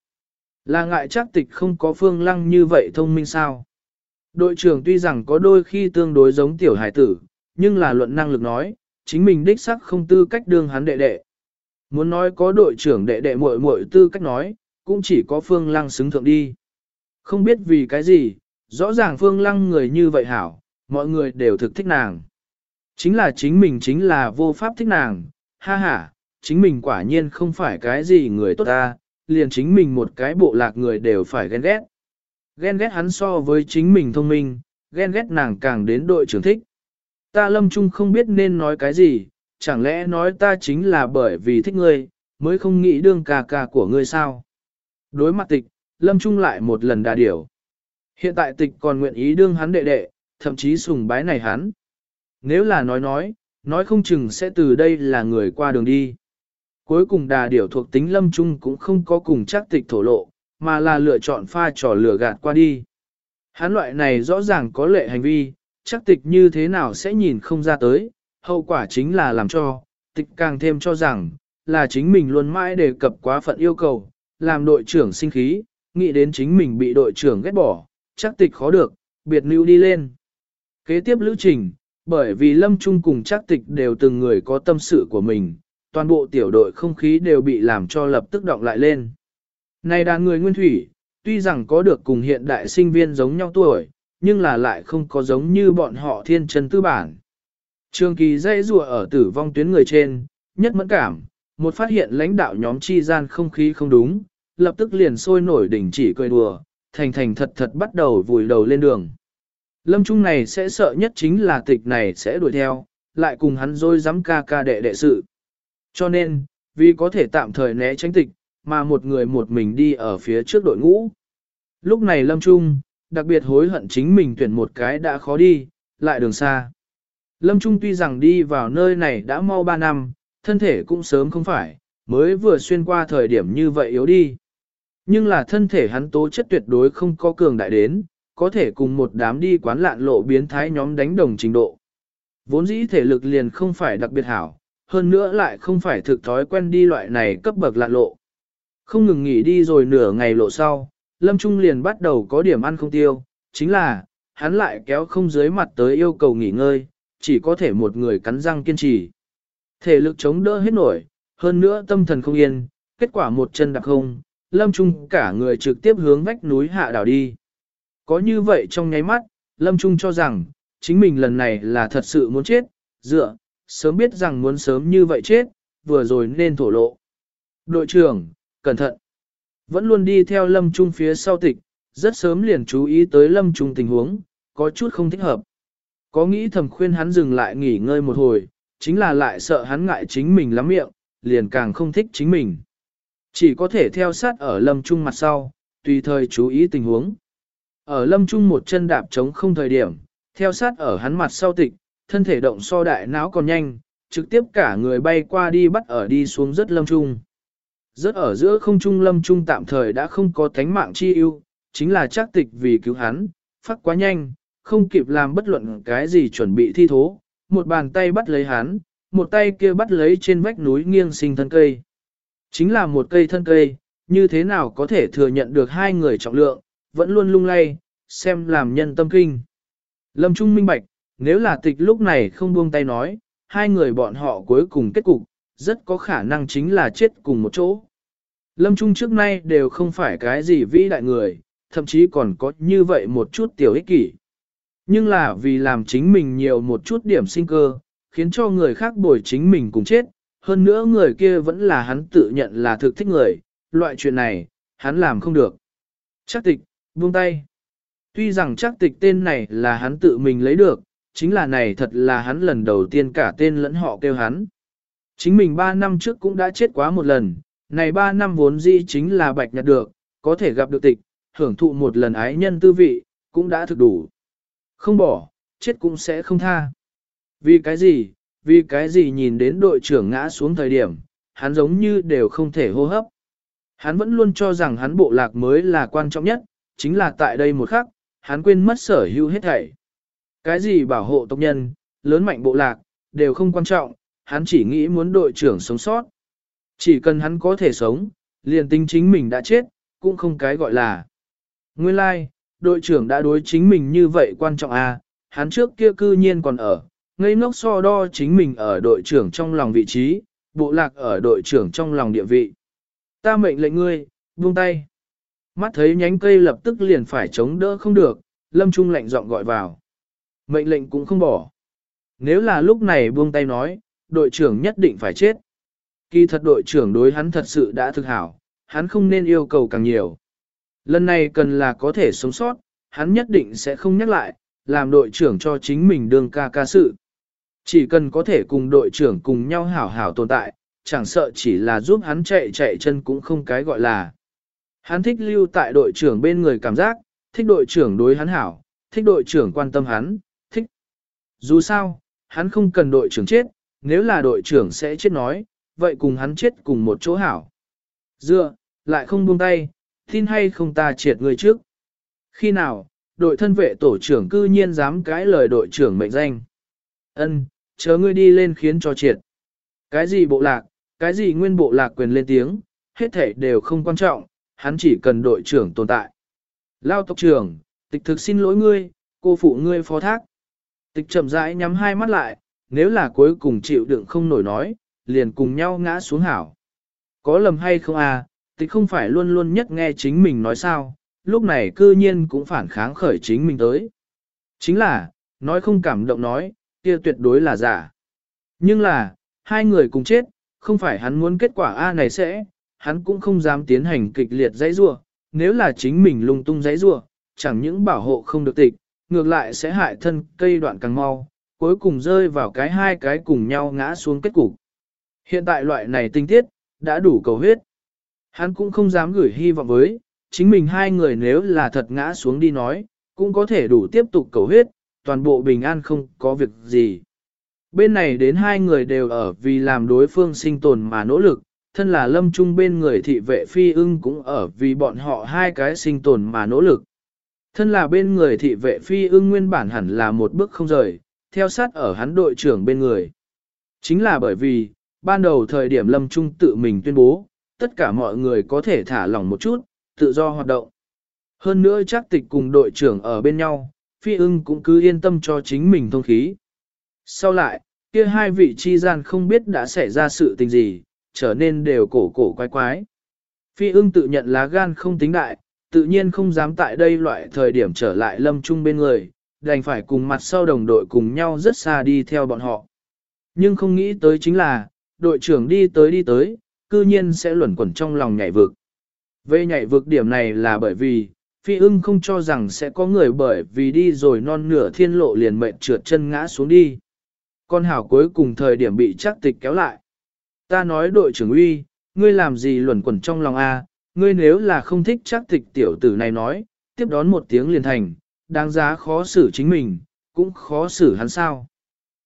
Là ngại chắc tịch không có phương lăng như vậy thông minh sao? Đội trưởng tuy rằng có đôi khi tương đối giống tiểu hải tử, nhưng là luận năng lực nói, chính mình đích sắc không tư cách đương hắn đệ đệ. Muốn nói có đội trưởng đệ đệ muội muội tư cách nói, cũng chỉ có phương lăng xứng thượng đi. Không biết vì cái gì, rõ ràng phương lăng người như vậy hảo, mọi người đều thực thích nàng. Chính là chính mình chính là vô pháp thích nàng, ha ha, chính mình quả nhiên không phải cái gì người tốt ta, liền chính mình một cái bộ lạc người đều phải ghen ghét. Ghen ghét hắn so với chính mình thông minh, ghen ghét nàng càng đến đội trưởng thích. Ta lâm trung không biết nên nói cái gì, chẳng lẽ nói ta chính là bởi vì thích ngươi, mới không nghĩ đương ca ca của ngươi sao? Đối mặt tịch, lâm trung lại một lần đà điểu. Hiện tại tịch còn nguyện ý đương hắn đệ đệ, thậm chí sùng bái này hắn. Nếu là nói nói, nói không chừng sẽ từ đây là người qua đường đi. Cuối cùng đà điểu thuộc tính lâm trung cũng không có cùng chắc tịch thổ lộ, mà là lựa chọn pha trò lửa gạt qua đi. Hắn loại này rõ ràng có lệ hành vi, chắc tịch như thế nào sẽ nhìn không ra tới, hậu quả chính là làm cho, tịch càng thêm cho rằng, là chính mình luôn mãi đề cập quá phận yêu cầu, làm đội trưởng sinh khí, nghĩ đến chính mình bị đội trưởng ghét bỏ, chắc tịch khó được, biệt lưu đi lên. Kế tiếp lữ trình, bởi vì Lâm Trung cùng chắc tịch đều từng người có tâm sự của mình, toàn bộ tiểu đội không khí đều bị làm cho lập tức động lại lên. Này đàn người nguyên thủy, tuy rằng có được cùng hiện đại sinh viên giống nhau tuổi, nhưng là lại không có giống như bọn họ thiên chân tư bản. Trường kỳ dây rùa ở tử vong tuyến người trên, nhất mẫn cảm, một phát hiện lãnh đạo nhóm chi gian không khí không đúng, lập tức liền sôi nổi đỉnh chỉ cười đùa, thành thành thật thật bắt đầu vùi đầu lên đường. Lâm Trung này sẽ sợ nhất chính là tịch này sẽ đuổi theo, lại cùng hắn dôi dám ca ca đệ đệ sự. Cho nên, vì có thể tạm thời né tránh tịch, mà một người một mình đi ở phía trước đội ngũ. Lúc này Lâm Trung, đặc biệt hối hận chính mình tuyển một cái đã khó đi, lại đường xa. Lâm Trung tuy rằng đi vào nơi này đã mau 3 năm, thân thể cũng sớm không phải, mới vừa xuyên qua thời điểm như vậy yếu đi. Nhưng là thân thể hắn tố chất tuyệt đối không có cường đại đến, có thể cùng một đám đi quán lạn lộ biến thái nhóm đánh đồng trình độ. Vốn dĩ thể lực liền không phải đặc biệt hảo, hơn nữa lại không phải thực thói quen đi loại này cấp bậc lạn lộ. Không ngừng nghỉ đi rồi nửa ngày lộ sau, Lâm Trung liền bắt đầu có điểm ăn không tiêu, chính là, hắn lại kéo không dưới mặt tới yêu cầu nghỉ ngơi, chỉ có thể một người cắn răng kiên trì. Thể lực chống đỡ hết nổi, hơn nữa tâm thần không yên, kết quả một chân đặc không, Lâm Trung cả người trực tiếp hướng vách núi hạ đảo đi. Có như vậy trong nháy mắt, Lâm Trung cho rằng, chính mình lần này là thật sự muốn chết, dựa, sớm biết rằng muốn sớm như vậy chết, vừa rồi nên thổ lộ. Đội trưởng, cẩn thận. Vẫn luôn đi theo Lâm Trung phía sau tịch, rất sớm liền chú ý tới Lâm Trung tình huống, có chút không thích hợp. Có nghĩ thầm khuyên hắn dừng lại nghỉ ngơi một hồi, chính là lại sợ hắn ngại chính mình lắm miệng, liền càng không thích chính mình. Chỉ có thể theo sát ở Lâm Trung mặt sau, tùy thời chú ý tình huống. Ở Lâm Trung một chân đạp trống không thời điểm, theo sát ở hắn mặt sau tịch, thân thể động so đại não còn nhanh, trực tiếp cả người bay qua đi bắt ở đi xuống rất Lâm Trung. Rất ở giữa không trung Lâm Trung tạm thời đã không có tánh mạng chi ưu, chính là chắc tịch vì cứu hắn, phát quá nhanh, không kịp làm bất luận cái gì chuẩn bị thi thố, một bàn tay bắt lấy hắn, một tay kia bắt lấy trên vách núi nghiêng sinh thân cây. Chính là một cây thân cây, như thế nào có thể thừa nhận được hai người trọng lượng, vẫn luôn lung lay, xem làm nhân tâm kinh. Lâm Trung minh bạch, nếu là tịch lúc này không buông tay nói, hai người bọn họ cuối cùng kết cục, rất có khả năng chính là chết cùng một chỗ. Lâm Trung trước nay đều không phải cái gì vĩ đại người, thậm chí còn có như vậy một chút tiểu ích kỷ. Nhưng là vì làm chính mình nhiều một chút điểm sinh cơ, khiến cho người khác bồi chính mình cùng chết, hơn nữa người kia vẫn là hắn tự nhận là thực thích người, loại chuyện này, hắn làm không được. Chắc tịch, buông tay. Tuy rằng chắc tịch tên này là hắn tự mình lấy được, chính là này thật là hắn lần đầu tiên cả tên lẫn họ kêu hắn. Chính mình 3 năm trước cũng đã chết quá một lần, này 3 năm vốn dĩ chính là bạch nhặt được, có thể gặp được tịch, hưởng thụ một lần ái nhân tư vị, cũng đã thực đủ. Không bỏ, chết cũng sẽ không tha. Vì cái gì, vì cái gì nhìn đến đội trưởng ngã xuống thời điểm, hắn giống như đều không thể hô hấp. Hắn vẫn luôn cho rằng hắn bộ lạc mới là quan trọng nhất, chính là tại đây một khắc, hắn quên mất sở hữu hết thảy. Cái gì bảo hộ tộc nhân, lớn mạnh bộ lạc, đều không quan trọng, hắn chỉ nghĩ muốn đội trưởng sống sót. Chỉ cần hắn có thể sống, liền tính chính mình đã chết, cũng không cái gọi là. Nguyên lai, like, đội trưởng đã đối chính mình như vậy quan trọng à, hắn trước kia cư nhiên còn ở, ngây ngốc so đo chính mình ở đội trưởng trong lòng vị trí, bộ lạc ở đội trưởng trong lòng địa vị. Ta mệnh lệnh ngươi, buông tay. Mắt thấy nhánh cây lập tức liền phải chống đỡ không được, lâm trung lệnh giọng gọi vào. Mệnh lệnh cũng không bỏ. Nếu là lúc này buông tay nói, đội trưởng nhất định phải chết. Kỳ thật đội trưởng đối hắn thật sự đã thực hảo, hắn không nên yêu cầu càng nhiều. Lần này cần là có thể sống sót, hắn nhất định sẽ không nhắc lại, làm đội trưởng cho chính mình đương ca ca sự. Chỉ cần có thể cùng đội trưởng cùng nhau hảo hảo tồn tại, chẳng sợ chỉ là giúp hắn chạy chạy chân cũng không cái gọi là. Hắn thích lưu tại đội trưởng bên người cảm giác, thích đội trưởng đối hắn hảo, thích đội trưởng quan tâm hắn, thích. Dù sao, hắn không cần đội trưởng chết, nếu là đội trưởng sẽ chết nói, vậy cùng hắn chết cùng một chỗ hảo. Dựa, lại không buông tay, tin hay không ta triệt người trước. Khi nào, đội thân vệ tổ trưởng cư nhiên dám cãi lời đội trưởng mệnh danh. Ân, chờ ngươi đi lên khiến cho triệt. Cái gì bộ lạc, cái gì nguyên bộ lạc quyền lên tiếng, hết thể đều không quan trọng, hắn chỉ cần đội trưởng tồn tại. Lao tộc trưởng, tịch thực xin lỗi ngươi, cô phụ ngươi phó thác. Tịch chậm rãi nhắm hai mắt lại, nếu là cuối cùng chịu đựng không nổi nói, liền cùng nhau ngã xuống hảo. Có lầm hay không à, tịch không phải luôn luôn nhất nghe chính mình nói sao, lúc này cư nhiên cũng phản kháng khởi chính mình tới. Chính là, nói không cảm động nói, kia tuyệt đối là giả. Nhưng là, hai người cùng chết, không phải hắn muốn kết quả A này sẽ, hắn cũng không dám tiến hành kịch liệt dãy rua, nếu là chính mình lung tung dãy rua, chẳng những bảo hộ không được tịch, ngược lại sẽ hại thân cây đoạn càng mau, cuối cùng rơi vào cái hai cái cùng nhau ngã xuống kết cục. Hiện tại loại này tinh tiết, đã đủ cầu huyết. Hắn cũng không dám gửi hy vọng với, chính mình hai người nếu là thật ngã xuống đi nói, cũng có thể đủ tiếp tục cầu huyết, toàn bộ bình an không có việc gì. Bên này đến hai người đều ở vì làm đối phương sinh tồn mà nỗ lực, thân là lâm trung bên người thị vệ phi ưng cũng ở vì bọn họ hai cái sinh tồn mà nỗ lực. Thân là bên người thị vệ phi ưng nguyên bản hẳn là một bước không rời, theo sát ở hắn đội trưởng bên người. Chính là bởi vì, ban đầu thời điểm lâm trung tự mình tuyên bố, tất cả mọi người có thể thả lỏng một chút, tự do hoạt động. Hơn nữa chắc tịch cùng đội trưởng ở bên nhau, phi ưng cũng cứ yên tâm cho chính mình thông khí. Sau lại, kia hai vị chi gian không biết đã xảy ra sự tình gì, trở nên đều cổ cổ quái quái. Phi ưng tự nhận lá gan không tính đại, tự nhiên không dám tại đây loại thời điểm trở lại lâm trung bên người, đành phải cùng mặt sau đồng đội cùng nhau rất xa đi theo bọn họ. Nhưng không nghĩ tới chính là, đội trưởng đi tới đi tới, cư nhiên sẽ luẩn quẩn trong lòng nhảy vực. Về nhảy vực điểm này là bởi vì, phi ưng không cho rằng sẽ có người bởi vì đi rồi non nửa thiên lộ liền mệnh trượt chân ngã xuống đi. Con hảo cuối cùng thời điểm bị chắc tịch kéo lại. Ta nói đội trưởng uy, ngươi làm gì luẩn quẩn trong lòng A, ngươi nếu là không thích chắc tịch tiểu tử này nói, tiếp đón một tiếng liền thành, đáng giá khó xử chính mình, cũng khó xử hắn sao.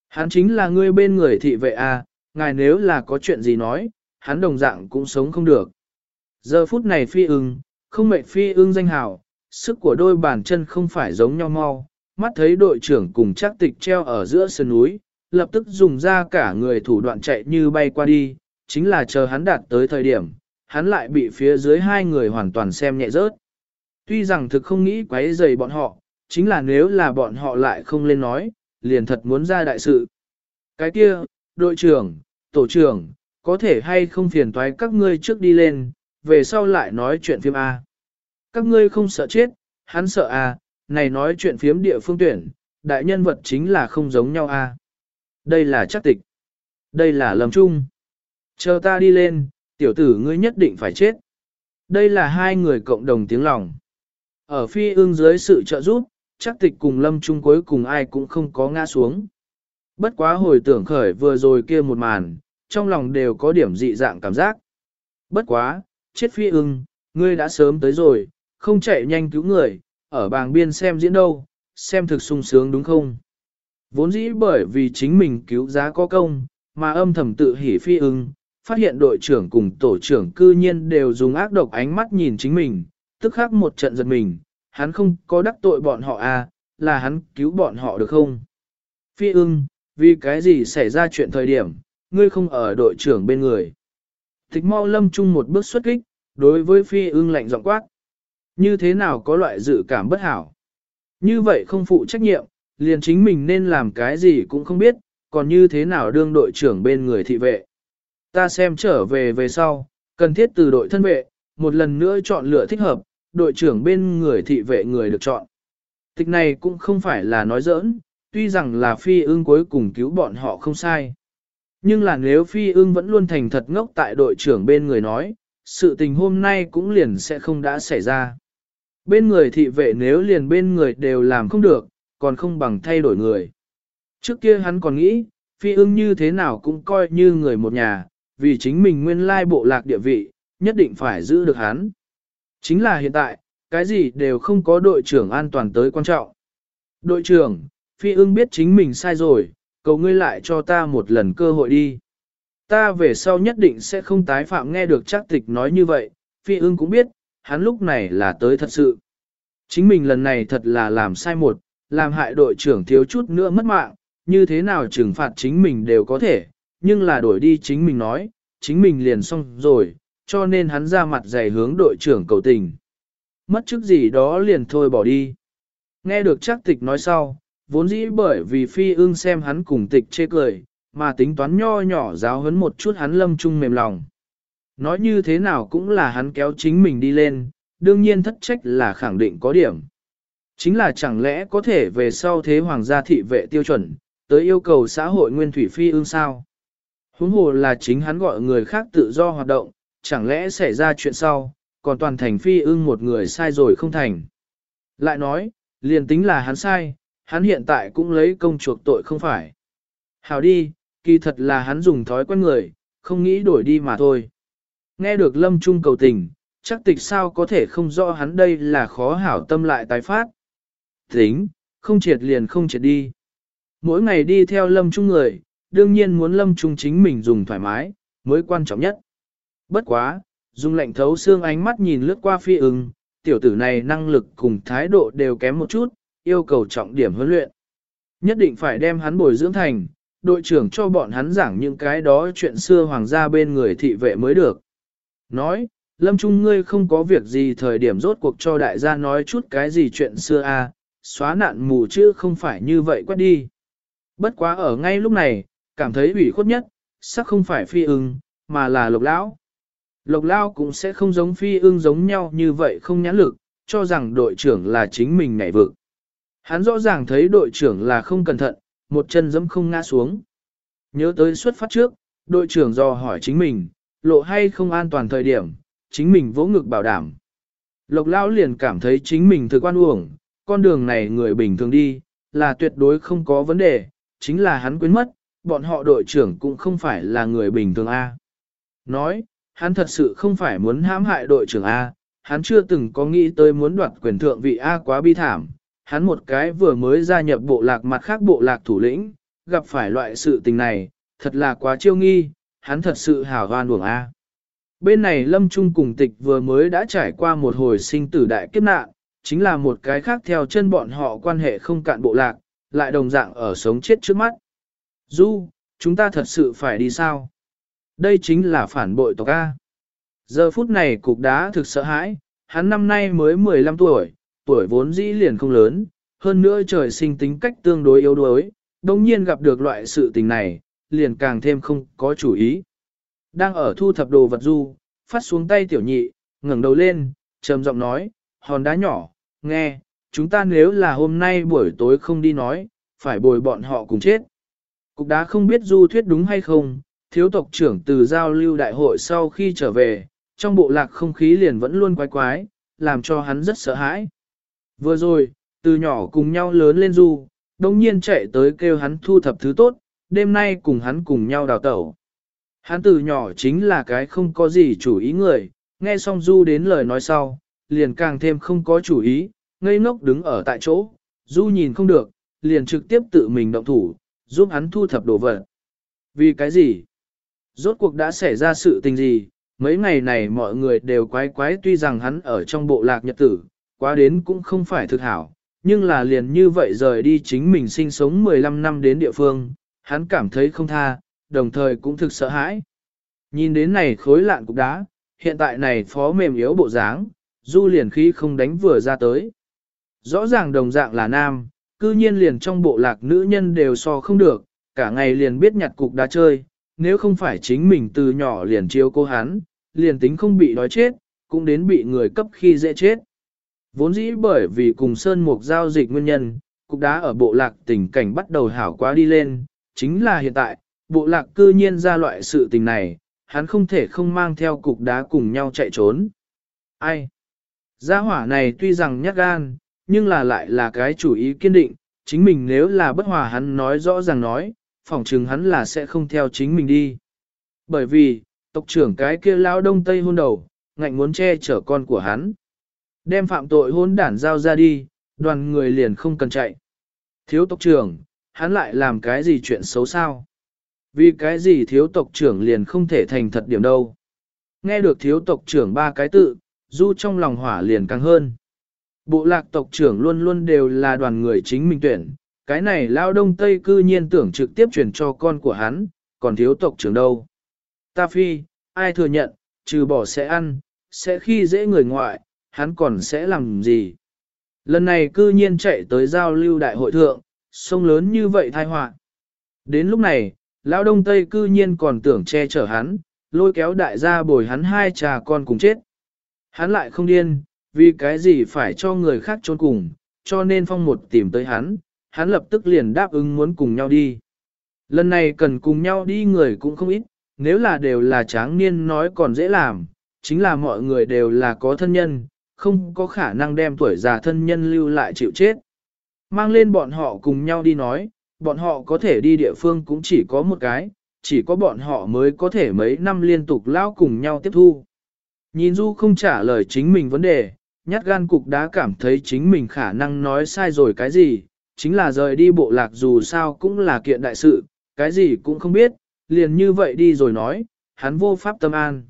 Hắn chính là ngươi bên người thị vệ A, ngài nếu là có chuyện gì nói, hắn đồng dạng cũng sống không được. Giờ phút này phi ưng, không mệnh phi ưng danh hào, sức của đôi bàn chân không phải giống nhau mau, mắt thấy đội trưởng cùng chắc tịch treo ở giữa sườn núi, lập tức dùng ra cả người thủ đoạn chạy như bay qua đi, chính là chờ hắn đạt tới thời điểm, hắn lại bị phía dưới hai người hoàn toàn xem nhẹ rớt. Tuy rằng thực không nghĩ quấy rầy bọn họ, chính là nếu là bọn họ lại không lên nói, liền thật muốn ra đại sự. Cái kia, đội trưởng, tổ trưởng, có thể hay không phiền toái các ngươi trước đi lên, về sau lại nói chuyện phim A. Các ngươi không sợ chết, hắn sợ A, này nói chuyện phiếm địa phương tuyển, đại nhân vật chính là không giống nhau A. Đây là chắc tịch. Đây là lầm trung. Chờ ta đi lên, tiểu tử ngươi nhất định phải chết. Đây là hai người cộng đồng tiếng lòng. Ở phi ương dưới sự trợ giúp, chắc tịch cùng lâm trung cuối cùng ai cũng không có ngã xuống. Bất quá hồi tưởng khởi vừa rồi kia một màn, trong lòng đều có điểm dị dạng cảm giác. Bất quá, chết phi ưng, ngươi đã sớm tới rồi, không chạy nhanh cứu người, ở bàng biên xem diễn đâu, xem thực sung sướng đúng không? Vốn dĩ bởi vì chính mình cứu giá có công, mà âm thầm tự hỉ phi ưng, phát hiện đội trưởng cùng tổ trưởng cư nhiên đều dùng ác độc ánh mắt nhìn chính mình, tức khắc một trận giật mình, hắn không có đắc tội bọn họ à, là hắn cứu bọn họ được không? Phi ưng, vì cái gì xảy ra chuyện thời điểm, ngươi không ở đội trưởng bên người. Thích mau lâm chung một bước xuất kích, đối với phi ưng lạnh giọng quát. Như thế nào có loại dự cảm bất hảo? Như vậy không phụ trách nhiệm, liền chính mình nên làm cái gì cũng không biết, còn như thế nào đương đội trưởng bên người thị vệ. Ta xem trở về về sau, cần thiết từ đội thân vệ, một lần nữa chọn lựa thích hợp, đội trưởng bên người thị vệ người được chọn. Tịch này cũng không phải là nói giỡn, tuy rằng là phi ương cuối cùng cứu bọn họ không sai. Nhưng là nếu phi ương vẫn luôn thành thật ngốc tại đội trưởng bên người nói, sự tình hôm nay cũng liền sẽ không đã xảy ra. Bên người thị vệ nếu liền bên người đều làm không được, còn không bằng thay đổi người. Trước kia hắn còn nghĩ, phi ưng như thế nào cũng coi như người một nhà, vì chính mình nguyên lai bộ lạc địa vị, nhất định phải giữ được hắn. Chính là hiện tại, cái gì đều không có đội trưởng an toàn tới quan trọng. Đội trưởng, phi ưng biết chính mình sai rồi, cầu ngươi lại cho ta một lần cơ hội đi. Ta về sau nhất định sẽ không tái phạm nghe được chắc tịch nói như vậy, phi ưng cũng biết, hắn lúc này là tới thật sự. Chính mình lần này thật là làm sai một, làm hại đội trưởng thiếu chút nữa mất mạng, như thế nào trừng phạt chính mình đều có thể, nhưng là đổi đi chính mình nói, chính mình liền xong rồi, cho nên hắn ra mặt dày hướng đội trưởng cầu tình. Mất chức gì đó liền thôi bỏ đi. Nghe được chắc tịch nói sau, vốn dĩ bởi vì phi ưng xem hắn cùng tịch chê cười, mà tính toán nho nhỏ giáo hấn một chút hắn lâm trung mềm lòng. Nói như thế nào cũng là hắn kéo chính mình đi lên, đương nhiên thất trách là khẳng định có điểm. Chính là chẳng lẽ có thể về sau thế hoàng gia thị vệ tiêu chuẩn, tới yêu cầu xã hội nguyên thủy phi ương sao? Huống hồ là chính hắn gọi người khác tự do hoạt động, chẳng lẽ xảy ra chuyện sau, còn toàn thành phi ương một người sai rồi không thành. Lại nói, liền tính là hắn sai, hắn hiện tại cũng lấy công chuộc tội không phải. Hào đi, kỳ thật là hắn dùng thói quen người, không nghĩ đổi đi mà thôi. Nghe được lâm trung cầu tình, chắc tịch sao có thể không rõ hắn đây là khó hảo tâm lại tái phát. Tính, không triệt liền không triệt đi. Mỗi ngày đi theo lâm trung người, đương nhiên muốn lâm trung chính mình dùng thoải mái, mới quan trọng nhất. Bất quá, dùng lạnh thấu xương ánh mắt nhìn lướt qua phi ưng, tiểu tử này năng lực cùng thái độ đều kém một chút, yêu cầu trọng điểm huấn luyện. Nhất định phải đem hắn bồi dưỡng thành, đội trưởng cho bọn hắn giảng những cái đó chuyện xưa hoàng gia bên người thị vệ mới được. Nói, Lâm Trung ngươi không có việc gì thời điểm rốt cuộc cho đại gia nói chút cái gì chuyện xưa a à, xóa nạn mù chứ không phải như vậy quét đi. Bất quá ở ngay lúc này, cảm thấy ủy khuất nhất, sắc không phải phi ưng, mà là lộc lão. Lộc lão cũng sẽ không giống phi ưng giống nhau như vậy không nhãn lực, cho rằng đội trưởng là chính mình ngại vực. Hắn rõ ràng thấy đội trưởng là không cẩn thận, một chân dẫm không ngã xuống. Nhớ tới xuất phát trước, đội trưởng do hỏi chính mình, lộ hay không an toàn thời điểm, chính mình vỗ ngực bảo đảm. Lộc lão liền cảm thấy chính mình thực quan uổng, con đường này người bình thường đi, là tuyệt đối không có vấn đề, chính là hắn quên mất, bọn họ đội trưởng cũng không phải là người bình thường A. Nói, hắn thật sự không phải muốn hãm hại đội trưởng A, hắn chưa từng có nghĩ tới muốn đoạt quyền thượng vị A quá bi thảm. Hắn một cái vừa mới gia nhập bộ lạc mặt khác bộ lạc thủ lĩnh, gặp phải loại sự tình này, thật là quá chiêu nghi, hắn thật sự hảo hoan uổng A. Bên này Lâm Trung cùng tịch vừa mới đã trải qua một hồi sinh tử đại kiếp nạn, chính là một cái khác theo chân bọn họ quan hệ không cạn bộ lạc, lại đồng dạng ở sống chết trước mắt. Du, chúng ta thật sự phải đi sao? Đây chính là phản bội tộc A. Giờ phút này cục đá thực sợ hãi, hắn năm nay mới 15 tuổi, tuổi vốn dĩ liền không lớn, hơn nữa trời sinh tính cách tương đối yếu đuối, đồng nhiên gặp được loại sự tình này, liền càng thêm không có chủ ý. Đang ở thu thập đồ vật du, phát xuống tay tiểu nhị, ngẩng đầu lên, trầm giọng nói, hòn đá nhỏ, nghe, chúng ta nếu là hôm nay buổi tối không đi nói, phải bồi bọn họ cùng chết. Cục đá không biết du thuyết đúng hay không, thiếu tộc trưởng từ giao lưu đại hội sau khi trở về, trong bộ lạc không khí liền vẫn luôn quái quái, làm cho hắn rất sợ hãi. Vừa rồi, từ nhỏ cùng nhau lớn lên du, đồng nhiên chạy tới kêu hắn thu thập thứ tốt, đêm nay cùng hắn cùng nhau đào tẩu. Hắn từ nhỏ chính là cái không có gì chủ ý người, nghe xong du đến lời nói sau, liền càng thêm không có chủ ý, ngây ngốc đứng ở tại chỗ, du nhìn không được, liền trực tiếp tự mình động thủ, giúp hắn thu thập đồ vật. Vì cái gì? Rốt cuộc đã xảy ra sự tình gì, mấy ngày này mọi người đều quái quái tuy rằng hắn ở trong bộ lạc nhật tử, quá đến cũng không phải thực hảo, nhưng là liền như vậy rời đi chính mình sinh sống 15 năm đến địa phương, hắn cảm thấy không tha, đồng thời cũng thực sợ hãi. Nhìn đến này khối lạn cục đá, hiện tại này phó mềm yếu bộ dáng, du liền khí không đánh vừa ra tới. Rõ ràng đồng dạng là nam, cư nhiên liền trong bộ lạc nữ nhân đều so không được, cả ngày liền biết nhặt cục đá chơi, nếu không phải chính mình từ nhỏ liền chiếu cô hắn, liền tính không bị đói chết, cũng đến bị người cấp khi dễ chết. Vốn dĩ bởi vì cùng Sơn Mục giao dịch nguyên nhân, cục đá ở bộ lạc tình cảnh bắt đầu hảo quá đi lên, chính là hiện tại, bộ lạc cư nhiên ra loại sự tình này, hắn không thể không mang theo cục đá cùng nhau chạy trốn. Ai? Gia hỏa này tuy rằng nhát gan, nhưng là lại là cái chủ ý kiên định, chính mình nếu là bất hòa hắn nói rõ ràng nói, phỏng chừng hắn là sẽ không theo chính mình đi. Bởi vì, tộc trưởng cái kia lão đông tây hôn đầu, ngạnh muốn che chở con của hắn. Đem phạm tội hôn đản giao ra đi, đoàn người liền không cần chạy. Thiếu tộc trưởng, hắn lại làm cái gì chuyện xấu sao? Vì cái gì thiếu tộc trưởng liền không thể thành thật điểm đâu. Nghe được thiếu tộc trưởng ba cái tự, du trong lòng hỏa liền càng hơn. Bộ lạc tộc trưởng luôn luôn đều là đoàn người chính mình tuyển, cái này lao đông tây cư nhiên tưởng trực tiếp chuyển cho con của hắn, còn thiếu tộc trưởng đâu. Ta phi, ai thừa nhận, trừ bỏ sẽ ăn, sẽ khi dễ người ngoại, hắn còn sẽ làm gì. Lần này cư nhiên chạy tới giao lưu đại hội thượng, sông lớn như vậy thai họa. Đến lúc này, lão đông tây cư nhiên còn tưởng che chở hắn, lôi kéo đại gia bồi hắn hai trà con cùng chết. Hắn lại không điên, vì cái gì phải cho người khác trốn cùng, cho nên phong một tìm tới hắn, hắn lập tức liền đáp ứng muốn cùng nhau đi. Lần này cần cùng nhau đi người cũng không ít, nếu là đều là tráng niên nói còn dễ làm, chính là mọi người đều là có thân nhân, không có khả năng đem tuổi già thân nhân lưu lại chịu chết. Mang lên bọn họ cùng nhau đi nói, bọn họ có thể đi địa phương cũng chỉ có một cái, chỉ có bọn họ mới có thể mấy năm liên tục lao cùng nhau tiếp thu. Nhìn Du không trả lời chính mình vấn đề, nhát gan cục đã cảm thấy chính mình khả năng nói sai rồi cái gì, chính là rời đi bộ lạc dù sao cũng là kiện đại sự, cái gì cũng không biết, liền như vậy đi rồi nói, hắn vô pháp tâm an.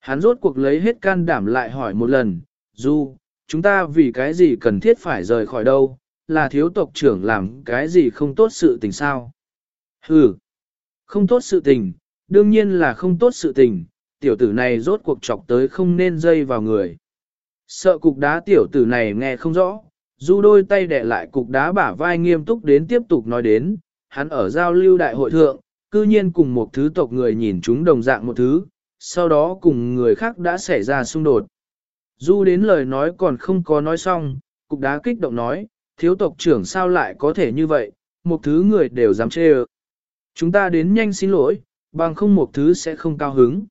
Hắn rốt cuộc lấy hết can đảm lại hỏi một lần, Du, chúng ta vì cái gì cần thiết phải rời khỏi đâu, là thiếu tộc trưởng làm cái gì không tốt sự tình sao? Hừ, không tốt sự tình, đương nhiên là không tốt sự tình, tiểu tử này rốt cuộc chọc tới không nên dây vào người. Sợ cục đá tiểu tử này nghe không rõ, du đôi tay đẻ lại cục đá bả vai nghiêm túc đến tiếp tục nói đến, hắn ở giao lưu đại hội thượng, cư nhiên cùng một thứ tộc người nhìn chúng đồng dạng một thứ, sau đó cùng người khác đã xảy ra xung đột. Du đến lời nói còn không có nói xong, cục đá kích động nói, thiếu tộc trưởng sao lại có thể như vậy, một thứ người đều dám chê ơ. Chúng ta đến nhanh xin lỗi, bằng không một thứ sẽ không cao hứng.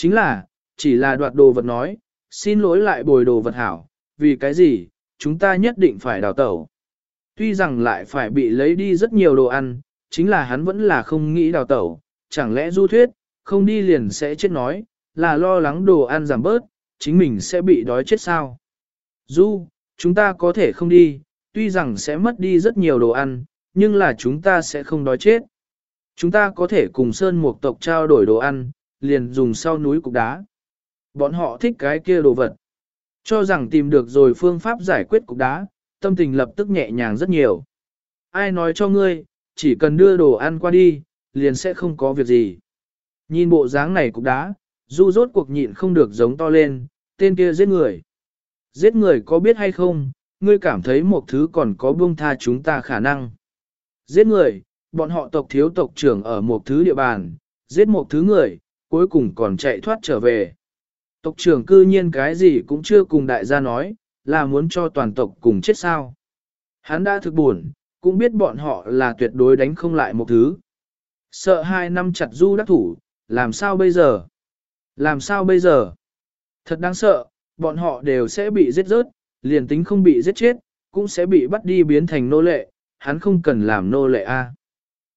Chính là, chỉ là đoạt đồ vật nói, xin lỗi lại bồi đồ vật hảo, vì cái gì, chúng ta nhất định phải đào tẩu. Tuy rằng lại phải bị lấy đi rất nhiều đồ ăn, chính là hắn vẫn là không nghĩ đào tẩu, chẳng lẽ du thuyết, không đi liền sẽ chết nói, là lo lắng đồ ăn giảm bớt, chính mình sẽ bị đói chết sao. Du, chúng ta có thể không đi, tuy rằng sẽ mất đi rất nhiều đồ ăn, nhưng là chúng ta sẽ không đói chết. Chúng ta có thể cùng Sơn Mục tộc trao đổi đồ ăn, liền dùng sau núi cục đá. Bọn họ thích cái kia đồ vật. Cho rằng tìm được rồi phương pháp giải quyết cục đá, tâm tình lập tức nhẹ nhàng rất nhiều. Ai nói cho ngươi, chỉ cần đưa đồ ăn qua đi, liền sẽ không có việc gì. Nhìn bộ dáng này cục đá, du rốt cuộc nhịn không được giống to lên, tên kia giết người. Giết người có biết hay không, ngươi cảm thấy một thứ còn có buông tha chúng ta khả năng. Giết người, bọn họ tộc thiếu tộc trưởng ở một thứ địa bàn, giết một thứ người, cuối cùng còn chạy thoát trở về. Tộc trưởng cư nhiên cái gì cũng chưa cùng đại gia nói, là muốn cho toàn tộc cùng chết sao. Hắn đã thực buồn, cũng biết bọn họ là tuyệt đối đánh không lại một thứ. Sợ hai năm chặt du đắc thủ, làm sao bây giờ? Làm sao bây giờ? Thật đáng sợ, bọn họ đều sẽ bị giết rớt, liền tính không bị giết chết, cũng sẽ bị bắt đi biến thành nô lệ, hắn không cần làm nô lệ a.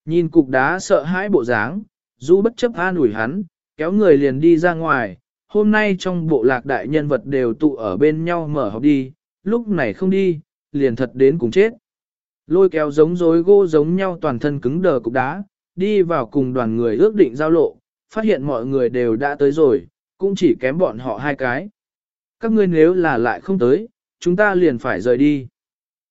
Nhìn cục đá sợ hãi bộ dáng, du bất chấp an ủi hắn, kéo người liền đi ra ngoài, hôm nay trong bộ lạc đại nhân vật đều tụ ở bên nhau mở họp đi, lúc này không đi, liền thật đến cùng chết. Lôi kéo giống rối gô giống nhau toàn thân cứng đờ cục đá, đi vào cùng đoàn người ước định giao lộ, phát hiện mọi người đều đã tới rồi, cũng chỉ kém bọn họ hai cái. Các ngươi nếu là lại không tới, chúng ta liền phải rời đi.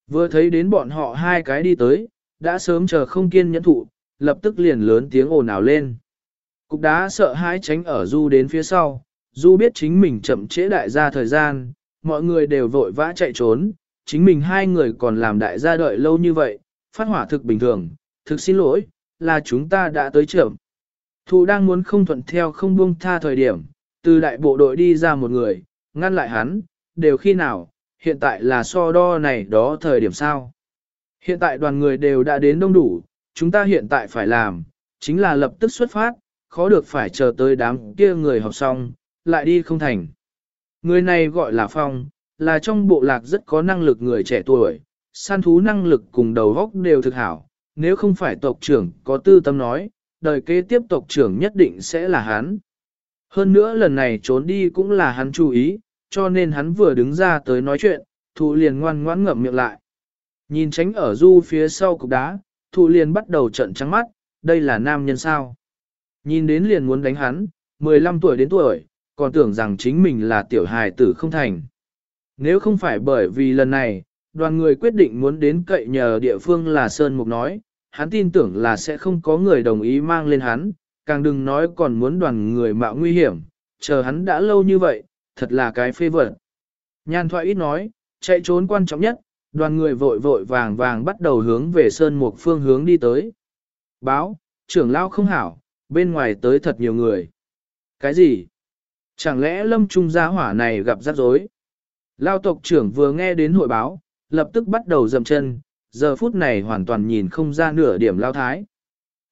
Vừa thấy đến bọn họ hai cái đi tới, đã sớm chờ không kiên nhẫn thụ, lập tức liền lớn tiếng ồn ào lên. Cục đá sợ hãi tránh ở Du đến phía sau, Du biết chính mình chậm trễ đại gia thời gian, mọi người đều vội vã chạy trốn, chính mình hai người còn làm đại gia đợi lâu như vậy, phát hỏa thực bình thường, thực xin lỗi, là chúng ta đã tới trưởng. Thụ đang muốn không thuận theo không buông tha thời điểm, từ đại bộ đội đi ra một người, ngăn lại hắn, đều khi nào, hiện tại là so đo này đó thời điểm sao. Hiện tại đoàn người đều đã đến đông đủ, chúng ta hiện tại phải làm, chính là lập tức xuất phát, khó được phải chờ tới đám kia người học xong, lại đi không thành. Người này gọi là Phong, là trong bộ lạc rất có năng lực người trẻ tuổi, săn thú năng lực cùng đầu góc đều thực hảo, nếu không phải tộc trưởng có tư tâm nói, đời kế tiếp tộc trưởng nhất định sẽ là hắn. Hơn nữa lần này trốn đi cũng là hắn chú ý, cho nên hắn vừa đứng ra tới nói chuyện, thụ liền ngoan ngoãn ngậm miệng lại. Nhìn tránh ở du phía sau cục đá, thụ liền bắt đầu trận trắng mắt, đây là nam nhân sao. Nhìn đến liền muốn đánh hắn, 15 tuổi đến tuổi, còn tưởng rằng chính mình là tiểu hài tử không thành. Nếu không phải bởi vì lần này, đoàn người quyết định muốn đến cậy nhờ địa phương là Sơn Mục nói, hắn tin tưởng là sẽ không có người đồng ý mang lên hắn, càng đừng nói còn muốn đoàn người mạo nguy hiểm, chờ hắn đã lâu như vậy, thật là cái phê vật. Nhan thoại ít nói, chạy trốn quan trọng nhất, đoàn người vội vội vàng vàng bắt đầu hướng về Sơn Mục phương hướng đi tới. Báo, trưởng lao không hảo, bên ngoài tới thật nhiều người. Cái gì? Chẳng lẽ lâm trung gia hỏa này gặp rắc rối? Lao tộc trưởng vừa nghe đến hội báo, lập tức bắt đầu dầm chân, giờ phút này hoàn toàn nhìn không ra nửa điểm lao thái.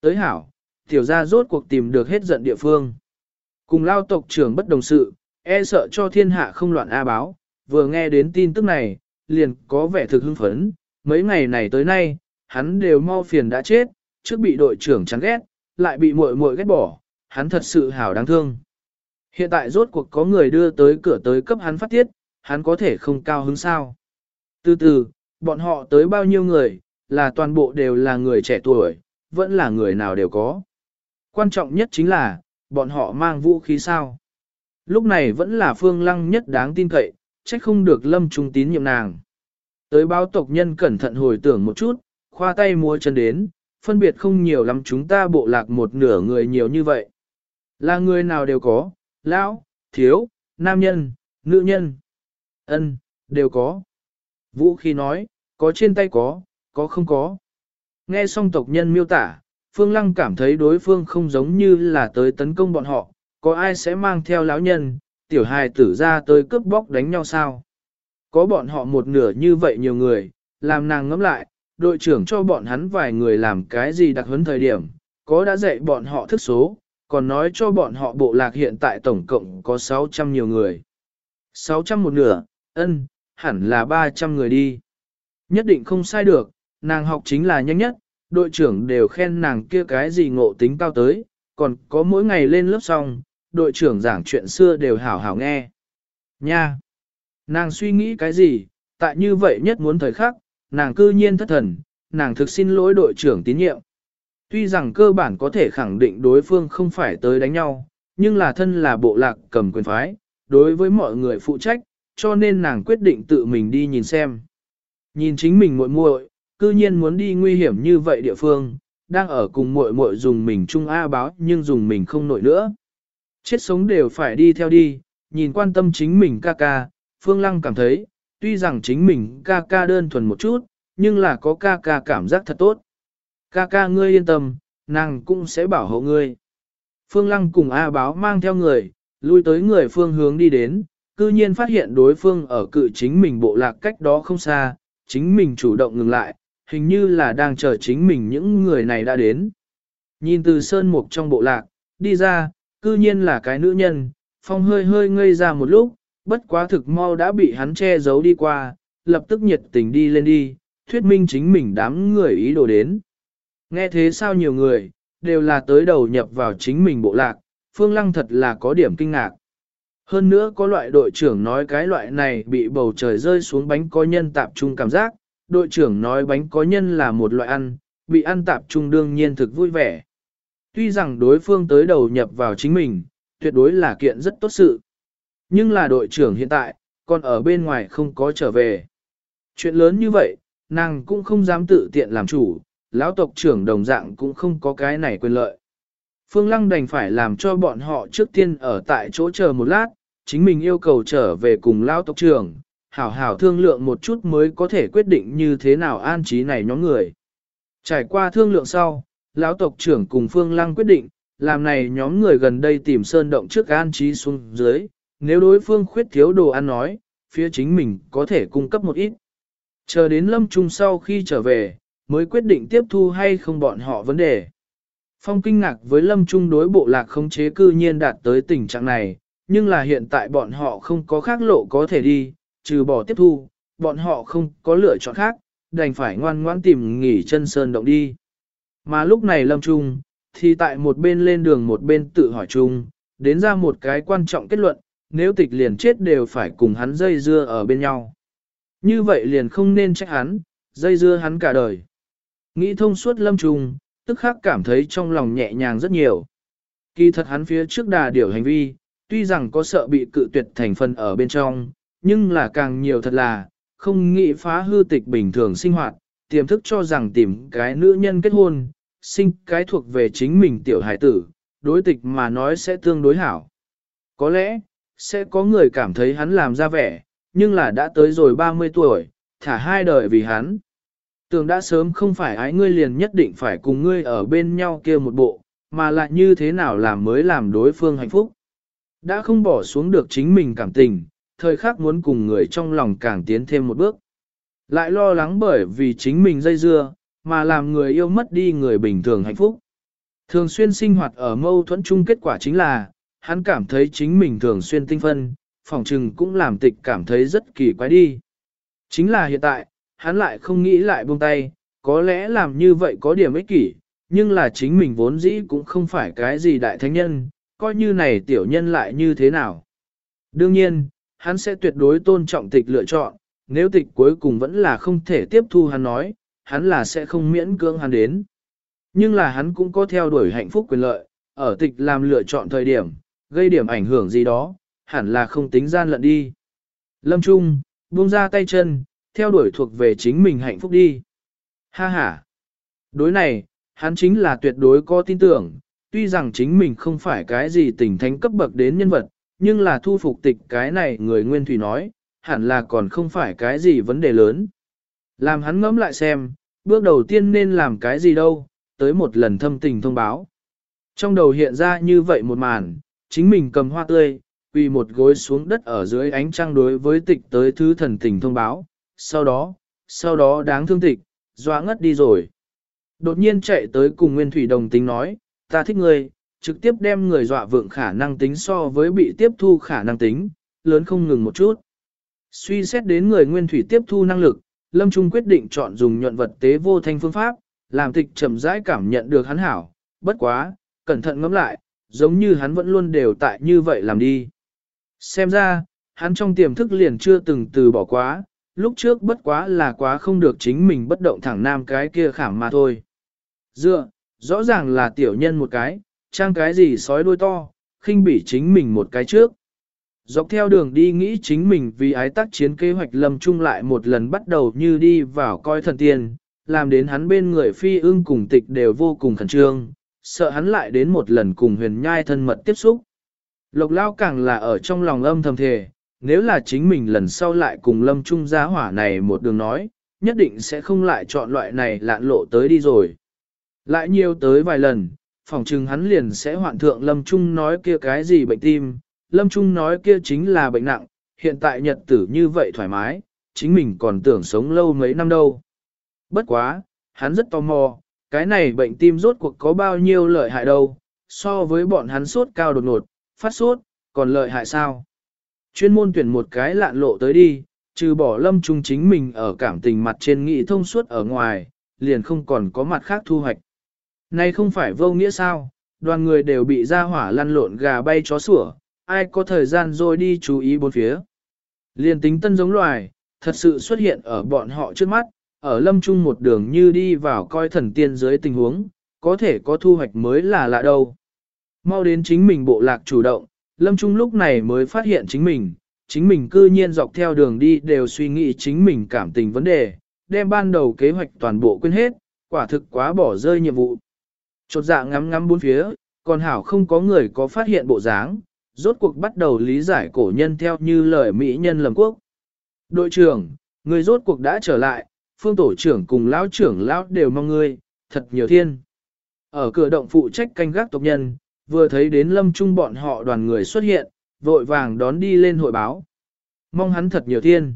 Tới hảo, tiểu gia rốt cuộc tìm được hết giận địa phương. Cùng lao tộc trưởng bất đồng sự, e sợ cho thiên hạ không loạn A báo, vừa nghe đến tin tức này, liền có vẻ thực hưng phấn, mấy ngày này tới nay, hắn đều mau phiền đã chết, trước bị đội trưởng chán ghét, lại bị muội muội ghét bỏ, hắn thật sự hảo đáng thương. Hiện tại rốt cuộc có người đưa tới cửa tới cấp hắn phát tiết, hắn có thể không cao hứng sao. Từ từ, bọn họ tới bao nhiêu người, là toàn bộ đều là người trẻ tuổi, vẫn là người nào đều có. Quan trọng nhất chính là, bọn họ mang vũ khí sao. Lúc này vẫn là phương lăng nhất đáng tin cậy, trách không được lâm trung tín nhiệm nàng. Tới báo tộc nhân cẩn thận hồi tưởng một chút, khoa tay mua chân đến, phân biệt không nhiều lắm chúng ta bộ lạc một nửa người nhiều như vậy. Là người nào đều có, lão, thiếu, nam nhân, nữ nhân, ân, đều có. Vũ khí nói, có trên tay có, có không có. Nghe xong tộc nhân miêu tả, Phương Lăng cảm thấy đối phương không giống như là tới tấn công bọn họ, có ai sẽ mang theo lão nhân, tiểu hài tử ra tới cướp bóc đánh nhau sao? Có bọn họ một nửa như vậy nhiều người, làm nàng ngẫm lại, đội trưởng cho bọn hắn vài người làm cái gì đặc huấn thời điểm, có đã dạy bọn họ thức số, còn nói cho bọn họ bộ lạc hiện tại tổng cộng có 600 nhiều người. 600 một nửa, ân, hẳn là 300 người đi. Nhất định không sai được, nàng học chính là nhanh nhất, đội trưởng đều khen nàng kia cái gì ngộ tính cao tới, còn có mỗi ngày lên lớp xong, đội trưởng giảng chuyện xưa đều hảo hảo nghe. Nha! Nàng suy nghĩ cái gì, tại như vậy nhất muốn thời khắc, nàng cư nhiên thất thần, nàng thực xin lỗi đội trưởng tín nhiệm. Tuy rằng cơ bản có thể khẳng định đối phương không phải tới đánh nhau, nhưng là thân là bộ lạc cầm quyền phái, đối với mọi người phụ trách, cho nên nàng quyết định tự mình đi nhìn xem. Nhìn chính mình muội muội, cư nhiên muốn đi nguy hiểm như vậy địa phương, đang ở cùng muội muội dùng mình chung A báo nhưng dùng mình không nổi nữa. Chết sống đều phải đi theo đi, nhìn quan tâm chính mình ca ca, Phương Lăng cảm thấy, tuy rằng chính mình ca ca đơn thuần một chút, nhưng là có ca ca cảm giác thật tốt. Ca ca ngươi yên tâm, nàng cũng sẽ bảo hộ ngươi. Phương Lăng cùng A báo mang theo người, lui tới người phương hướng đi đến, cư nhiên phát hiện đối phương ở cự chính mình bộ lạc cách đó không xa, chính mình chủ động ngừng lại, hình như là đang chờ chính mình những người này đã đến. Nhìn từ sơn mục trong bộ lạc, đi ra, cư nhiên là cái nữ nhân, phong hơi hơi ngây ra một lúc, bất quá thực mau đã bị hắn che giấu đi qua, lập tức nhiệt tình đi lên đi, thuyết minh chính mình đám người ý đồ đến. Nghe thế sao nhiều người, đều là tới đầu nhập vào chính mình bộ lạc, Phương Lăng thật là có điểm kinh ngạc. Hơn nữa có loại đội trưởng nói cái loại này bị bầu trời rơi xuống bánh có nhân tạp trung cảm giác, đội trưởng nói bánh có nhân là một loại ăn, bị ăn tạp trung đương nhiên thực vui vẻ. Tuy rằng đối phương tới đầu nhập vào chính mình, tuyệt đối là kiện rất tốt sự. Nhưng là đội trưởng hiện tại, còn ở bên ngoài không có trở về. Chuyện lớn như vậy, nàng cũng không dám tự tiện làm chủ, lão tộc trưởng đồng dạng cũng không có cái này quyền lợi. Phương Lăng đành phải làm cho bọn họ trước tiên ở tại chỗ chờ một lát, chính mình yêu cầu trở về cùng lão tộc trưởng, hảo hảo thương lượng một chút mới có thể quyết định như thế nào an trí này nhóm người. Trải qua thương lượng sau, lão tộc trưởng cùng Phương Lăng quyết định, làm này nhóm người gần đây tìm sơn động trước an trí xuống dưới, nếu đối phương khuyết thiếu đồ ăn nói, phía chính mình có thể cung cấp một ít. Chờ đến lâm trung sau khi trở về, mới quyết định tiếp thu hay không bọn họ vấn đề. Phong kinh ngạc với lâm trung đối bộ lạc không chế cư nhiên đạt tới tình trạng này, nhưng là hiện tại bọn họ không có khác lộ có thể đi, trừ bỏ tiếp thu, bọn họ không có lựa chọn khác, đành phải ngoan ngoãn tìm nghỉ chân sơn động đi. Mà lúc này lâm trung, thì tại một bên lên đường một bên tự hỏi chung, đến ra một cái quan trọng kết luận, nếu tịch liền chết đều phải cùng hắn dây dưa ở bên nhau. Như vậy liền không nên trách hắn, dây dưa hắn cả đời. Nghĩ thông suốt lâm trùng, tức khắc cảm thấy trong lòng nhẹ nhàng rất nhiều. Kỳ thật hắn phía trước đà điều hành vi, tuy rằng có sợ bị cự tuyệt thành phần ở bên trong, nhưng là càng nhiều thật là, không nghĩ phá hư tịch bình thường sinh hoạt, tiềm thức cho rằng tìm cái nữ nhân kết hôn, sinh cái thuộc về chính mình tiểu hải tử, đối tịch mà nói sẽ tương đối hảo. Có lẽ, sẽ có người cảm thấy hắn làm ra vẻ, nhưng là đã tới rồi 30 tuổi, thả hai đời vì hắn. Tưởng đã sớm không phải ái ngươi liền nhất định phải cùng ngươi ở bên nhau kia một bộ, mà lại như thế nào làm mới làm đối phương hạnh phúc. Đã không bỏ xuống được chính mình cảm tình, thời khắc muốn cùng người trong lòng càng tiến thêm một bước. Lại lo lắng bởi vì chính mình dây dưa, mà làm người yêu mất đi người bình thường hạnh phúc. Thường xuyên sinh hoạt ở mâu thuẫn chung kết quả chính là, hắn cảm thấy chính mình thường xuyên tinh phân, phòng trừng cũng làm tịch cảm thấy rất kỳ quái đi. Chính là hiện tại, hắn lại không nghĩ lại buông tay, có lẽ làm như vậy có điểm ích kỷ, nhưng là chính mình vốn dĩ cũng không phải cái gì đại thánh nhân, coi như này tiểu nhân lại như thế nào. Đương nhiên, hắn sẽ tuyệt đối tôn trọng tịch lựa chọn, nếu tịch cuối cùng vẫn là không thể tiếp thu hắn nói, hắn là sẽ không miễn cưỡng hắn đến. Nhưng là hắn cũng có theo đuổi hạnh phúc quyền lợi, ở tịch làm lựa chọn thời điểm, gây điểm ảnh hưởng gì đó, hẳn là không tính gian lận đi. Lâm Trung, buông ra tay chân, theo đuổi thuộc về chính mình hạnh phúc đi. Ha ha! Đối này, hắn chính là tuyệt đối có tin tưởng, tuy rằng chính mình không phải cái gì tình thánh cấp bậc đến nhân vật, nhưng là thu phục tịch cái này người nguyên thủy nói, hẳn là còn không phải cái gì vấn đề lớn. Làm hắn ngẫm lại xem, bước đầu tiên nên làm cái gì đâu, tới một lần thâm tình thông báo. Trong đầu hiện ra như vậy một màn, chính mình cầm hoa tươi, quỳ một gối xuống đất ở dưới ánh trăng đối với tịch tới thứ thần tình thông báo, sau đó, sau đó đáng thương tịch, doa ngất đi rồi. Đột nhiên chạy tới cùng Nguyên Thủy đồng tính nói, ta thích ngươi, trực tiếp đem người dọa vượng khả năng tính so với bị tiếp thu khả năng tính, lớn không ngừng một chút. Suy xét đến người Nguyên Thủy tiếp thu năng lực, Lâm Trung quyết định chọn dùng nhuận vật tế vô thanh phương pháp, làm tịch chậm rãi cảm nhận được hắn hảo, bất quá, cẩn thận ngẫm lại, giống như hắn vẫn luôn đều tại như vậy làm đi. Xem ra, hắn trong tiềm thức liền chưa từng từ bỏ quá, lúc trước bất quá là quá không được chính mình bất động thẳng nam cái kia khảm mà thôi. Dựa, rõ ràng là tiểu nhân một cái, trang cái gì sói đuôi to, khinh bỉ chính mình một cái trước. Dọc theo đường đi nghĩ chính mình vì ái tác chiến kế hoạch lâm trung lại một lần bắt đầu như đi vào coi thần tiên, làm đến hắn bên người phi ưng cùng tịch đều vô cùng khẩn trương, sợ hắn lại đến một lần cùng huyền nhai thân mật tiếp xúc. Lộc lao càng là ở trong lòng âm thầm thề, nếu là chính mình lần sau lại cùng lâm trung gia hỏa này một đường nói, nhất định sẽ không lại chọn loại này lạn lộ tới đi rồi. Lại nhiều tới vài lần, phòng trừng hắn liền sẽ hoạn thượng lâm trung nói kia cái gì bệnh tim, lâm trung nói kia chính là bệnh nặng, hiện tại nhật tử như vậy thoải mái, chính mình còn tưởng sống lâu mấy năm đâu. Bất quá, hắn rất tò mò, cái này bệnh tim rốt cuộc có bao nhiêu lợi hại đâu, so với bọn hắn sốt cao đột ngột, phát sốt, còn lợi hại sao? Chuyên môn tuyển một cái lạn lộ tới đi, trừ bỏ lâm trung chính mình ở cảm tình mặt trên nghị thông suốt ở ngoài, liền không còn có mặt khác thu hoạch. Này không phải vô nghĩa sao, đoàn người đều bị ra hỏa lăn lộn gà bay chó sủa, ai có thời gian rồi đi chú ý bốn phía. Liền tính tân giống loài, thật sự xuất hiện ở bọn họ trước mắt, ở lâm trung một đường như đi vào coi thần tiên dưới tình huống, có thể có thu hoạch mới là lạ đâu. Mau đến chính mình bộ lạc chủ động, lâm trung lúc này mới phát hiện chính mình, chính mình cư nhiên dọc theo đường đi đều suy nghĩ chính mình cảm tình vấn đề, đem ban đầu kế hoạch toàn bộ quên hết, quả thực quá bỏ rơi nhiệm vụ. Chột dạ ngắm ngắm bốn phía, còn hảo không có người có phát hiện bộ dáng, rốt cuộc bắt đầu lý giải cổ nhân theo như lời Mỹ nhân lầm quốc. Đội trưởng, người rốt cuộc đã trở lại, phương tổ trưởng cùng lão trưởng lão đều mong ngươi, thật nhiều thiên. Ở cửa động phụ trách canh gác tộc nhân, vừa thấy đến lâm trung bọn họ đoàn người xuất hiện, vội vàng đón đi lên hội báo. Mong hắn thật nhiều thiên.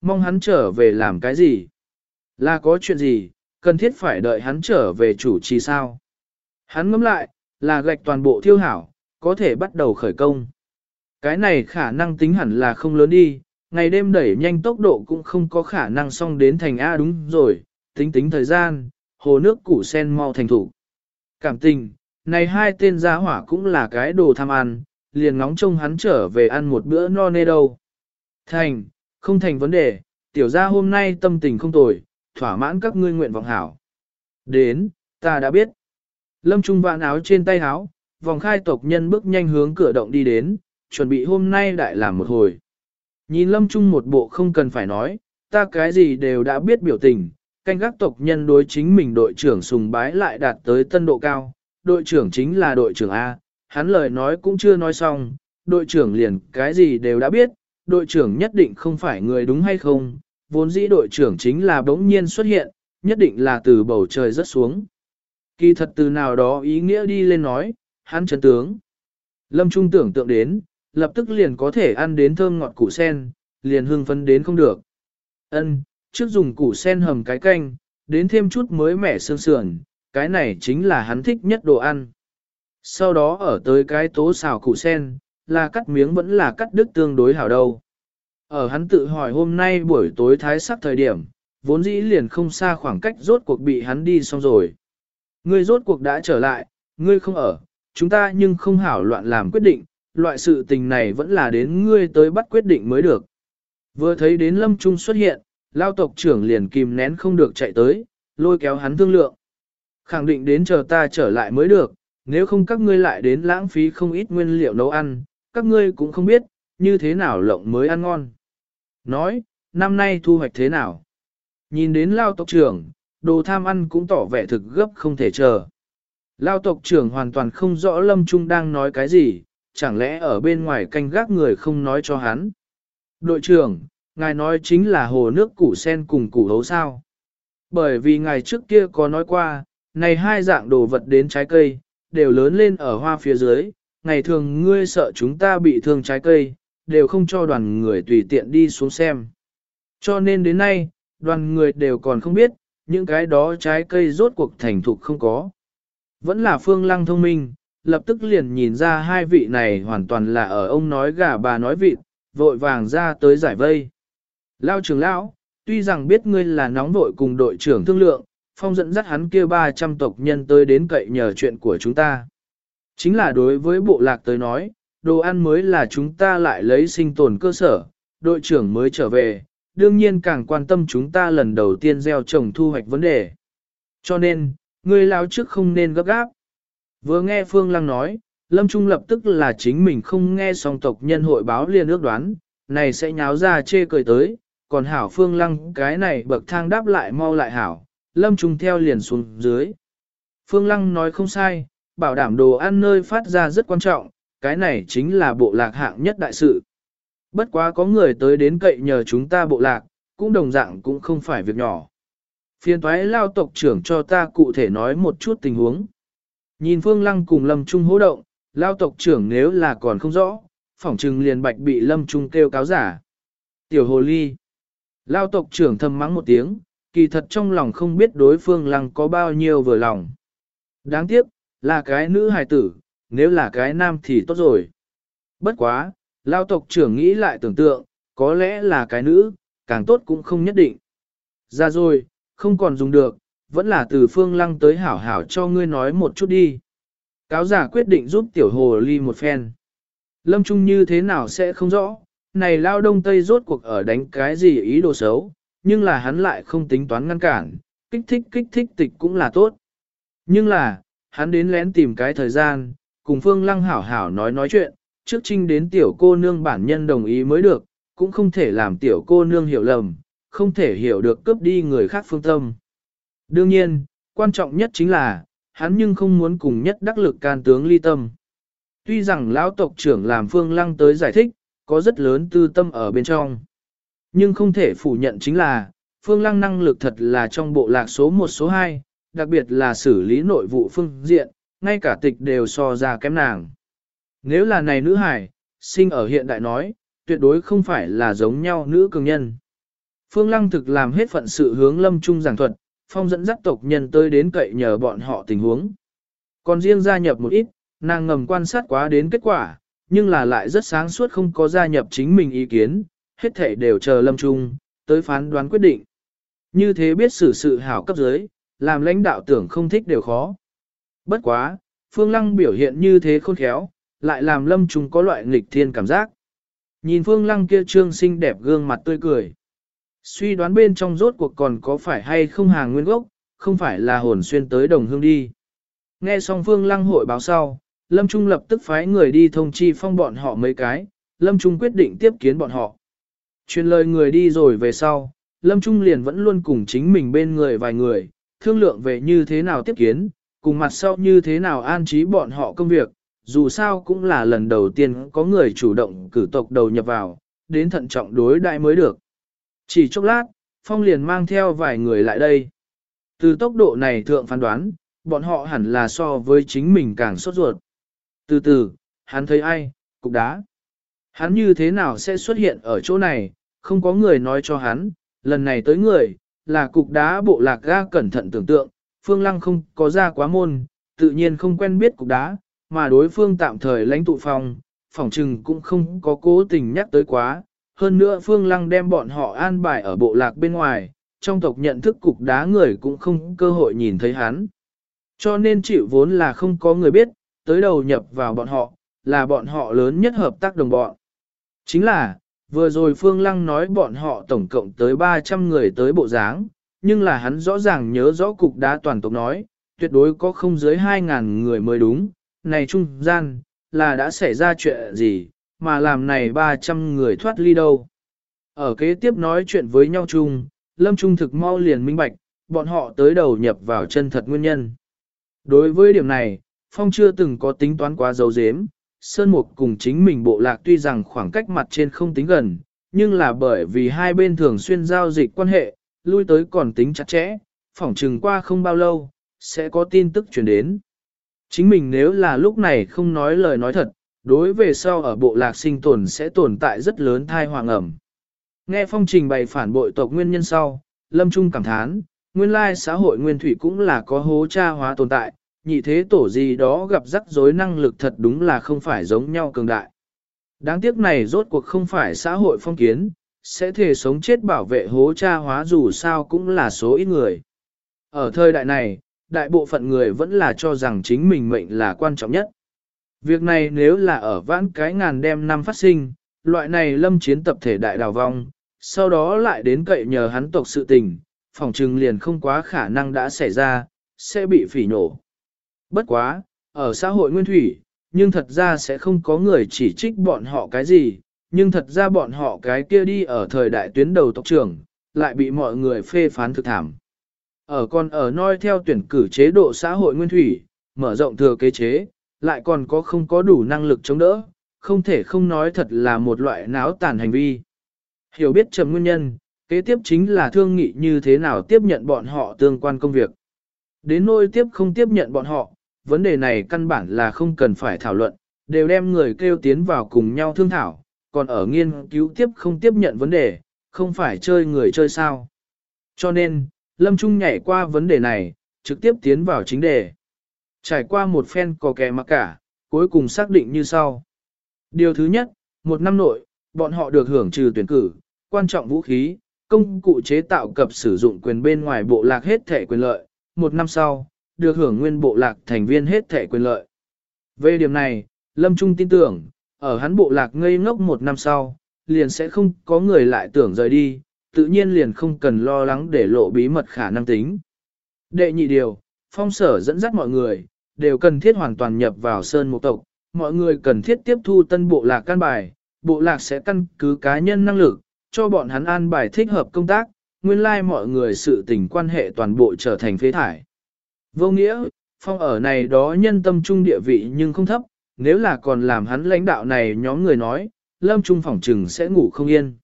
Mong hắn trở về làm cái gì? Là có chuyện gì, cần thiết phải đợi hắn trở về chủ trì sao? Hắn ngẫm lại, là gạch toàn bộ thiêu hảo, có thể bắt đầu khởi công. Cái này khả năng tính hẳn là không lớn đi, ngày đêm đẩy nhanh tốc độ cũng không có khả năng xong đến thành A đúng rồi, tính tính thời gian, hồ nước củ sen mau thành thủ. Cảm tình, này hai tên gia hỏa cũng là cái đồ tham ăn, liền ngóng trông hắn trở về ăn một bữa no nê đâu. Thành, không thành vấn đề, tiểu gia hôm nay tâm tình không tồi, thỏa mãn các ngươi nguyện vọng hảo. Đến, ta đã biết. Lâm Trung vạn áo trên tay áo, vòng khai tộc nhân bước nhanh hướng cửa động đi đến, chuẩn bị hôm nay đại làm một hồi. Nhìn Lâm Trung một bộ không cần phải nói, ta cái gì đều đã biết biểu tình, canh gác tộc nhân đối chính mình đội trưởng sùng bái lại đạt tới tân độ cao, đội trưởng chính là đội trưởng A, hắn lời nói cũng chưa nói xong, đội trưởng liền cái gì đều đã biết, đội trưởng nhất định không phải người đúng hay không, vốn dĩ đội trưởng chính là bỗng nhiên xuất hiện, nhất định là từ bầu trời rất xuống. Kỳ thật từ nào đó ý nghĩa đi lên nói, hắn chấn tướng. Lâm Trung tưởng tượng đến, lập tức liền có thể ăn đến thơm ngọt củ sen, liền hương phấn đến không được. Ân, trước dùng củ sen hầm cái canh, đến thêm chút mới mẻ xương sườn, cái này chính là hắn thích nhất đồ ăn. Sau đó ở tới cái tố xào củ sen, là cắt miếng vẫn là cắt đứt tương đối hảo đâu. Ở hắn tự hỏi hôm nay buổi tối thái sắc thời điểm, vốn dĩ liền không xa khoảng cách rốt cuộc bị hắn đi xong rồi. Ngươi rốt cuộc đã trở lại, ngươi không ở, chúng ta nhưng không hảo loạn làm quyết định, loại sự tình này vẫn là đến ngươi tới bắt quyết định mới được. Vừa thấy đến Lâm Trung xuất hiện, lao tộc trưởng liền kìm nén không được chạy tới, lôi kéo hắn thương lượng. Khẳng định đến chờ ta trở lại mới được, nếu không các ngươi lại đến lãng phí không ít nguyên liệu nấu ăn, các ngươi cũng không biết, như thế nào lộng mới ăn ngon. Nói, năm nay thu hoạch thế nào? Nhìn đến lao tộc trưởng, đồ tham ăn cũng tỏ vẻ thực gấp không thể chờ. Lao tộc trưởng hoàn toàn không rõ Lâm Trung đang nói cái gì, chẳng lẽ ở bên ngoài canh gác người không nói cho hắn. Đội trưởng, ngài nói chính là hồ nước củ sen cùng củ hấu sao. Bởi vì ngài trước kia có nói qua, này hai dạng đồ vật đến trái cây, đều lớn lên ở hoa phía dưới, ngày thường ngươi sợ chúng ta bị thương trái cây, đều không cho đoàn người tùy tiện đi xuống xem. Cho nên đến nay, đoàn người đều còn không biết, những cái đó trái cây rốt cuộc thành thục không có. Vẫn là phương lăng thông minh, lập tức liền nhìn ra hai vị này hoàn toàn là ở ông nói gà bà nói vịt, vội vàng ra tới giải vây. Lao trưởng lão, tuy rằng biết ngươi là nóng vội cùng đội trưởng thương lượng, phong dẫn dắt hắn kia 300 tộc nhân tới đến cậy nhờ chuyện của chúng ta. Chính là đối với bộ lạc tới nói, đồ ăn mới là chúng ta lại lấy sinh tồn cơ sở, đội trưởng mới trở về, đương nhiên càng quan tâm chúng ta lần đầu tiên gieo trồng thu hoạch vấn đề. Cho nên, người lao trước không nên gấp gáp. Vừa nghe Phương Lăng nói, Lâm Trung lập tức là chính mình không nghe song tộc nhân hội báo liền ước đoán, này sẽ nháo ra chê cười tới, còn hảo Phương Lăng cái này bậc thang đáp lại mau lại hảo, Lâm Trung theo liền xuống dưới. Phương Lăng nói không sai, bảo đảm đồ ăn nơi phát ra rất quan trọng, cái này chính là bộ lạc hạng nhất đại sự. Bất quá có người tới đến cậy nhờ chúng ta bộ lạc, cũng đồng dạng cũng không phải việc nhỏ. Phiên thoái lao tộc trưởng cho ta cụ thể nói một chút tình huống. Nhìn Phương Lăng cùng Lâm Trung hỗ động, lao tộc trưởng nếu là còn không rõ, phỏng trừng liền bạch bị Lâm Trung kêu cáo giả. Tiểu hồ ly. Lao tộc trưởng thầm mắng một tiếng, kỳ thật trong lòng không biết đối phương Lăng có bao nhiêu vừa lòng. Đáng tiếc, là cái nữ hài tử, nếu là cái nam thì tốt rồi. Bất quá, lao tộc trưởng nghĩ lại tưởng tượng, có lẽ là cái nữ, càng tốt cũng không nhất định. Ra rồi, không còn dùng được, vẫn là từ phương lăng tới hảo hảo cho ngươi nói một chút đi. Cáo giả quyết định giúp tiểu hồ ly một phen. Lâm Trung như thế nào sẽ không rõ, này lao đông tây rốt cuộc ở đánh cái gì ý đồ xấu, nhưng là hắn lại không tính toán ngăn cản, kích thích kích thích tịch cũng là tốt. Nhưng là, hắn đến lén tìm cái thời gian, cùng Phương Lăng hảo hảo nói nói chuyện, trước trinh đến tiểu cô nương bản nhân đồng ý mới được, cũng không thể làm tiểu cô nương hiểu lầm, không thể hiểu được cướp đi người khác phương tâm. Đương nhiên, quan trọng nhất chính là, hắn nhưng không muốn cùng nhất đắc lực can tướng ly tâm. Tuy rằng lão tộc trưởng làm Phương Lăng tới giải thích, có rất lớn tư tâm ở bên trong. Nhưng không thể phủ nhận chính là, Phương Lăng năng lực thật là trong bộ lạc số 1 số 2, đặc biệt là xử lý nội vụ phương diện, ngay cả tịch đều so ra kém nàng. Nếu là này nữ hải, sinh ở hiện đại nói, tuyệt đối không phải là giống nhau nữ cường nhân. Phương Lăng thực làm hết phận sự hướng lâm trung giảng thuật, phong dẫn dắt tộc nhân tới đến cậy nhờ bọn họ tình huống. Còn riêng gia nhập một ít, nàng ngầm quan sát quá đến kết quả, nhưng là lại rất sáng suốt không có gia nhập chính mình ý kiến, hết thể đều chờ lâm trung, tới phán đoán quyết định. Như thế biết xử sự hảo cấp dưới, làm lãnh đạo tưởng không thích đều khó. Bất quá, Phương Lăng biểu hiện như thế khôn khéo, lại làm Lâm Trung có loại nghịch thiên cảm giác. Nhìn Phương Lăng kia trương xinh đẹp gương mặt tươi cười. Suy đoán bên trong rốt cuộc còn có phải hay không hàng nguyên gốc, không phải là hồn xuyên tới đồng hương đi. Nghe xong Phương Lăng hội báo sau, Lâm Trung lập tức phái người đi thông chi phong bọn họ mấy cái, Lâm Trung quyết định tiếp kiến bọn họ. Truyền lời người đi rồi về sau, Lâm Trung liền vẫn luôn cùng chính mình bên người vài người, thương lượng về như thế nào tiếp kiến, cùng mặt sau như thế nào an trí bọn họ công việc, dù sao cũng là lần đầu tiên có người chủ động cử tộc đầu nhập vào, đến thận trọng đối đại mới được. Chỉ chốc lát, Phong liền mang theo vài người lại đây. Từ tốc độ này thượng phán đoán, bọn họ hẳn là so với chính mình càng sốt ruột. Từ từ, hắn thấy ai, cục đá. Hắn như thế nào sẽ xuất hiện ở chỗ này, không có người nói cho hắn, lần này tới người, là cục đá bộ lạc ga cẩn thận tưởng tượng, Phương Lăng không có ra quá môn, tự nhiên không quen biết cục đá, mà đối phương tạm thời lãnh tụ phòng, phòng trừng cũng không có cố tình nhắc tới quá. Hơn nữa Phương Lăng đem bọn họ an bài ở bộ lạc bên ngoài, trong tộc nhận thức cục đá người cũng không cơ hội nhìn thấy hắn. Cho nên chịu vốn là không có người biết, tới đầu nhập vào bọn họ, là bọn họ lớn nhất hợp tác đồng bọn. Chính là, vừa rồi Phương Lăng nói bọn họ tổng cộng tới 300 người tới bộ dáng, nhưng là hắn rõ ràng nhớ rõ cục đá toàn tộc nói, tuyệt đối có không dưới 2.000 người mới đúng, này trung gian, là đã xảy ra chuyện gì, mà làm này 300 người thoát ly đâu. Ở kế tiếp nói chuyện với nhau chung, Lâm Trung thực mau liền minh bạch, bọn họ tới đầu nhập vào chân thật nguyên nhân. Đối với điểm này, Phong chưa từng có tính toán quá dấu dếm, Sơn Mục cùng chính mình bộ lạc tuy rằng khoảng cách mặt trên không tính gần, nhưng là bởi vì hai bên thường xuyên giao dịch quan hệ, lui tới còn tính chặt chẽ, phỏng chừng qua không bao lâu, sẽ có tin tức truyền đến. Chính mình nếu là lúc này không nói lời nói thật, đối về sau ở bộ lạc sinh tồn sẽ tồn tại rất lớn thai hoàng ẩm. Nghe phong trình bày phản bội tộc nguyên nhân sau, Lâm Trung cảm thán, nguyên lai xã hội nguyên thủy cũng là có hố cha hóa tồn tại, nhị thế tổ gì đó gặp rắc rối năng lực thật đúng là không phải giống nhau cường đại. Đáng tiếc này rốt cuộc không phải xã hội phong kiến, sẽ thể sống chết bảo vệ hố cha hóa dù sao cũng là số ít người. Ở thời đại này, đại bộ phận người vẫn là cho rằng chính mình mệnh là quan trọng nhất. Việc này nếu là ở vãn cái ngàn đem năm phát sinh, loại này lâm chiến tập thể đại đào vong, sau đó lại đến cậy nhờ hắn tộc sự tình, phòng trừng liền không quá khả năng đã xảy ra, sẽ bị phỉ nổ. Bất quá, ở xã hội nguyên thủy, nhưng thật ra sẽ không có người chỉ trích bọn họ cái gì, nhưng thật ra bọn họ cái kia đi ở thời đại tuyến đầu tộc trưởng, lại bị mọi người phê phán thực thảm. Ở còn ở noi theo tuyển cử chế độ xã hội nguyên thủy, mở rộng thừa kế chế, lại còn có không có đủ năng lực chống đỡ, không thể không nói thật là một loại náo tàn hành vi. Hiểu biết trầm nguyên nhân, kế tiếp chính là thương nghị như thế nào tiếp nhận bọn họ tương quan công việc. Đến nôi tiếp không tiếp nhận bọn họ, vấn đề này căn bản là không cần phải thảo luận, đều đem người kêu tiến vào cùng nhau thương thảo, còn ở nghiên cứu tiếp không tiếp nhận vấn đề, không phải chơi người chơi sao. Cho nên, Lâm Trung nhảy qua vấn đề này, trực tiếp tiến vào chính đề. Trải qua một phen cò kè mặc cả, cuối cùng xác định như sau. Điều thứ nhất, một năm nội, bọn họ được hưởng trừ tuyển cử, quan trọng vũ khí, công cụ chế tạo cập sử dụng quyền bên ngoài bộ lạc hết thể quyền lợi. Một năm sau, được hưởng nguyên bộ lạc thành viên hết thể quyền lợi. Về điểm này, Lâm Trung tin tưởng, ở hắn bộ lạc ngây ngốc một năm sau, liền sẽ không có người lại tưởng rời đi, tự nhiên liền không cần lo lắng để lộ bí mật khả năng tính. Đệ nhị điều, phong sở dẫn dắt mọi người, đều cần thiết hoàn toàn nhập vào sơn mục tộc, mọi người cần thiết tiếp thu tân bộ lạc căn bài, bộ lạc sẽ căn cứ cá nhân năng lực, cho bọn hắn an bài thích hợp công tác, nguyên lai like mọi người sự tình quan hệ toàn bộ trở thành phế thải. Vô nghĩa, phong ở này đó nhân tâm trung địa vị nhưng không thấp, nếu là còn làm hắn lãnh đạo này nhóm người nói, lâm trung phỏng trừng sẽ ngủ không yên.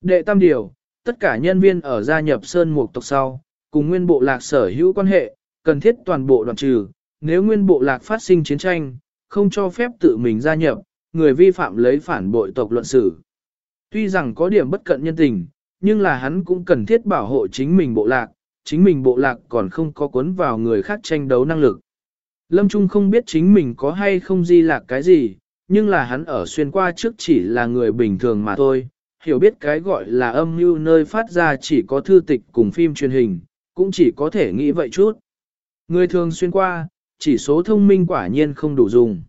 Đệ tam điều, tất cả nhân viên ở gia nhập Sơn Mục tộc sau, cùng nguyên bộ lạc sở hữu quan hệ, cần thiết toàn bộ đoàn trừ, nếu nguyên bộ lạc phát sinh chiến tranh, không cho phép tự mình gia nhập, người vi phạm lấy phản bội tộc luận xử. Tuy rằng có điểm bất cận nhân tình, nhưng là hắn cũng cần thiết bảo hộ chính mình bộ lạc, chính mình bộ lạc còn không có cuốn vào người khác tranh đấu năng lực. Lâm Trung không biết chính mình có hay không di lạc cái gì, nhưng là hắn ở xuyên qua trước chỉ là người bình thường mà thôi, hiểu biết cái gọi là âm mưu nơi phát ra chỉ có thư tịch cùng phim truyền hình, cũng chỉ có thể nghĩ vậy chút. Người thường xuyên qua, chỉ số thông minh quả nhiên không đủ dùng.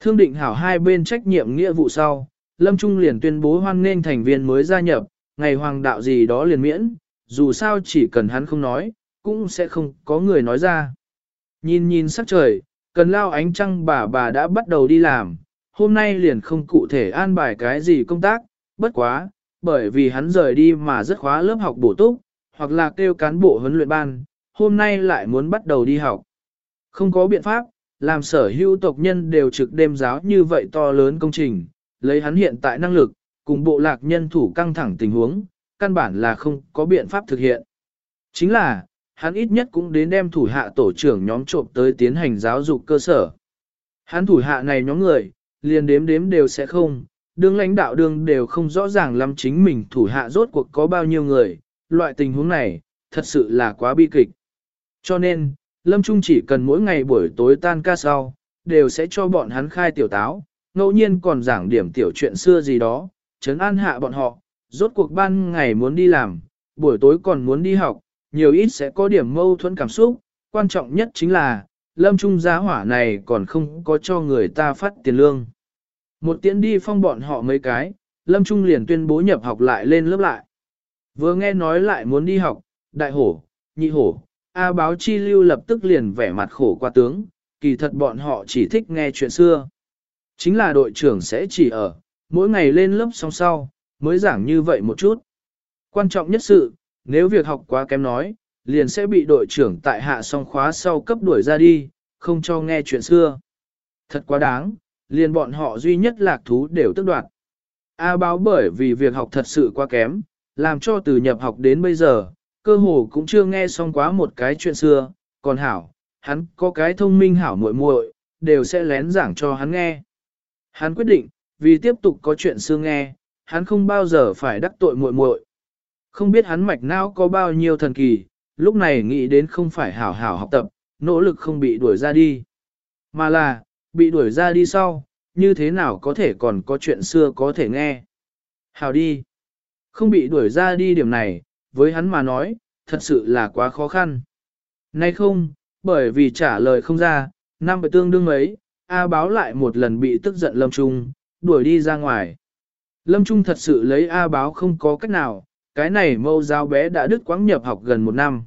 Thương định hảo hai bên trách nhiệm nghĩa vụ sau, Lâm Trung liền tuyên bố hoan nghênh thành viên mới gia nhập, ngày hoàng đạo gì đó liền miễn, dù sao chỉ cần hắn không nói, cũng sẽ không có người nói ra. Nhìn nhìn sắc trời, cần lao ánh trăng bà bà đã bắt đầu đi làm, hôm nay liền không cụ thể an bài cái gì công tác, bất quá, bởi vì hắn rời đi mà rất khóa lớp học bổ túc, hoặc là kêu cán bộ huấn luyện ban, hôm nay lại muốn bắt đầu đi học. Không có biện pháp, làm sở hữu tộc nhân đều trực đêm giáo như vậy to lớn công trình, lấy hắn hiện tại năng lực, cùng bộ lạc nhân thủ căng thẳng tình huống, căn bản là không có biện pháp thực hiện. Chính là, hắn ít nhất cũng đến đem thủ hạ tổ trưởng nhóm trộm tới tiến hành giáo dục cơ sở. Hắn thủ hạ này nhóm người, liền đếm đếm đều sẽ không, đương lãnh đạo đương đều không rõ ràng lắm chính mình thủ hạ rốt cuộc có bao nhiêu người, loại tình huống này, thật sự là quá bi kịch. Cho nên, Lâm Trung chỉ cần mỗi ngày buổi tối tan ca sau, đều sẽ cho bọn hắn khai tiểu táo, ngẫu nhiên còn giảng điểm tiểu chuyện xưa gì đó, chấn an hạ bọn họ, rốt cuộc ban ngày muốn đi làm, buổi tối còn muốn đi học, nhiều ít sẽ có điểm mâu thuẫn cảm xúc, quan trọng nhất chính là, lâm trung giá hỏa này còn không có cho người ta phát tiền lương. Một tiễn đi phong bọn họ mấy cái, lâm trung liền tuyên bố nhập học lại lên lớp lại. Vừa nghe nói lại muốn đi học, đại hổ, nhị hổ, A báo chi lưu lập tức liền vẻ mặt khổ qua tướng, kỳ thật bọn họ chỉ thích nghe chuyện xưa. Chính là đội trưởng sẽ chỉ ở, mỗi ngày lên lớp song sau, mới giảng như vậy một chút. Quan trọng nhất sự, nếu việc học quá kém nói, liền sẽ bị đội trưởng tại hạ song khóa sau cấp đuổi ra đi, không cho nghe chuyện xưa. Thật quá đáng, liền bọn họ duy nhất lạc thú đều tức đoạt. A báo bởi vì việc học thật sự quá kém, làm cho từ nhập học đến bây giờ, cơ hồ cũng chưa nghe xong quá một cái chuyện xưa, còn hảo, hắn có cái thông minh hảo muội muội, đều sẽ lén giảng cho hắn nghe. Hắn quyết định, vì tiếp tục có chuyện xưa nghe, hắn không bao giờ phải đắc tội muội muội. Không biết hắn mạch não có bao nhiêu thần kỳ, lúc này nghĩ đến không phải hảo hảo học tập, nỗ lực không bị đuổi ra đi. Mà là, bị đuổi ra đi sau, như thế nào có thể còn có chuyện xưa có thể nghe. Hảo đi. Không bị đuổi ra đi điểm này, với hắn mà nói, thật sự là quá khó khăn. Nay không, bởi vì trả lời không ra, năm bệ tương đương ấy, A báo lại một lần bị tức giận Lâm Trung, đuổi đi ra ngoài. Lâm Trung thật sự lấy A báo không có cách nào, cái này mâu giáo bé đã đứt quãng nhập học gần một năm.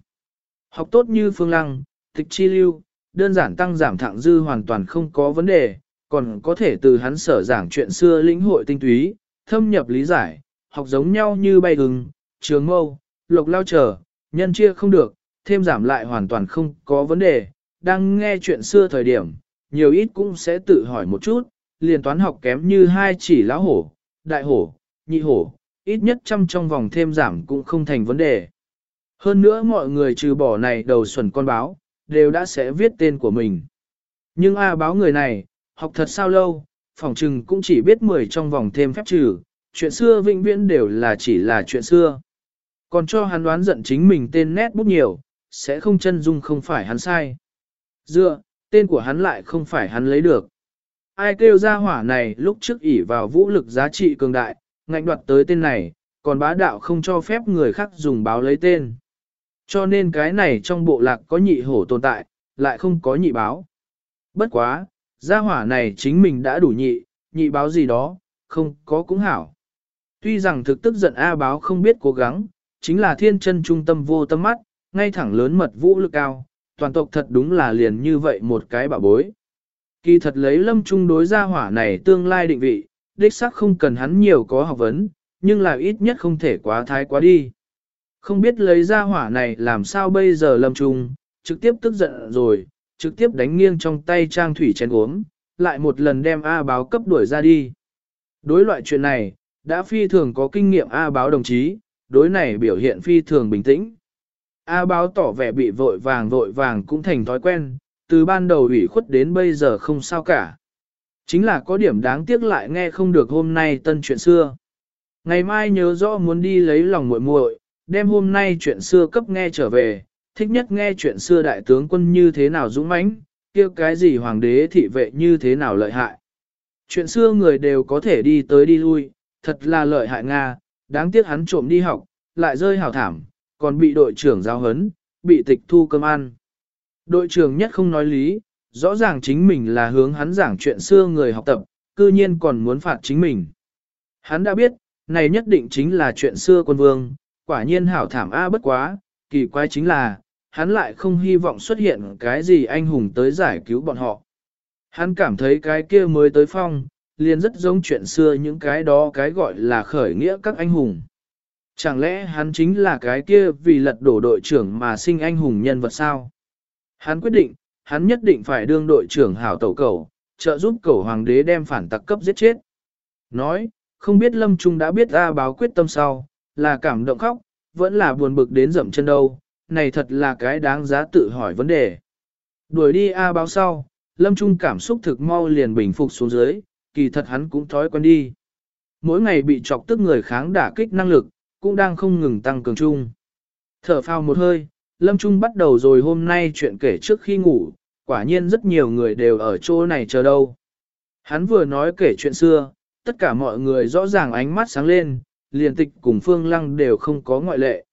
Học tốt như phương lăng, tịch chi lưu, đơn giản tăng giảm thẳng dư hoàn toàn không có vấn đề, còn có thể từ hắn sở giảng chuyện xưa lĩnh hội tinh túy, thâm nhập lý giải, học giống nhau như bay hừng, trường mâu, lộc lao chờ, nhân chia không được, thêm giảm lại hoàn toàn không có vấn đề, đang nghe chuyện xưa thời điểm, nhiều ít cũng sẽ tự hỏi một chút, liền toán học kém như hai chỉ lão hổ, đại hổ, nhị hổ, ít nhất trăm trong vòng thêm giảm cũng không thành vấn đề. Hơn nữa mọi người trừ bỏ này đầu xuẩn con báo, đều đã sẽ viết tên của mình. Nhưng A báo người này, học thật sao lâu, phòng trừng cũng chỉ biết 10 trong vòng thêm phép trừ, chuyện xưa vĩnh viễn đều là chỉ là chuyện xưa. Còn cho hắn đoán giận chính mình tên nét bút nhiều, sẽ không chân dung không phải hắn sai. Dựa, tên của hắn lại không phải hắn lấy được. Ai kêu ra hỏa này lúc trước ỉ vào vũ lực giá trị cường đại, ngạnh đoạt tới tên này, còn bá đạo không cho phép người khác dùng báo lấy tên. Cho nên cái này trong bộ lạc có nhị hổ tồn tại, lại không có nhị báo. Bất quá, gia hỏa này chính mình đã đủ nhị, nhị báo gì đó, không có cũng hảo. Tuy rằng thực tức giận A báo không biết cố gắng, chính là thiên chân trung tâm vô tâm mắt, ngay thẳng lớn mật vũ lực cao, toàn tộc thật đúng là liền như vậy một cái bảo bối. Kỳ thật lấy lâm trung đối gia hỏa này tương lai định vị, đích xác không cần hắn nhiều có học vấn, nhưng là ít nhất không thể quá thái quá đi. Không biết lấy gia hỏa này làm sao bây giờ lâm trung, trực tiếp tức giận rồi, trực tiếp đánh nghiêng trong tay trang thủy chén uống, lại một lần đem A báo cấp đuổi ra đi. Đối loại chuyện này, đã phi thường có kinh nghiệm A báo đồng chí, đối này biểu hiện phi thường bình tĩnh. A báo tỏ vẻ bị vội vàng vội vàng cũng thành thói quen, từ ban đầu ủy khuất đến bây giờ không sao cả. Chính là có điểm đáng tiếc lại nghe không được hôm nay tân chuyện xưa. Ngày mai nhớ rõ muốn đi lấy lòng muội muội, đem hôm nay chuyện xưa cấp nghe trở về, thích nhất nghe chuyện xưa đại tướng quân như thế nào dũng mãnh, kia cái gì hoàng đế thị vệ như thế nào lợi hại. Chuyện xưa người đều có thể đi tới đi lui, thật là lợi hại Nga, đáng tiếc hắn trộm đi học, lại rơi hào thảm, còn bị đội trưởng giao hấn, bị tịch thu cơm ăn. Đội trưởng nhất không nói lý, rõ ràng chính mình là hướng hắn giảng chuyện xưa người học tập, cư nhiên còn muốn phạt chính mình. Hắn đã biết, này nhất định chính là chuyện xưa quân vương, quả nhiên hảo thảm A bất quá, kỳ quái chính là, hắn lại không hy vọng xuất hiện cái gì anh hùng tới giải cứu bọn họ. Hắn cảm thấy cái kia mới tới phong, liền rất giống chuyện xưa những cái đó cái gọi là khởi nghĩa các anh hùng. Chẳng lẽ hắn chính là cái kia vì lật đổ đội trưởng mà sinh anh hùng nhân vật sao? Hắn quyết định, hắn nhất định phải đương đội trưởng hảo tẩu cầu, trợ giúp cầu hoàng đế đem phản tặc cấp giết chết. Nói, không biết Lâm Trung đã biết A báo quyết tâm sau, là cảm động khóc, vẫn là buồn bực đến dậm chân đâu, này thật là cái đáng giá tự hỏi vấn đề. Đuổi đi A báo sau, Lâm Trung cảm xúc thực mau liền bình phục xuống dưới, kỳ thật hắn cũng thói quen đi. Mỗi ngày bị chọc tức người kháng đả kích năng lực, cũng đang không ngừng tăng cường chung. Thở phào một hơi, Lâm Trung bắt đầu rồi hôm nay chuyện kể trước khi ngủ, quả nhiên rất nhiều người đều ở chỗ này chờ đâu. Hắn vừa nói kể chuyện xưa, tất cả mọi người rõ ràng ánh mắt sáng lên, liền tịch cùng Phương Lăng đều không có ngoại lệ.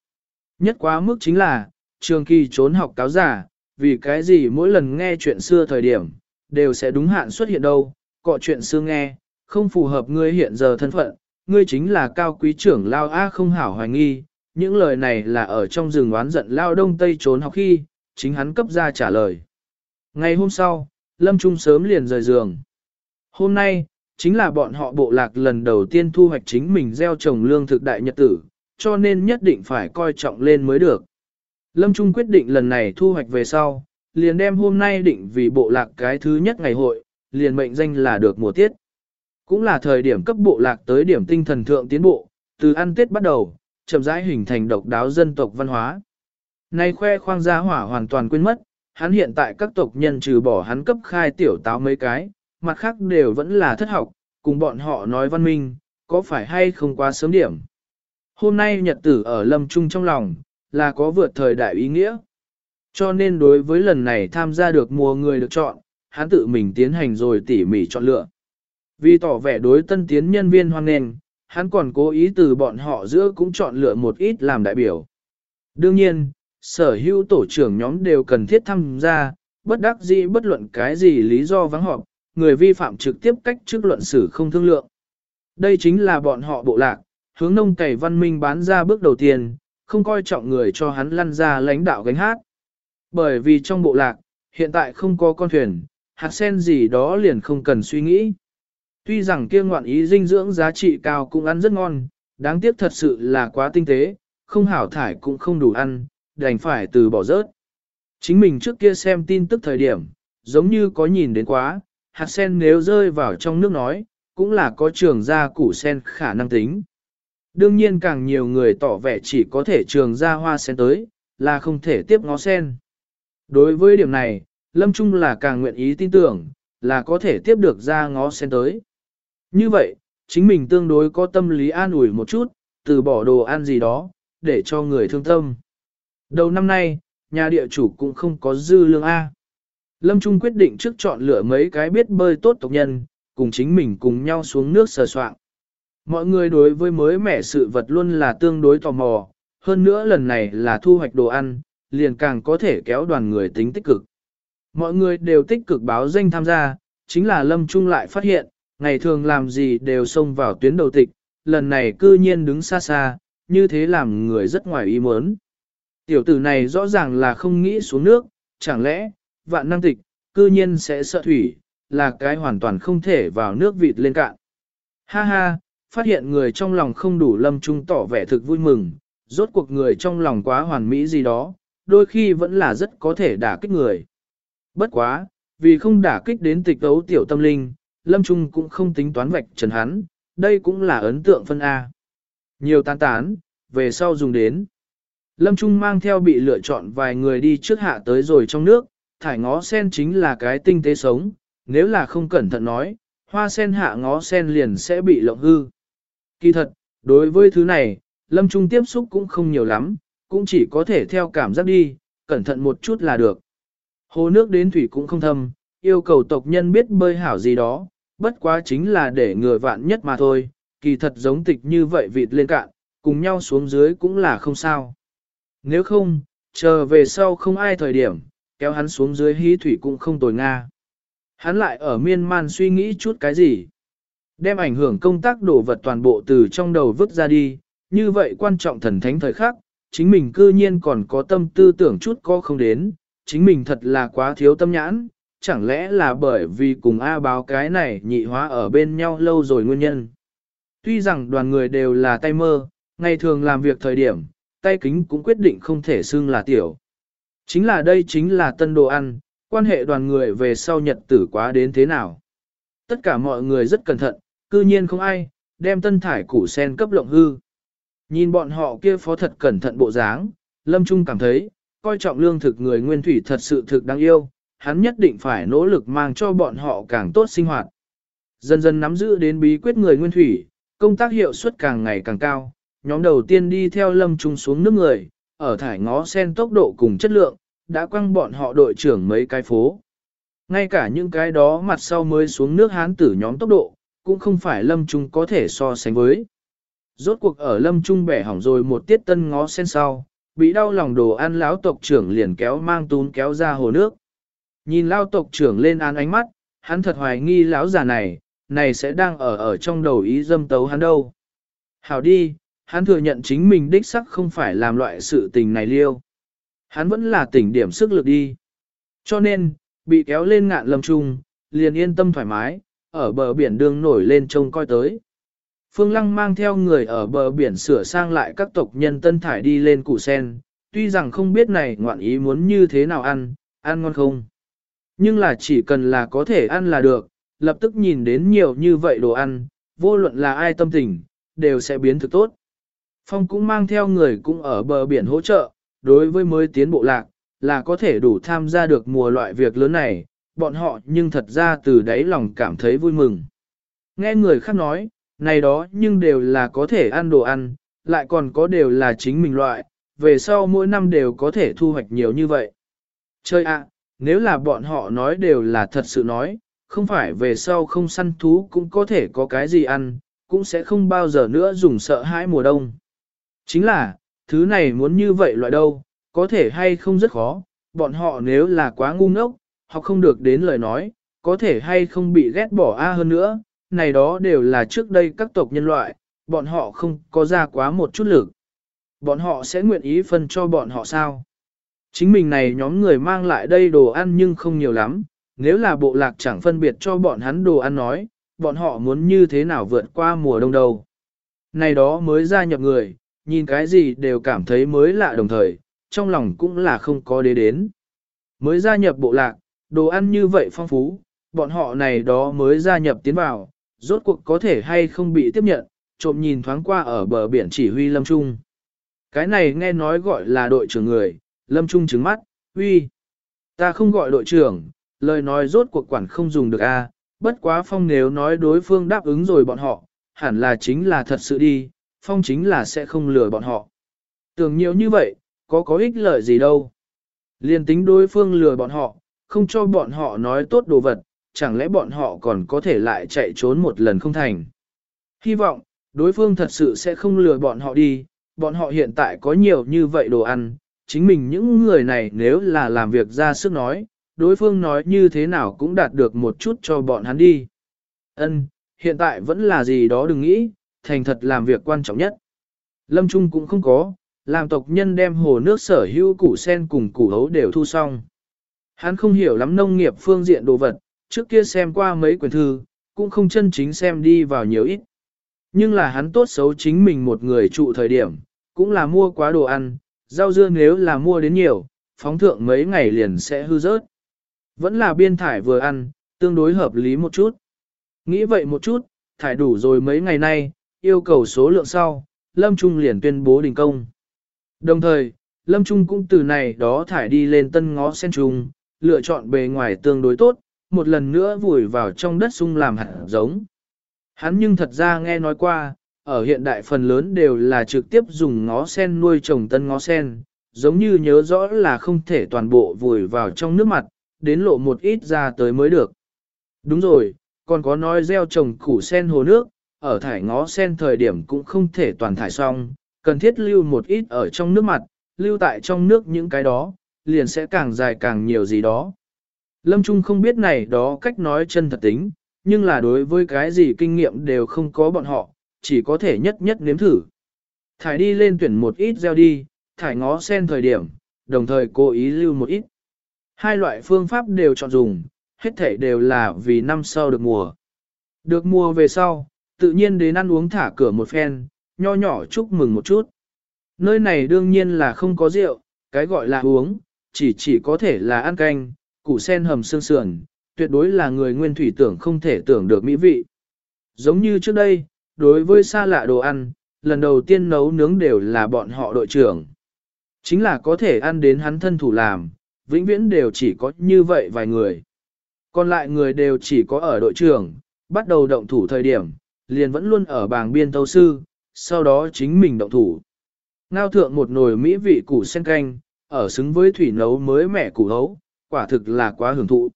Nhất quá mức chính là, trường kỳ trốn học cáo giả, vì cái gì mỗi lần nghe chuyện xưa thời điểm, đều sẽ đúng hạn xuất hiện đâu, cọ chuyện xưa nghe, không phù hợp ngươi hiện giờ thân phận, ngươi chính là cao quý trưởng lao A không hảo hoài nghi, những lời này là ở trong rừng oán giận lao đông tây trốn học khi, chính hắn cấp ra trả lời. Ngày hôm sau, Lâm Trung sớm liền rời giường. Hôm nay, chính là bọn họ bộ lạc lần đầu tiên thu hoạch chính mình gieo trồng lương thực đại nhật tử, cho nên nhất định phải coi trọng lên mới được. Lâm Trung quyết định lần này thu hoạch về sau, liền đem hôm nay định vì bộ lạc cái thứ nhất ngày hội, liền mệnh danh là được mùa tiết. Cũng là thời điểm cấp bộ lạc tới điểm tinh thần thượng tiến bộ, từ ăn tết bắt đầu, chậm rãi hình thành độc đáo dân tộc văn hóa. Nay khoe khoang gia hỏa hoàn toàn quên mất, hắn hiện tại các tộc nhân trừ bỏ hắn cấp khai tiểu táo mấy cái, mặt khác đều vẫn là thất học, cùng bọn họ nói văn minh, có phải hay không quá sớm điểm. Hôm nay nhật tử ở lâm trung trong lòng, là có vượt thời đại ý nghĩa. Cho nên đối với lần này tham gia được mùa người được chọn, hắn tự mình tiến hành rồi tỉ mỉ chọn lựa. Vì tỏ vẻ đối tân tiến nhân viên hoan nghênh, hắn còn cố ý từ bọn họ giữa cũng chọn lựa một ít làm đại biểu. Đương nhiên, sở hữu tổ trưởng nhóm đều cần thiết tham gia, bất đắc dĩ bất luận cái gì lý do vắng họp, người vi phạm trực tiếp cách trước luận xử không thương lượng. Đây chính là bọn họ bộ lạc, hướng nông cày văn minh bán ra bước đầu tiên, không coi trọng người cho hắn lăn ra lãnh đạo gánh hát. Bởi vì trong bộ lạc, hiện tại không có con thuyền, hạt sen gì đó liền không cần suy nghĩ. Tuy rằng kia ngoạn ý dinh dưỡng giá trị cao cũng ăn rất ngon, đáng tiếc thật sự là quá tinh tế, không hảo thải cũng không đủ ăn, đành phải từ bỏ rớt. Chính mình trước kia xem tin tức thời điểm, giống như có nhìn đến quá, hạt sen nếu rơi vào trong nước nói, cũng là có trường ra củ sen khả năng tính. Đương nhiên càng nhiều người tỏ vẻ chỉ có thể trường ra hoa sen tới, là không thể tiếp ngó sen. Đối với điểm này, Lâm Trung là càng nguyện ý tin tưởng, là có thể tiếp được ra ngó sen tới. Như vậy, chính mình tương đối có tâm lý an ủi một chút, từ bỏ đồ ăn gì đó, để cho người thương tâm. Đầu năm nay, nhà địa chủ cũng không có dư lương A. Lâm Trung quyết định trước chọn lựa mấy cái biết bơi tốt tộc nhân, cùng chính mình cùng nhau xuống nước sờ soạn. Mọi người đối với mới mẻ sự vật luôn là tương đối tò mò, hơn nữa lần này là thu hoạch đồ ăn, liền càng có thể kéo đoàn người tính tích cực. Mọi người đều tích cực báo danh tham gia, chính là Lâm Trung lại phát hiện, ngày thường làm gì đều xông vào tuyến đầu tịch, lần này cư nhiên đứng xa xa, như thế làm người rất ngoài ý muốn. Tiểu tử này rõ ràng là không nghĩ xuống nước, chẳng lẽ, vạn năng tịch, cư nhiên sẽ sợ thủy, là cái hoàn toàn không thể vào nước vịt lên cạn. Ha ha, phát hiện người trong lòng không đủ lâm trung tỏ vẻ thực vui mừng, rốt cuộc người trong lòng quá hoàn mỹ gì đó, đôi khi vẫn là rất có thể đả kích người. Bất quá, vì không đả kích đến tịch đấu tiểu tâm linh, lâm trung cũng không tính toán vạch trần hắn, đây cũng là ấn tượng phân A. Nhiều tán tán, về sau dùng đến. Lâm Trung mang theo bị lựa chọn vài người đi trước hạ tới rồi trong nước, thải ngó sen chính là cái tinh tế sống, nếu là không cẩn thận nói, hoa sen hạ ngó sen liền sẽ bị lộng hư. Kỳ thật, đối với thứ này, Lâm Trung tiếp xúc cũng không nhiều lắm, cũng chỉ có thể theo cảm giác đi, cẩn thận một chút là được. Hồ nước đến thủy cũng không thâm, yêu cầu tộc nhân biết bơi hảo gì đó, bất quá chính là để người vạn nhất mà thôi, kỳ thật giống tịch như vậy vịt lên cạn, cùng nhau xuống dưới cũng là không sao. Nếu không, chờ về sau không ai thời điểm, kéo hắn xuống dưới hí thủy cũng không tồi nga. Hắn lại ở miên man suy nghĩ chút cái gì. Đem ảnh hưởng công tác đổ vật toàn bộ từ trong đầu vứt ra đi, như vậy quan trọng thần thánh thời khắc, chính mình cư nhiên còn có tâm tư tưởng chút có không đến, chính mình thật là quá thiếu tâm nhãn, chẳng lẽ là bởi vì cùng A báo cái này nhị hóa ở bên nhau lâu rồi nguyên nhân. Tuy rằng đoàn người đều là tay mơ, ngày thường làm việc thời điểm, tay kính cũng quyết định không thể xưng là tiểu. Chính là đây chính là tân đồ ăn, quan hệ đoàn người về sau nhật tử quá đến thế nào. Tất cả mọi người rất cẩn thận, cư nhiên không ai, đem tân thải củ sen cấp lộng hư. Nhìn bọn họ kia phó thật cẩn thận bộ dáng, Lâm Trung cảm thấy, coi trọng lương thực người nguyên thủy thật sự thực đáng yêu, hắn nhất định phải nỗ lực mang cho bọn họ càng tốt sinh hoạt. Dần dần nắm giữ đến bí quyết người nguyên thủy, công tác hiệu suất càng ngày càng cao, nhóm đầu tiên đi theo Lâm Trung xuống nước người, ở thải ngó sen tốc độ cùng chất lượng, đã quăng bọn họ đội trưởng mấy cái phố. Ngay cả những cái đó mặt sau mới xuống nước hán tử nhóm tốc độ, cũng không phải lâm trung có thể so sánh với. Rốt cuộc ở lâm trung bẻ hỏng rồi một tiết tân ngó sen sau, bị đau lòng đồ ăn lão tộc trưởng liền kéo mang tún kéo ra hồ nước. Nhìn lao tộc trưởng lên án ánh mắt, hắn thật hoài nghi lão già này, này sẽ đang ở ở trong đầu ý dâm tấu hắn đâu. Hảo đi, hắn thừa nhận chính mình đích sắc không phải làm loại sự tình này liêu. Hắn vẫn là tỉnh điểm sức lực đi. Cho nên, bị kéo lên ngạn lâm trung, liền yên tâm thoải mái, ở bờ biển đường nổi lên trông coi tới. Phương Lăng mang theo người ở bờ biển sửa sang lại các tộc nhân tân thải đi lên củ sen, tuy rằng không biết này ngoạn ý muốn như thế nào ăn, ăn ngon không. Nhưng là chỉ cần là có thể ăn là được, lập tức nhìn đến nhiều như vậy đồ ăn, vô luận là ai tâm tình, đều sẽ biến thực tốt. Phong cũng mang theo người cũng ở bờ biển hỗ trợ, đối với mới tiến bộ lạc, là có thể đủ tham gia được mùa loại việc lớn này, bọn họ nhưng thật ra từ đáy lòng cảm thấy vui mừng. Nghe người khác nói, này đó nhưng đều là có thể ăn đồ ăn, lại còn có đều là chính mình loại, về sau mỗi năm đều có thể thu hoạch nhiều như vậy. Chơi ạ, nếu là bọn họ nói đều là thật sự nói, không phải về sau không săn thú cũng có thể có cái gì ăn, cũng sẽ không bao giờ nữa dùng sợ hãi mùa đông. Chính là, thứ này muốn như vậy loại đâu, có thể hay không rất khó, bọn họ nếu là quá ngu ngốc, họ không được đến lời nói, có thể hay không bị ghét bỏ a hơn nữa, này đó đều là trước đây các tộc nhân loại, bọn họ không có ra quá một chút lực. Bọn họ sẽ nguyện ý phân cho bọn họ sao? Chính mình này nhóm người mang lại đây đồ ăn nhưng không nhiều lắm, nếu là bộ lạc chẳng phân biệt cho bọn hắn đồ ăn nói, bọn họ muốn như thế nào vượt qua mùa đông đâu. Này đó mới gia nhập người, nhìn cái gì đều cảm thấy mới lạ đồng thời, trong lòng cũng là không có đế đến. Mới gia nhập bộ lạc, đồ ăn như vậy phong phú, bọn họ này đó mới gia nhập tiến vào, rốt cuộc có thể hay không bị tiếp nhận, trộm nhìn thoáng qua ở bờ biển chỉ huy Lâm Trung. Cái này nghe nói gọi là đội trưởng người, Lâm Trung trứng mắt, huy. Ta không gọi đội trưởng, lời nói rốt cuộc quản không dùng được a. bất quá phong nếu nói đối phương đáp ứng rồi bọn họ, hẳn là chính là thật sự đi, phong chính là sẽ không lừa bọn họ. Tưởng nhiều như vậy, có có ích lợi gì đâu. Liên tính đối phương lừa bọn họ, không cho bọn họ nói tốt đồ vật, chẳng lẽ bọn họ còn có thể lại chạy trốn một lần không thành. Hy vọng, đối phương thật sự sẽ không lừa bọn họ đi, bọn họ hiện tại có nhiều như vậy đồ ăn, chính mình những người này nếu là làm việc ra sức nói, đối phương nói như thế nào cũng đạt được một chút cho bọn hắn đi. Ân, hiện tại vẫn là gì đó đừng nghĩ, thành thật làm việc quan trọng nhất. Lâm Trung cũng không có, làm tộc nhân đem hồ nước sở hữu củ sen cùng củ hấu đều thu xong. Hắn không hiểu lắm nông nghiệp phương diện đồ vật, trước kia xem qua mấy quyển thư, cũng không chân chính xem đi vào nhiều ít. Nhưng là hắn tốt xấu chính mình một người trụ thời điểm, cũng là mua quá đồ ăn, rau dưa nếu là mua đến nhiều, phóng thượng mấy ngày liền sẽ hư rớt. Vẫn là biên thải vừa ăn, tương đối hợp lý một chút. Nghĩ vậy một chút, thải đủ rồi mấy ngày nay, yêu cầu số lượng sau, Lâm Trung liền tuyên bố đình công. Đồng thời, Lâm Trung cũng từ này đó thải đi lên tân ngó sen trung, lựa chọn bề ngoài tương đối tốt, một lần nữa vùi vào trong đất sung làm hạt giống. Hắn nhưng thật ra nghe nói qua, ở hiện đại phần lớn đều là trực tiếp dùng ngó sen nuôi trồng tân ngó sen, giống như nhớ rõ là không thể toàn bộ vùi vào trong nước mặt, đến lộ một ít ra tới mới được. Đúng rồi, còn có nói gieo trồng củ sen hồ nước, ở thải ngó sen thời điểm cũng không thể toàn thải xong, cần thiết lưu một ít ở trong nước mặt, lưu tại trong nước những cái đó, liền sẽ càng dài càng nhiều gì đó. Lâm Trung không biết này đó cách nói chân thật tính, nhưng là đối với cái gì kinh nghiệm đều không có bọn họ, chỉ có thể nhất nhất nếm thử. Thải đi lên tuyển một ít gieo đi, thải ngó sen thời điểm, đồng thời cố ý lưu một ít. Hai loại phương pháp đều chọn dùng, hết thể đều là vì năm sau được mùa. Được mùa về sau, tự nhiên đến ăn uống thả cửa một phen, nho nhỏ chúc mừng một chút. Nơi này đương nhiên là không có rượu, cái gọi là uống, chỉ chỉ có thể là ăn canh, củ sen hầm xương sườn, tuyệt đối là người nguyên thủy tưởng không thể tưởng được mỹ vị. Giống như trước đây, đối với xa lạ đồ ăn, lần đầu tiên nấu nướng đều là bọn họ đội trưởng. Chính là có thể ăn đến hắn thân thủ làm, vĩnh viễn đều chỉ có như vậy vài người. Còn lại người đều chỉ có ở đội trưởng, bắt đầu động thủ thời điểm, liền vẫn luôn ở bảng biên tâu sư, sau đó chính mình động thủ. Ngao thượng một nồi mỹ vị củ sen canh, ở xứng với thủy nấu mới mẻ củ hấu, quả thực là quá hưởng thụ.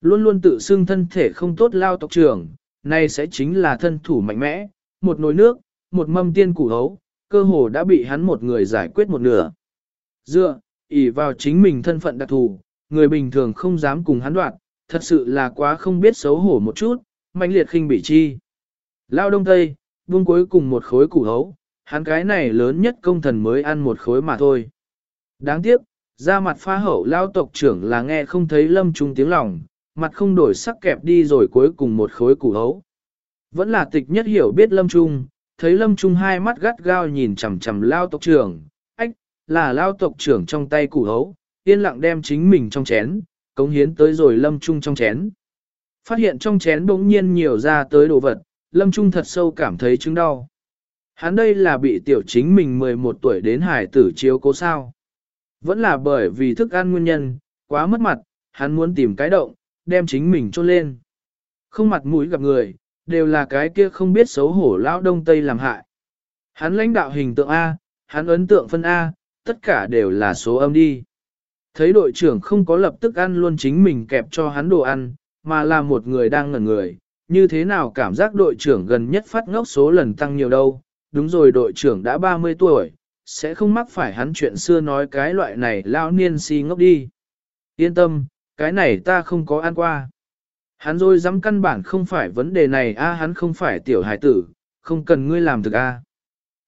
Luôn luôn tự xưng thân thể không tốt lao tộc trưởng, nay sẽ chính là thân thủ mạnh mẽ, một nồi nước, một mâm tiên củ hấu, cơ hồ đã bị hắn một người giải quyết một nửa. Dựa, ỷ vào chính mình thân phận đặc thù, người bình thường không dám cùng hắn đoạt, thật sự là quá không biết xấu hổ một chút, mạnh liệt khinh bị chi. Lao đông tây, buông cuối cùng một khối củ hấu, hắn cái này lớn nhất công thần mới ăn một khối mà thôi. Đáng tiếc, ra mặt pha hậu lao tộc trưởng là nghe không thấy lâm trung tiếng lòng, mặt không đổi sắc kẹp đi rồi cuối cùng một khối củ hấu. Vẫn là tịch nhất hiểu biết lâm trung, thấy lâm trung hai mắt gắt gao nhìn chằm chằm lao tộc trưởng, ách, là lao tộc trưởng trong tay củ hấu, yên lặng đem chính mình trong chén, cống hiến tới rồi lâm trung trong chén. Phát hiện trong chén bỗng nhiên nhiều ra tới đồ vật, lâm trung thật sâu cảm thấy chứng đau. Hắn đây là bị tiểu chính mình 11 tuổi đến hải tử chiếu cố sao. Vẫn là bởi vì thức ăn nguyên nhân, quá mất mặt, hắn muốn tìm cái động, đem chính mình trôn lên. Không mặt mũi gặp người, đều là cái kia không biết xấu hổ lão đông tây làm hại. Hắn lãnh đạo hình tượng A, hắn ấn tượng phân A, tất cả đều là số âm đi. Thấy đội trưởng không có lập tức ăn luôn chính mình kẹp cho hắn đồ ăn, mà là một người đang ngẩn người, như thế nào cảm giác đội trưởng gần nhất phát ngốc số lần tăng nhiều đâu, đúng rồi đội trưởng đã 30 tuổi, sẽ không mắc phải hắn chuyện xưa nói cái loại này lao niên si ngốc đi. Yên tâm, cái này ta không có ăn qua. Hắn rồi dám căn bản không phải vấn đề này a hắn không phải tiểu hải tử, không cần ngươi làm thực a.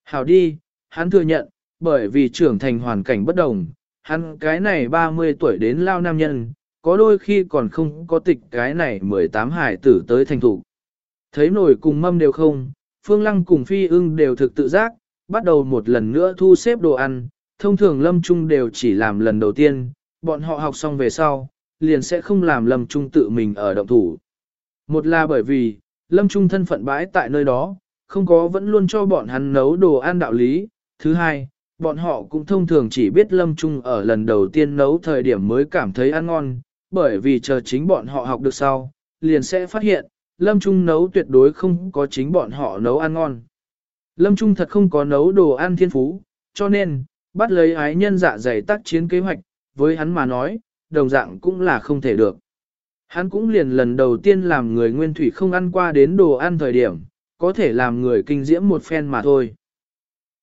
Hảo đi, hắn thừa nhận, bởi vì trưởng thành hoàn cảnh bất đồng, hắn cái này 30 tuổi đến lao nam nhân, có đôi khi còn không có tịch cái này 18 hải tử tới thành thủ. Thấy nổi cùng mâm đều không, Phương Lăng cùng Phi ưng đều thực tự giác, bắt đầu một lần nữa thu xếp đồ ăn, thông thường Lâm Trung đều chỉ làm lần đầu tiên, bọn họ học xong về sau, liền sẽ không làm Lâm Trung tự mình ở động thủ. Một là bởi vì, Lâm Trung thân phận bãi tại nơi đó, không có vẫn luôn cho bọn hắn nấu đồ ăn đạo lý. Thứ hai, bọn họ cũng thông thường chỉ biết Lâm Trung ở lần đầu tiên nấu thời điểm mới cảm thấy ăn ngon, bởi vì chờ chính bọn họ học được sau, liền sẽ phát hiện, Lâm Trung nấu tuyệt đối không có chính bọn họ nấu ăn ngon. Lâm Trung thật không có nấu đồ ăn thiên phú, cho nên, bắt lấy ái nhân dạ dày tác chiến kế hoạch, với hắn mà nói, đồng dạng cũng là không thể được. Hắn cũng liền lần đầu tiên làm người nguyên thủy không ăn qua đến đồ ăn thời điểm, có thể làm người kinh diễm một phen mà thôi.